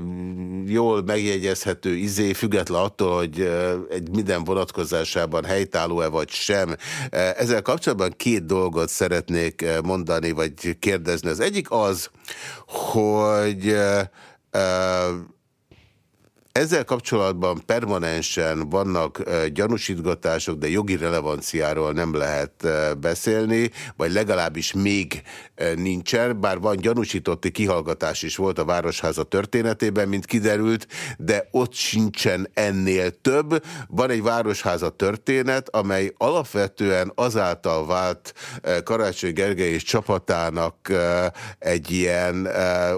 jól megjegyezhető izé, független attól, hogy eh, egy minden vonatkozásában helytálló-e vagy sem. Ezzel kapcsolatban két dolgot szeretnék mondani, vagy kérdezni. Az egyik az, hogy ezzel kapcsolatban permanensen vannak gyanúsítgatások, de jogi relevanciáról nem lehet beszélni, vagy legalábbis még nincsen, bár van gyanúsítotti kihallgatás is volt a Városháza történetében, mint kiderült, de ott sincsen ennél több. Van egy Városháza történet, amely alapvetően azáltal vált Karácsony Gergely és csapatának egy ilyen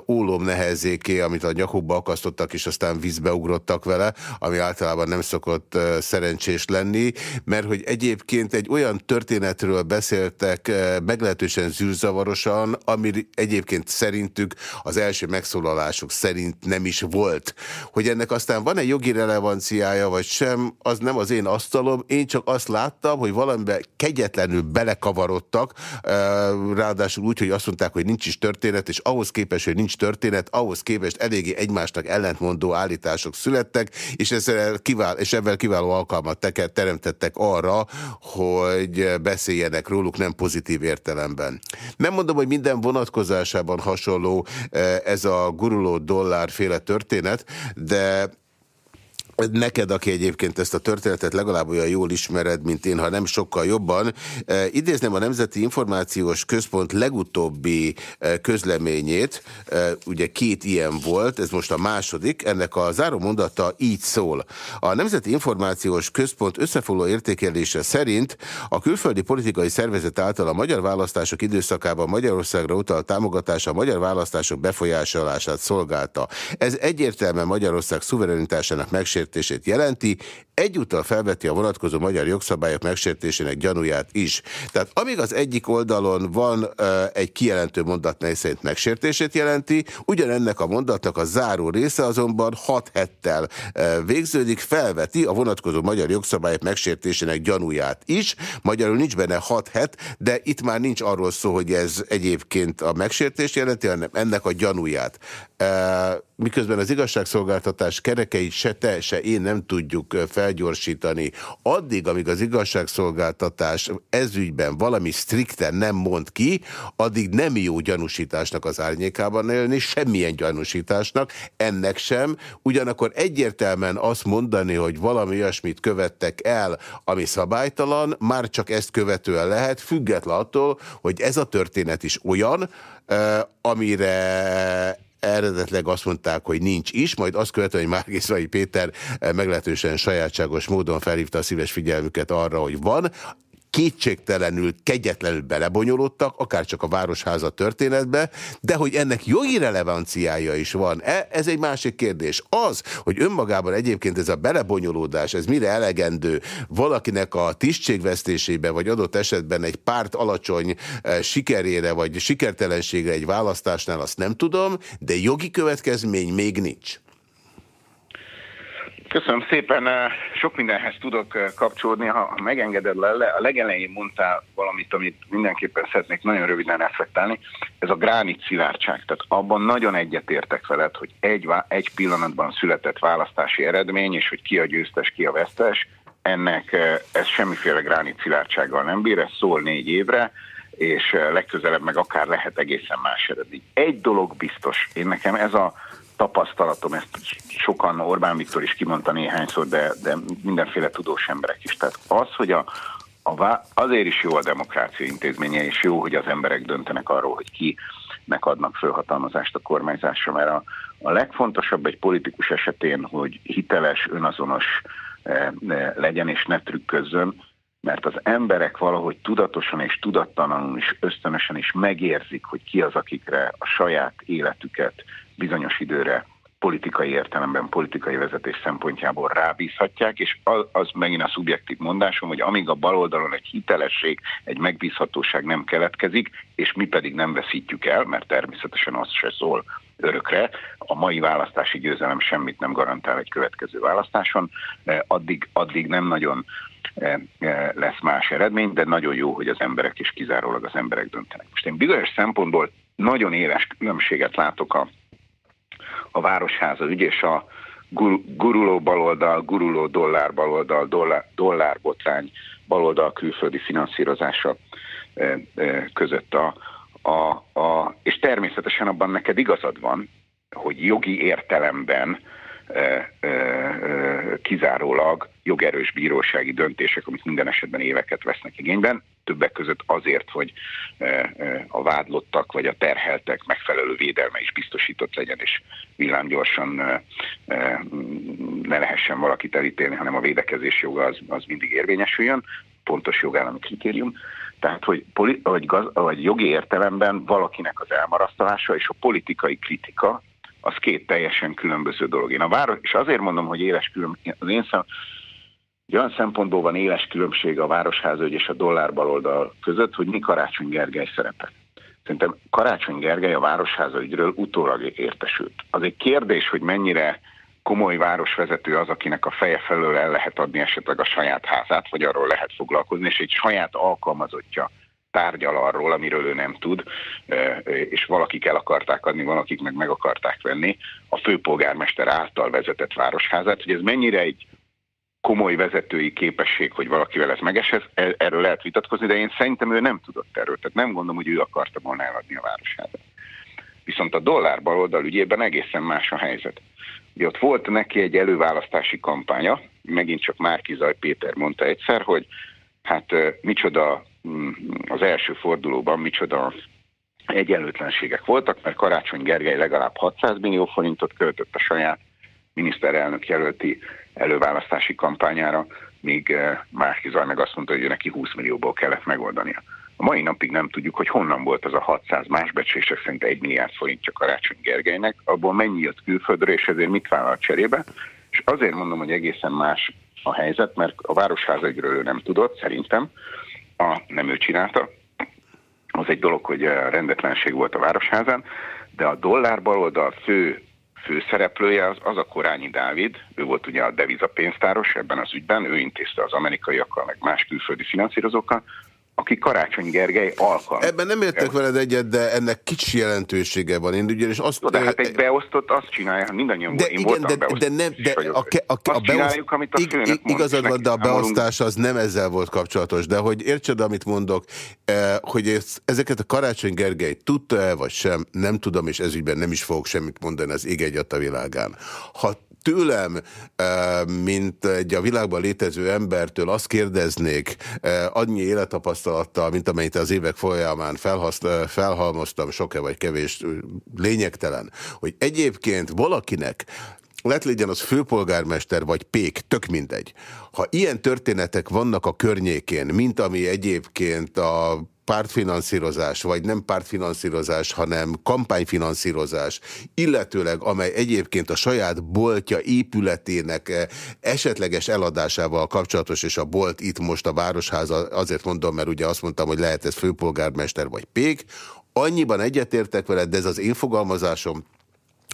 ólom nehezéké, amit a nyakukba akasztottak, és aztán vízbe ugrottak vele, ami általában nem szokott szerencsés lenni, mert hogy egyébként egy olyan történetről beszéltek meglehetősen zűrzavarosan, ami egyébként szerintük az első megszólalások szerint nem is volt. Hogy ennek aztán van-e jogi relevanciája, vagy sem, az nem az én asztalom, én csak azt láttam, hogy valamiben kegyetlenül belekavarodtak, ráadásul úgy, hogy azt mondták, hogy nincs is történet, és ahhoz képest, hogy nincs történet, ahhoz képest eléggé egymásnak ellentmondó állítások születtek, és, ezzel kivál, és ebben kiváló alkalmat teremtettek arra, hogy beszéljenek róluk nem pozitív értelemben. Nem mondom, hogy minden vonatkozásában hasonló eh, ez a guruló dollár féle történet, de Neked, aki egyébként ezt a történetet legalább olyan jól ismered, mint én, ha nem sokkal jobban, e, idézném a Nemzeti Információs Központ legutóbbi e, közleményét, e, ugye két ilyen volt, ez most a második, ennek a záró mondata így szól. A Nemzeti Információs Központ összefoglaló értékelése szerint a külföldi politikai szervezet által a magyar választások időszakában Magyarországra utalt támogatása a magyar választások befolyásolását szolgálta. Ez egyértelműen Magyarország szuverenitásának megsértése megsértését jelenti, egyúttal felveti a vonatkozó magyar jogszabályok megsértésének gyanúját is. Tehát amíg az egyik oldalon van egy kijelentő mondat, mely szerint megsértését jelenti, ugyanennek a mondatnak a záró része azonban hat hettel végződik, felveti a vonatkozó magyar jogszabályok megsértésének gyanúját is. Magyarul nincs benne hat het, de itt már nincs arról szó, hogy ez egyébként a megsértést jelenti, hanem ennek a gyanúját. Miközben az igazságszolgáltatás kerekeit se te, se én nem tudjuk felgyorsítani, addig, amíg az igazságszolgáltatás ezügyben valami strikten nem mond ki, addig nem jó gyanúsításnak az árnyékában élni, semmilyen gyanúsításnak, ennek sem. Ugyanakkor egyértelműen azt mondani, hogy valami olyasmit követtek el, ami szabálytalan, már csak ezt követően lehet, független attól, hogy ez a történet is olyan, amire eredetleg azt mondták, hogy nincs is, majd azt követően, hogy Márgészrai Péter meglehetősen sajátságos módon felhívta a szíves figyelmüket arra, hogy van, kétségtelenül, kegyetlenül belebonyolódtak, akár csak a Városháza történetbe, de hogy ennek jogi relevanciája is van, -e, ez egy másik kérdés. Az, hogy önmagában egyébként ez a belebonyolódás, ez mire elegendő valakinek a tisztségvesztésébe, vagy adott esetben egy párt alacsony eh, sikerére, vagy sikertelenségre egy választásnál, azt nem tudom, de jogi következmény még nincs. Köszönöm szépen, sok mindenhez tudok kapcsolódni, ha megengeded le, a legelején mondtál valamit, amit mindenképpen szeretnék nagyon röviden reflektálni, ez a gránit szilárdság, tehát abban nagyon egyetértek veled, hogy egy, egy pillanatban született választási eredmény, és hogy ki a győztes, ki a vesztes, ennek ez semmiféle gránit szilárdsággal nem bír, ez szól négy évre, és legközelebb meg akár lehet egészen más eredmény. Egy dolog biztos, én nekem ez a tapasztalatom, ezt sokan Orbán Viktor is kimondta néhányszor, de, de mindenféle tudós emberek is. Tehát az, hogy a, a, azért is jó a demokrácia intézménye, és jó, hogy az emberek döntenek arról, hogy kinek adnak fölhatalmazást a kormányzásra, mert a, a legfontosabb egy politikus esetén, hogy hiteles, önazonos e, e, legyen és ne trükközzön, mert az emberek valahogy tudatosan és tudattalanul is ösztönösen is megérzik, hogy ki az, akikre a saját életüket bizonyos időre politikai értelemben, politikai vezetés szempontjából rábízhatják, és az, megint a szubjektív mondásom, hogy amíg a baloldalon egy hitelesség, egy megbízhatóság nem keletkezik, és mi pedig nem veszítjük el, mert természetesen az se szól örökre, a mai választási győzelem semmit nem garantál egy következő választáson, eh, addig, addig nem nagyon eh, eh, lesz más eredmény, de nagyon jó, hogy az emberek és kizárólag az emberek döntenek. Most én bizonyos szempontból nagyon éles különbséget látok a a Városháza ügy és a guruló baloldal, guruló dollár baloldal, dollár, dollárbotrány baloldal külföldi finanszírozása között a, a, a, és természetesen abban neked igazad van, hogy jogi értelemben kizárólag jogerős bírósági döntések, amik minden esetben éveket vesznek igényben, többek között azért, hogy a vádlottak vagy a terheltek megfelelő védelme is biztosított legyen, és villámgyorsan ne lehessen valakit elítélni, hanem a védekezés joga az, az mindig érvényesüljön, pontos jogállami kritérium. Tehát, hogy, hogy, gaz, vagy jogi értelemben valakinek az elmarasztalása és a politikai kritika az két teljesen különböző dolog. Én a város, és azért mondom, hogy éles különbség, az én szem, olyan szempontból van éles különbség a Városháza és a dollár baloldal között, hogy mi Karácsony Gergely szerepe. Szerintem Karácsony Gergely a Városháza ügyről utólag értesült. Az egy kérdés, hogy mennyire komoly városvezető az, akinek a feje felől el lehet adni esetleg a saját házát, vagy arról lehet foglalkozni, és egy saját alkalmazottja tárgyal arról, amiről ő nem tud, és valakik el akarták adni, valakik meg meg akarták venni a főpolgármester által vezetett városházát, hogy ez mennyire egy komoly vezetői képesség, hogy valakivel ez megesez, e, erről lehet vitatkozni, de én szerintem ő nem tudott erről, tehát nem gondolom, hogy ő akarta volna eladni a városházat. Viszont a dollár baloldal ügyében egészen más a helyzet. Ugye ott volt neki egy előválasztási kampánya, megint csak Márki Zaj Péter mondta egyszer, hogy hát micsoda Mm, az első fordulóban micsoda egyenlőtlenségek voltak, mert Karácsony Gergely legalább 600 millió forintot költött a saját miniszterelnök jelölti előválasztási kampányára, míg Márki Zaj meg azt mondta, hogy neki 20 millióból kellett megoldania. A mai napig nem tudjuk, hogy honnan volt az a 600, más becslések szerint 1 milliárd forint csak Karácsony Gergelynek, abból mennyi jött külföldre, és ezért mit vállalt cserébe. És azért mondom, hogy egészen más a helyzet, mert a Városháza ő nem tudott, szerintem, a, nem ő csinálta. Az egy dolog, hogy eh, rendetlenség volt a Városházán, de a dollár baloldal fő főszereplője az, az a Korányi Dávid, ő volt ugye a devizapénztáros ebben az ügyben, ő intézte az amerikaiakkal, meg más külföldi finanszírozókkal, aki Karácsony Gergely alkalmas. Ebben nem értek veled egyet, de ennek kicsi jelentősége van. Én ugyanis azt... de hát egy beosztott azt csinálja, mindannyian de én igen, de, de, nem, de a, a, a, a beoszt... amit a ig, Igazad van, de a beosztás az nem ezzel volt kapcsolatos. De hogy értsed, amit mondok, eh, hogy ezt, ezeket a Karácsony Gergely tudta-e, vagy sem, nem tudom, és ezügyben nem is fogok semmit mondani az ég egy a világán. Ha tőlem, mint egy a világban létező embertől azt kérdeznék annyi élettapasztalattal, mint amennyit az évek folyamán eh, felhalmoztam, sok-e vagy kevés, lényegtelen, hogy egyébként valakinek lett legyen az főpolgármester vagy pék, tök mindegy. Ha ilyen történetek vannak a környékén, mint ami egyébként a pártfinanszírozás, vagy nem pártfinanszírozás, hanem kampányfinanszírozás, illetőleg amely egyébként a saját boltja épületének eh, esetleges eladásával kapcsolatos, és a bolt itt most a Városháza, azért mondom, mert ugye azt mondtam, hogy lehet ez főpolgármester vagy pék, annyiban egyetértek veled, de ez az én fogalmazásom,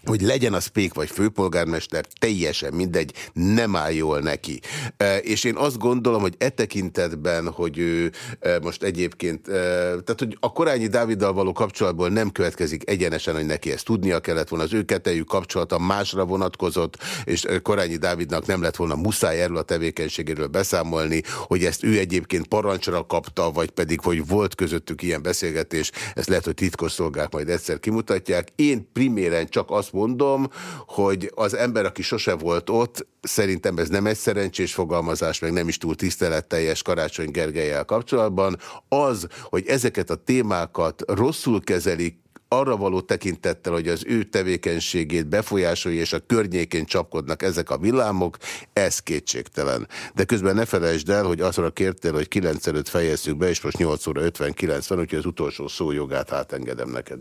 hogy legyen az pék vagy főpolgármester, teljesen mindegy, nem áll jól neki. E, és én azt gondolom, hogy e tekintetben, hogy ő e, most egyébként, e, tehát hogy a Korányi Dáviddal való kapcsolatból nem következik egyenesen, hogy neki ezt tudnia kellett volna, az ő kettejű kapcsolata másra vonatkozott, és Korányi Dávidnak nem lett volna muszáj erről a tevékenységéről beszámolni, hogy ezt ő egyébként parancsra kapta, vagy pedig, hogy volt közöttük ilyen beszélgetés, ezt lehet, hogy titkosszolgák majd egyszer kimutatják. Én priméren csak azt mondom, hogy az ember, aki sose volt ott, szerintem ez nem egy szerencsés fogalmazás, meg nem is túl tiszteletteljes Karácsony Gergelyel kapcsolatban, az, hogy ezeket a témákat rosszul kezelik, arra való tekintettel, hogy az ő tevékenységét befolyásolja, és a környékén csapkodnak ezek a villámok, ez kétségtelen. De közben ne felejtsd el, hogy azra kértél, hogy 9 előtt fejezzük be, és most 8 óra 59 van, úgyhogy az utolsó szójogát átengedem neked.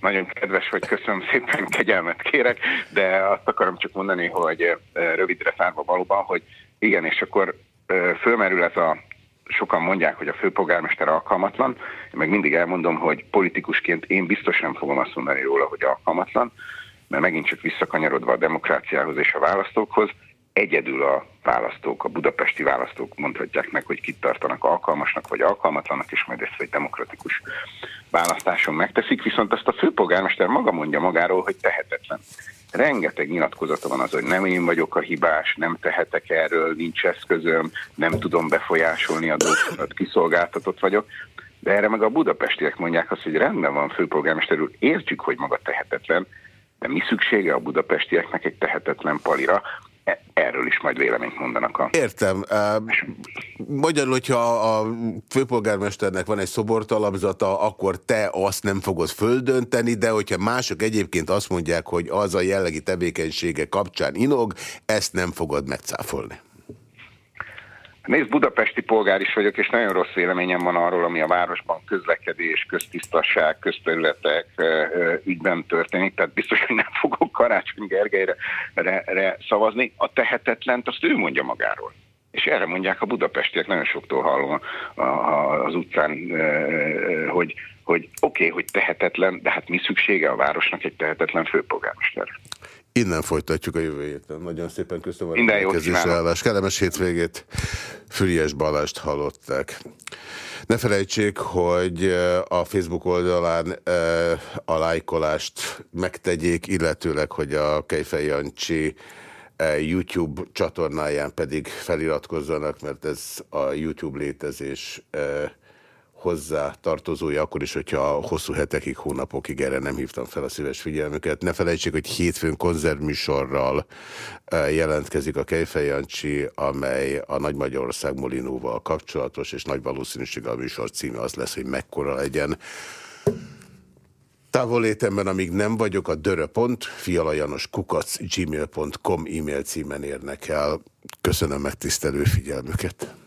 Nagyon kedves vagy, köszönöm szépen, kegyelmet kérek, de azt akarom csak mondani, hogy rövidre szárva valóban, hogy igen, és akkor fölmerül ez a sokan mondják, hogy a főpolgármester alkalmatlan, én meg mindig elmondom, hogy politikusként én biztos nem fogom azt mondani róla, hogy alkalmatlan, mert megint csak visszakanyarodva a demokráciához és a választókhoz, egyedül a választók, a budapesti választók mondhatják meg, hogy kit tartanak alkalmasnak vagy alkalmatlanak, és majd ezt egy demokratikus választáson megteszik, viszont azt a főpolgármester maga mondja magáról, hogy tehetetlen. Rengeteg nyilatkozata van az, hogy nem én vagyok a hibás, nem tehetek erről, nincs eszközöm, nem tudom befolyásolni a dolgokat, kiszolgáltatott vagyok. De erre meg a budapestiek mondják azt, hogy rendben van főpolgármester úr, értjük, hogy maga tehetetlen, de mi szüksége a budapestieknek egy tehetetlen palira, erről is majd véleményt mondanak a... Értem. Magyarul, hogyha a főpolgármesternek van egy szobortalapzata, akkor te azt nem fogod földönteni, de hogyha mások egyébként azt mondják, hogy az a jellegi tevékenysége kapcsán inog, ezt nem fogod megcáfolni. Nézd, budapesti polgár is vagyok, és nagyon rossz véleményem van arról, ami a városban közlekedés, köztisztasság, közterületek ügyben történik, tehát biztos, hogy nem fogok Karácsony Gergelyre re, re szavazni. A tehetetlent azt ő mondja magáról. És erre mondják a budapestiek, nagyon soktól hallom az utcán, hogy, hogy oké, okay, hogy tehetetlen, de hát mi szüksége a városnak egy tehetetlen főpolgármesterre. Innen folytatjuk a jövő héten. Nagyon szépen köszönöm a Minden jót kívánok. Kellemes hétvégét. Füriás Balást hallották. Ne felejtsék, hogy eh, a Facebook oldalán eh, a lájkolást megtegyék, illetőleg, hogy a Kejfej Jancsi eh, YouTube csatornáján pedig feliratkozzanak, mert ez a YouTube létezés hozzá tartozója, akkor is, hogyha hosszú hetekig, hónapokig erre nem hívtam fel a szíves figyelmüket. Ne felejtsék, hogy hétfőn konzervműsorral e, jelentkezik a Kejfej Jancsi, amely a Nagy Magyarország Molinóval kapcsolatos, és nagy valószínűség a műsor címe az lesz, hogy mekkora legyen. Távolétemben, amíg nem vagyok, a dörö.pont, fialajanos kukac, gmail.com e-mail címen érnek el. Köszönöm megtisztelő figyelmüket.